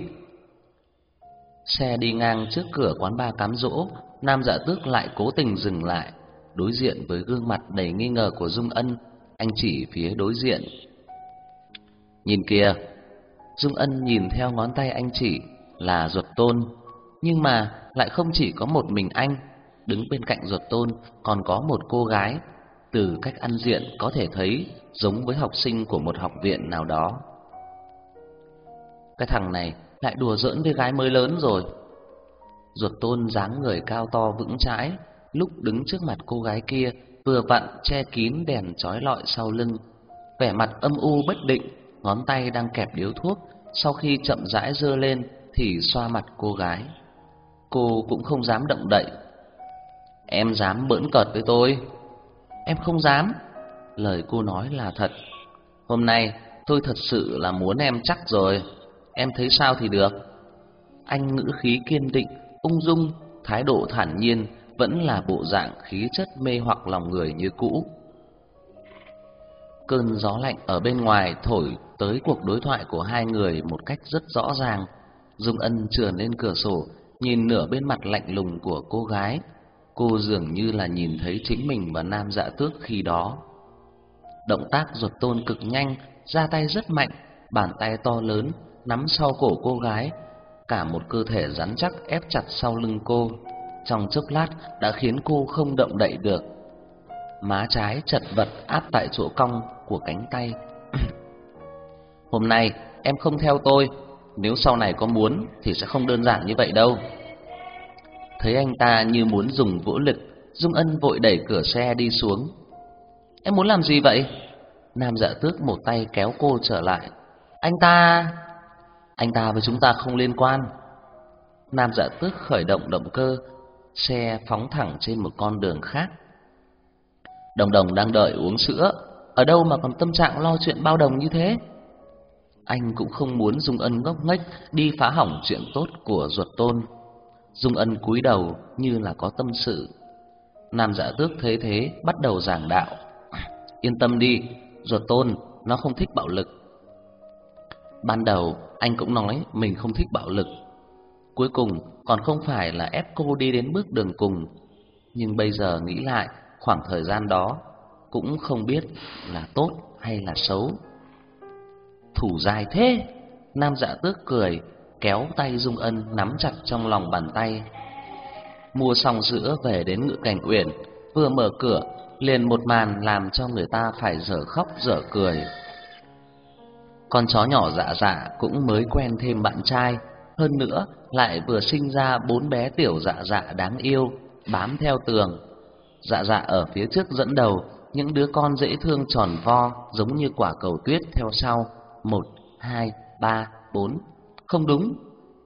Xe đi ngang trước cửa quán ba cám dỗ, Nam Dạ Tước lại cố tình dừng lại, đối diện với gương mặt đầy nghi ngờ của Dung Ân, anh chỉ phía đối diện. Nhìn kìa, Dung Ân nhìn theo ngón tay anh chỉ là ruột Tôn, nhưng mà lại không chỉ có một mình anh, đứng bên cạnh ruột Tôn còn có một cô gái, từ cách ăn diện có thể thấy giống với học sinh của một học viện nào đó. Cái thằng này lại đùa giỡn với gái mới lớn rồi. Ruột tôn dáng người cao to vững chãi, lúc đứng trước mặt cô gái kia, vừa vặn che kín đèn chói lọi sau lưng, vẻ mặt âm u bất định, ngón tay đang kẹp điếu thuốc, sau khi chậm rãi giơ lên thì xoa mặt cô gái. Cô cũng không dám động đậy. Em dám bỡn cợt với tôi? Em không dám. Lời cô nói là thật. Hôm nay tôi thật sự là muốn em chắc rồi em thấy sao thì được. Anh ngữ khí kiên định, ung dung, thái độ thản nhiên, vẫn là bộ dạng khí chất mê hoặc lòng người như cũ. Cơn gió lạnh ở bên ngoài thổi tới cuộc đối thoại của hai người một cách rất rõ ràng. Dung Ân trườn lên cửa sổ, nhìn nửa bên mặt lạnh lùng của cô gái. Cô dường như là nhìn thấy chính mình và Nam Dạ Tước khi đó. Động tác ruột tôn cực nhanh, ra tay rất mạnh, bàn tay to lớn nắm sau cổ cô gái, cả một cơ thể rắn chắc ép chặt sau lưng cô, trong chốc lát đã khiến cô không động đậy được. Má trái chật vật áp tại chỗ cong của cánh tay. *clears throat* Hôm nay em không theo tôi, nếu sau này có muốn thì sẽ không đơn giản như vậy đâu. Thấy anh ta như muốn dùng vũ lực, Dung Ân vội đẩy cửa xe đi xuống. Em muốn làm gì vậy? Nam dạ tước một tay kéo cô trở lại. Anh ta... Anh ta với chúng ta không liên quan. Nam dạ tước khởi động động cơ, xe phóng thẳng trên một con đường khác. Đồng đồng đang đợi uống sữa, ở đâu mà còn tâm trạng lo chuyện bao đồng như thế? Anh cũng không muốn Dung Ân ngốc nghếch đi phá hỏng chuyện tốt của ruột tôn. Dung Ân cúi đầu như là có tâm sự. Nam Dạ Tước thế thế bắt đầu giảng đạo. *clears throat* Yên tâm đi, ruột tôn nó không thích bạo lực. Ban đầu anh cũng nói mình không thích bạo lực. Cuối cùng còn không phải là ép cô đi đến bước đường cùng. Nhưng bây giờ nghĩ lại, khoảng thời gian đó cũng không biết là tốt hay là xấu. Thủ dài thế, Nam Dạ Tước cười, kéo tay Dung Ân nắm chặt trong lòng bàn tay. Mua xong sữa về đến ngự cảnh uyển, vừa mở cửa liền một màn làm cho người ta phải dở khóc dở cười. Con chó nhỏ dạ dạ cũng mới quen thêm bạn trai, hơn nữa lại vừa sinh ra bốn bé tiểu dạ dạ đáng yêu bám theo tường. Dạ dạ ở phía trước dẫn đầu, những đứa con dễ thương tròn vo giống như quả cầu tuyết theo sau, một, hai, ba, bốn. Không đúng.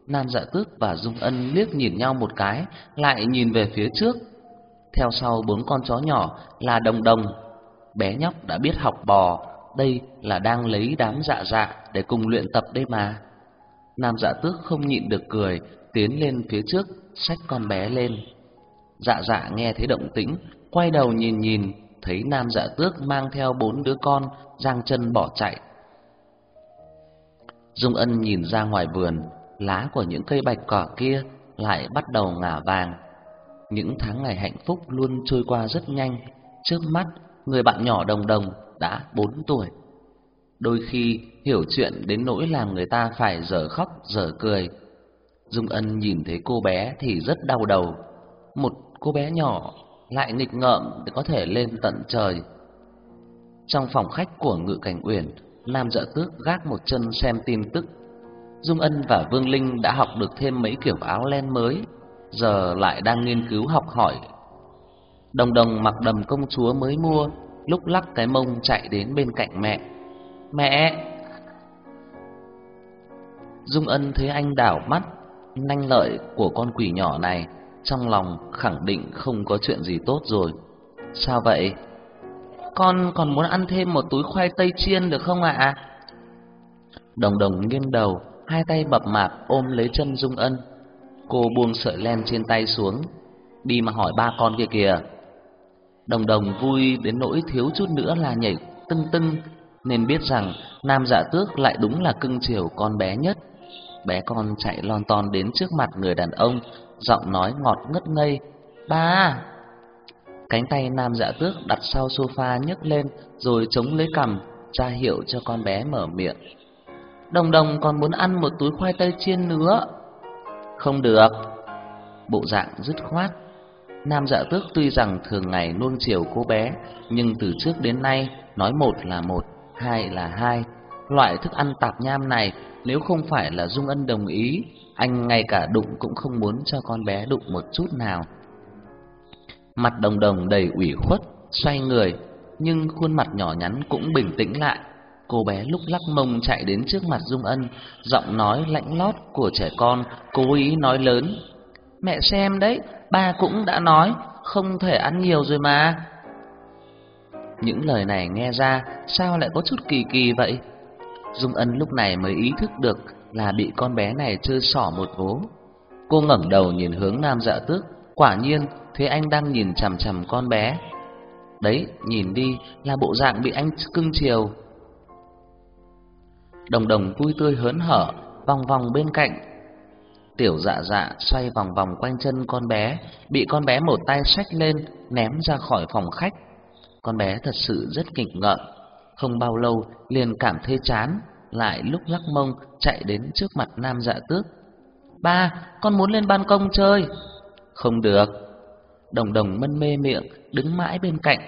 Nam Dạ Tước và Dung Ân liếc nhìn nhau một cái, lại nhìn về phía trước. Theo sau bốn con chó nhỏ là Đồng Đồng. Bé nhóc đã biết học bò, đây là đang lấy đám dạ dạ để cùng luyện tập đây mà. Nam Dạ Tước không nhịn được cười, tiến lên phía trước, xách con bé lên. Dạ dạ nghe thấy động tĩnh, quay đầu nhìn nhìn, thấy Nam Dạ Tước mang theo bốn đứa con giang chân bỏ chạy. Dung Ân nhìn ra ngoài vườn, lá của những cây bạch cỏ kia lại bắt đầu ngả vàng. Những tháng ngày hạnh phúc luôn trôi qua rất nhanh, trước mắt người bạn nhỏ đồng đồng đã bốn tuổi. Đôi khi hiểu chuyện đến nỗi làm người ta phải dở khóc dở cười. Dung Ân nhìn thấy cô bé thì rất đau đầu. Một cô bé nhỏ lại nghịch ngợm để có thể lên tận trời. Trong phòng khách của Ngự Cảnh Uyển, Nam Dạ Tước gác một chân xem tin tức. Dung Ân và Vương Linh đã học được thêm mấy kiểu áo len mới, giờ lại đang nghiên cứu học hỏi. Đồng Đồng mặc đầm công chúa mới mua, lúc lắc cái mông chạy đến bên cạnh mẹ. "Mẹ!" Dung Ân thấy anh đảo mắt, nanh lợi của con quỷ nhỏ này, trong lòng khẳng định không có chuyện gì tốt rồi. "Sao vậy?" Con còn muốn ăn thêm một túi khoai tây chiên được không ạ? Đồng đồng nghiêng đầu, hai tay bập mạp ôm lấy chân Dung Ân. Cô buông sợi len trên tay xuống, đi mà hỏi ba con kia kìa. Đồng đồng vui đến nỗi thiếu chút nữa là nhảy tưng tưng, nên biết rằng nam dạ tước lại đúng là cưng chiều con bé nhất. Bé con chạy lon ton đến trước mặt người đàn ông, giọng nói ngọt ngất ngây. Ba! Cánh tay nam dạ tước đặt sau sofa nhấc lên rồi chống lấy cằm, ra hiệu cho con bé mở miệng. Đồng đồng còn muốn ăn một túi khoai tây chiên nữa. Không được. Bộ dạng dứt khoát. Nam dạ tước tuy rằng thường ngày nuông chiều cô bé, nhưng từ trước đến nay nói một là một, hai là hai. Loại thức ăn tạp nham này nếu không phải là Dung Ân đồng ý, anh ngay cả đụng cũng không muốn cho con bé đụng một chút nào. Mặt đồng đồng đầy ủy khuất, xoay người, nhưng khuôn mặt nhỏ nhắn cũng bình tĩnh lại. Cô bé lúc lắc mông chạy đến trước mặt Dung Ân, giọng nói lạnh lót của trẻ con, cố ý nói lớn. Mẹ xem đấy, ba cũng đã nói, không thể ăn nhiều rồi mà. Những lời này nghe ra sao lại có chút kỳ kỳ vậy? Dung Ân lúc này mới ý thức được là bị con bé này chơi xỏ một vố. Cô ngẩng đầu nhìn hướng Nam Dạ Tước, quả nhiên thấy anh đang nhìn chằm chằm con bé. Đấy, nhìn đi là bộ dạng bị anh cưng chiều. Đồng đồng vui tươi hớn hở, vòng vòng bên cạnh. Tiểu dạ dạ xoay vòng vòng quanh chân con bé, bị con bé một tay xách lên, ném ra khỏi phòng khách. Con bé thật sự rất nghịch ngợm, không bao lâu liền cảm thấy chán, lại lúc lắc mông chạy đến trước mặt nam dạ tước. Ba, con muốn lên ban công chơi. Không được, Đồng đồng mân mê miệng, đứng mãi bên cạnh,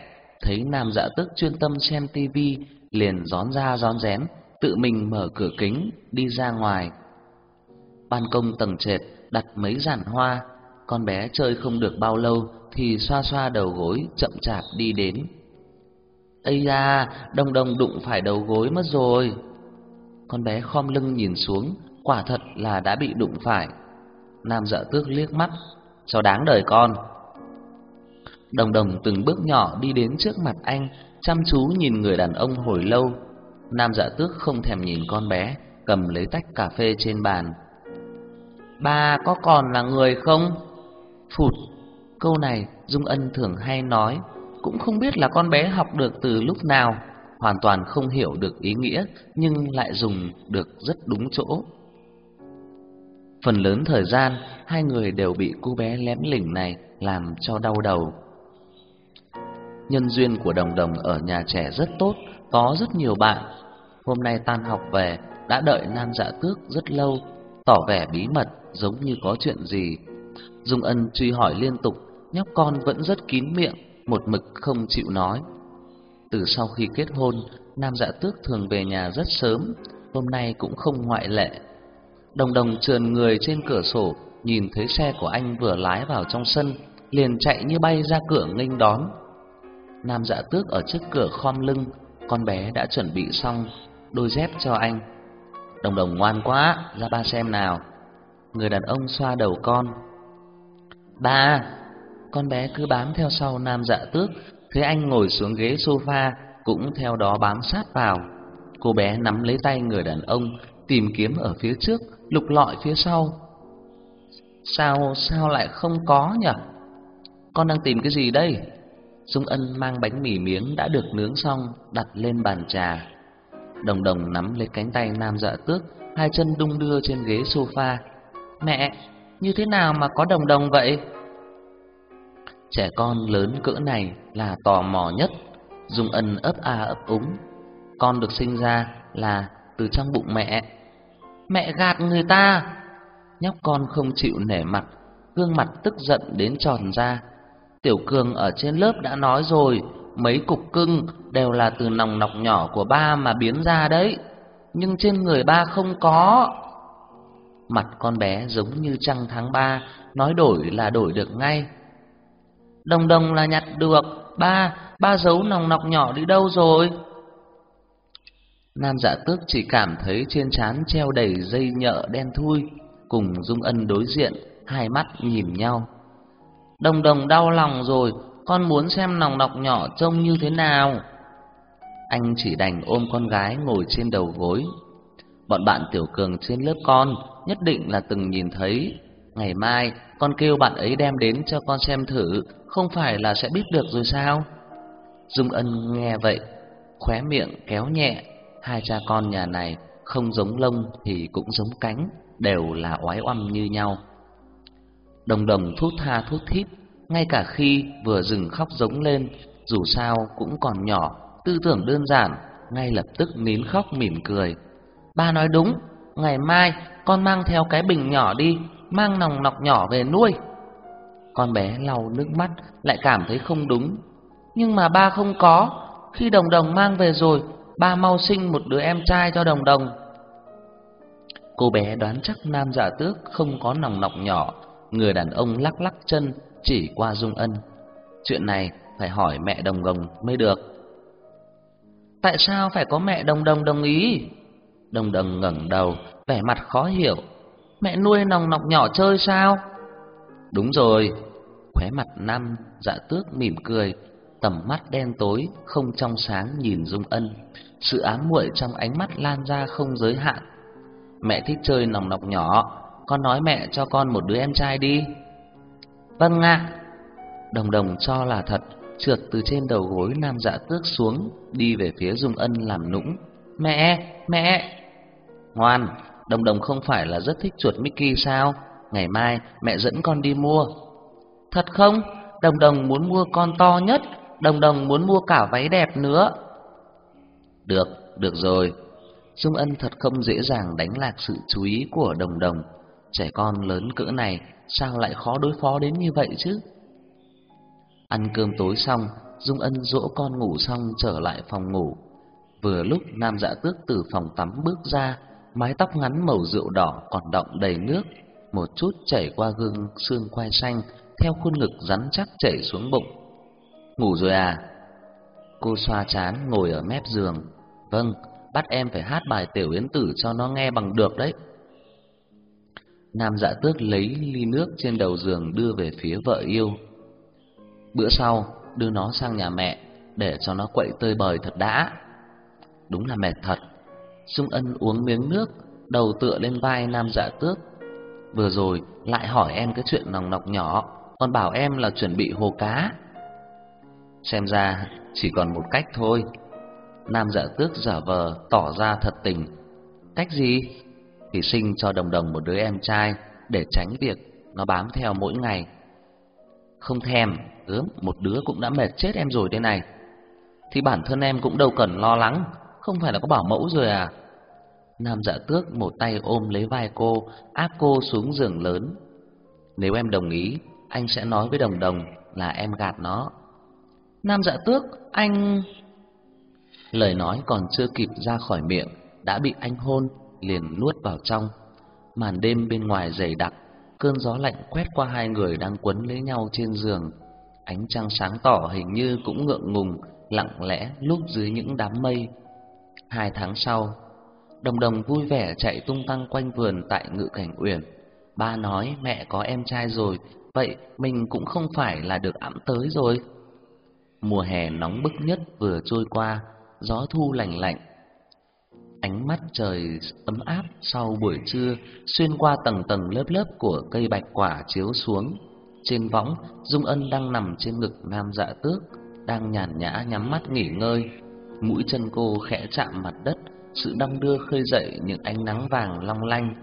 thấy nam dạ tức chuyên tâm xem tivi, liền rón ra rón rén, tự mình mở cửa kính, đi ra ngoài. Ban công tầng trệt đặt mấy giàn hoa, con bé chơi không được bao lâu thì xoa xoa đầu gối chậm chạp đi đến. Ây da, đồng đồng đụng phải đầu gối mất rồi. Con bé khom lưng nhìn xuống, quả thật là đã bị đụng phải. Nam dạ tước liếc mắt, cho đáng đời con. Đồng đồng từng bước nhỏ đi đến trước mặt anh, chăm chú nhìn người đàn ông hồi lâu. Nam dạ tước không thèm nhìn con bé, cầm lấy tách cà phê trên bàn. Ba có còn là người không? Phụt, câu này Dung Ân thường hay nói, cũng không biết là con bé học được từ lúc nào, hoàn toàn không hiểu được ý nghĩa nhưng lại dùng được rất đúng chỗ. Phần lớn thời gian, hai người đều bị cô bé lém lỉnh này làm cho đau đầu. Nhân duyên của Đồng Đồng ở nhà trẻ rất tốt, có rất nhiều bạn. Hôm nay tan học về, đã đợi Nam Dạ Tước rất lâu, tỏ vẻ bí mật giống như có chuyện gì. Dung Ân truy hỏi liên tục, nhóc con vẫn rất kín miệng, một mực không chịu nói. Từ sau khi kết hôn, Nam Dạ Tước thường về nhà rất sớm, hôm nay cũng không ngoại lệ. Đồng Đồng trườn người trên cửa sổ, nhìn thấy xe của anh vừa lái vào trong sân, liền chạy như bay ra cửa nghênh đón. Nam Dạ Tước ở trước cửa khom lưng, con bé đã chuẩn bị xong đôi dép cho anh. Đồng Đồng ngoan quá, ra ba xem nào. Người đàn ông xoa đầu con. Ba, con bé cứ bám theo sau Nam Dạ Tước, thấy anh ngồi xuống ghế sofa cũng theo đó bám sát vào. Cô bé nắm lấy tay người đàn ông, tìm kiếm ở phía trước, lục lọi phía sau. Sao sao lại không có nhỉ? Con đang tìm cái gì đây? Dung Ân mang bánh mì miếng đã được nướng xong đặt lên bàn trà. Đồng Đồng nắm lấy cánh tay Nam Dạ Tước, hai chân đung đưa trên ghế sofa. "Mẹ, như thế nào mà có Đồng Đồng vậy?" Trẻ con lớn cỡ này là tò mò nhất, Dung Ân ấp a ấp úng. Con được sinh ra là từ trong bụng mẹ. Mẹ gạt người ta. Nhóc con không chịu nể mặt, gương mặt tức giận đến tròn ra. Tiểu Cường ở trên lớp đã nói rồi, mấy cục cưng đều là từ nòng nọc nhỏ của ba mà biến ra đấy, nhưng trên người ba không có. Mặt con bé giống như trăng tháng ba, nói đổi là đổi được ngay. Đồng đồng là nhặt được, ba, ba giấu nòng nọc nhỏ đi đâu rồi? Nam dạ tước chỉ cảm thấy trên trán treo đầy dây nhợ đen thui, cùng Dung Ân đối diện, hai mắt nhìn nhau. Đồng đồng đau lòng rồi, con muốn xem nòng nọc nhỏ trông như thế nào. Anh chỉ đành ôm con gái ngồi trên đầu gối. Bọn bạn tiểu cường trên lớp con nhất định là từng nhìn thấy. Ngày mai con kêu bạn ấy đem đến cho con xem thử, không phải là sẽ biết được rồi sao? Dung Ân nghe vậy, khóe miệng kéo nhẹ, hai cha con nhà này không giống lông thì cũng giống cánh, đều là oái oăm như nhau. Đồng đồng thút tha thút thít, ngay cả khi vừa dừng khóc giống lên, dù sao cũng còn nhỏ, tư tưởng đơn giản, ngay lập tức nín khóc mỉm cười. Ba nói đúng, ngày mai con mang theo cái bình nhỏ đi, mang nòng nọc nhỏ về nuôi. Con bé lau nước mắt, lại cảm thấy không đúng. Nhưng mà ba không có, khi đồng đồng mang về rồi, ba mau sinh một đứa em trai cho đồng đồng. Cô bé đoán chắc nam giả tước không có nòng nọc nhỏ, người đàn ông lắc lắc chân chỉ qua Dung Ân. Chuyện này phải hỏi mẹ đồng đồng mới được. Tại sao phải có mẹ đồng đồng đồng ý? Đồng đồng ngẩng đầu, vẻ mặt khó hiểu. Mẹ nuôi nòng nọc nhỏ chơi sao? Đúng rồi. Khóe mặt Nam Dạ Tước mỉm cười, tầm mắt đen tối không trong sáng nhìn Dung Ân, sự ám muội trong ánh mắt lan ra không giới hạn. Mẹ thích chơi nòng nọc nhỏ, con nói mẹ cho con một đứa em trai đi. Vâng ạ. Đồng đồng cho là thật, trượt từ trên đầu gối Nam Dạ Tước xuống, đi về phía Dung Ân làm nũng. Mẹ, mẹ. Ngoan, Đồng Đồng không phải là rất thích chuột Mickey sao? Ngày mai mẹ dẫn con đi mua. Thật không? Đồng Đồng muốn mua con to nhất, Đồng Đồng muốn mua cả váy đẹp nữa. Được, được rồi. Dung Ân thật không dễ dàng đánh lạc sự chú ý của Đồng Đồng. Trẻ con lớn cỡ này sao lại khó đối phó đến như vậy chứ? Ăn cơm tối xong, Dung Ân dỗ con ngủ xong trở lại phòng ngủ. Vừa lúc Nam Dạ Tước từ phòng tắm bước ra, mái tóc ngắn màu rượu đỏ còn đọng đầy nước, một chút chảy qua gương xương quai xanh, theo khuôn ngực rắn chắc chảy xuống bụng. Ngủ rồi à? Cô xoa chán ngồi ở mép giường. Vâng, bắt em phải hát bài tiểu yến tử cho nó nghe bằng được đấy. Nam dạ tước lấy ly nước trên đầu giường đưa về phía vợ yêu. Bữa sau, đưa nó sang nhà mẹ để cho nó quậy tơi bời thật đã. Đúng là mệt thật. Dung Ân uống miếng nước, đầu tựa lên vai Nam Dạ Tước. Vừa rồi lại hỏi em cái chuyện nòng nọc nhỏ, còn bảo em là chuẩn bị hồ cá. Xem ra chỉ còn một cách thôi. Nam Dạ Tước giả vờ tỏ ra thật tình. Cách gì? Thì sinh cho Đồng Đồng một đứa em trai để tránh việc nó bám theo mỗi ngày. Không thèm, ướm một đứa cũng đã mệt chết em rồi thế này. Thì bản thân em cũng đâu cần lo lắng, không phải là có bảo mẫu rồi à? Nam Dạ Tước một tay ôm lấy vai cô, áp cô xuống giường lớn. Nếu em đồng ý, anh sẽ nói với Đồng Đồng là em gạt nó. Nam Dạ Tước, anh Lời nói còn chưa kịp ra khỏi miệng đã bị anh hôn liền nuốt vào trong. Màn đêm bên ngoài dày đặc, cơn gió lạnh quét qua hai người đang quấn lấy nhau trên giường. Ánh trăng sáng tỏ hình như cũng ngượng ngùng, lặng lẽ lúc dưới những đám mây. Hai tháng sau, Đồng Đồng vui vẻ chạy tung tăng quanh vườn tại Ngự Cảnh Uyển. Ba nói mẹ có em trai rồi, vậy mình cũng không phải là được ẵm tới rồi. Mùa hè nóng bức nhất vừa trôi qua, gió thu lạnh lạnh. Ánh mắt trời ấm áp sau buổi trưa xuyên qua tầng tầng lớp lớp của cây bạch quả chiếu xuống. Trên võng, Dung Ân đang nằm trên ngực Nam Dạ Tước, đang nhàn nhã nhắm mắt nghỉ ngơi. Mũi chân cô khẽ chạm mặt đất, sự đong đưa khơi dậy những ánh nắng vàng long lanh.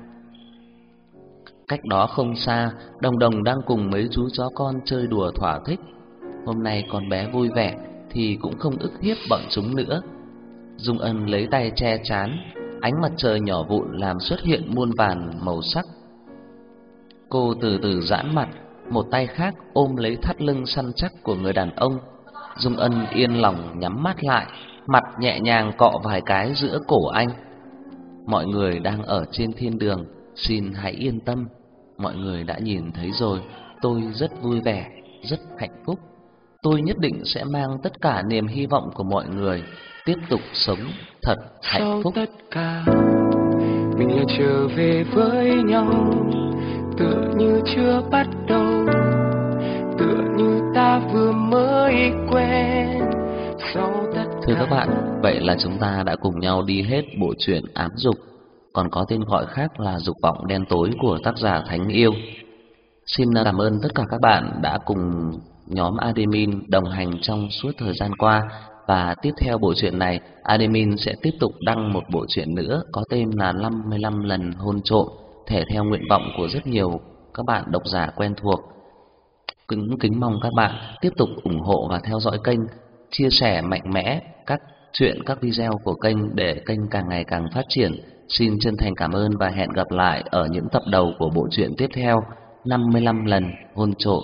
Cách đó không xa, Đồng Đồng đang cùng mấy chú chó con chơi đùa thỏa thích. Hôm nay con bé vui vẻ thì cũng không ức hiếp bọn chúng nữa. Dung Ân lấy tay che chán, ánh mặt trời nhỏ vụn làm xuất hiện muôn vàn màu sắc. Cô từ từ giãn mặt, một tay khác ôm lấy thắt lưng săn chắc của người đàn ông. Dung Ân yên lòng nhắm mắt lại, mặt nhẹ nhàng cọ vài cái giữa cổ anh. Mọi người đang ở trên thiên đường, xin hãy yên tâm. Mọi người đã nhìn thấy rồi, tôi rất vui vẻ, rất hạnh phúc. Tôi nhất định sẽ mang tất cả niềm hy vọng của mọi người tiếp tục sống thật hạnh Sau phúc. tất cả mình lại trở về với nhau tựa như chưa bắt đầu tựa như ta vừa mới quen sau tất Thưa các bạn, vậy là chúng ta đã cùng nhau đi hết bộ truyện Ám Dục, còn có tên gọi khác là Dục vọng đen tối của tác giả Thánh Yêu. Xin cảm ơn tất cả các bạn đã cùng nhóm Admin đồng hành trong suốt thời gian qua và tiếp theo bộ truyện này, Admin sẽ tiếp tục đăng một bộ truyện nữa có tên là 55 lần hôn trộm, thể theo nguyện vọng của rất nhiều các bạn độc giả quen thuộc. Kính kính mong các bạn tiếp tục ủng hộ và theo dõi kênh, chia sẻ mạnh mẽ các chuyện các video của kênh để kênh càng ngày càng phát triển. Xin chân thành cảm ơn và hẹn gặp lại ở những tập đầu của bộ truyện tiếp theo 55 lần hôn trộm.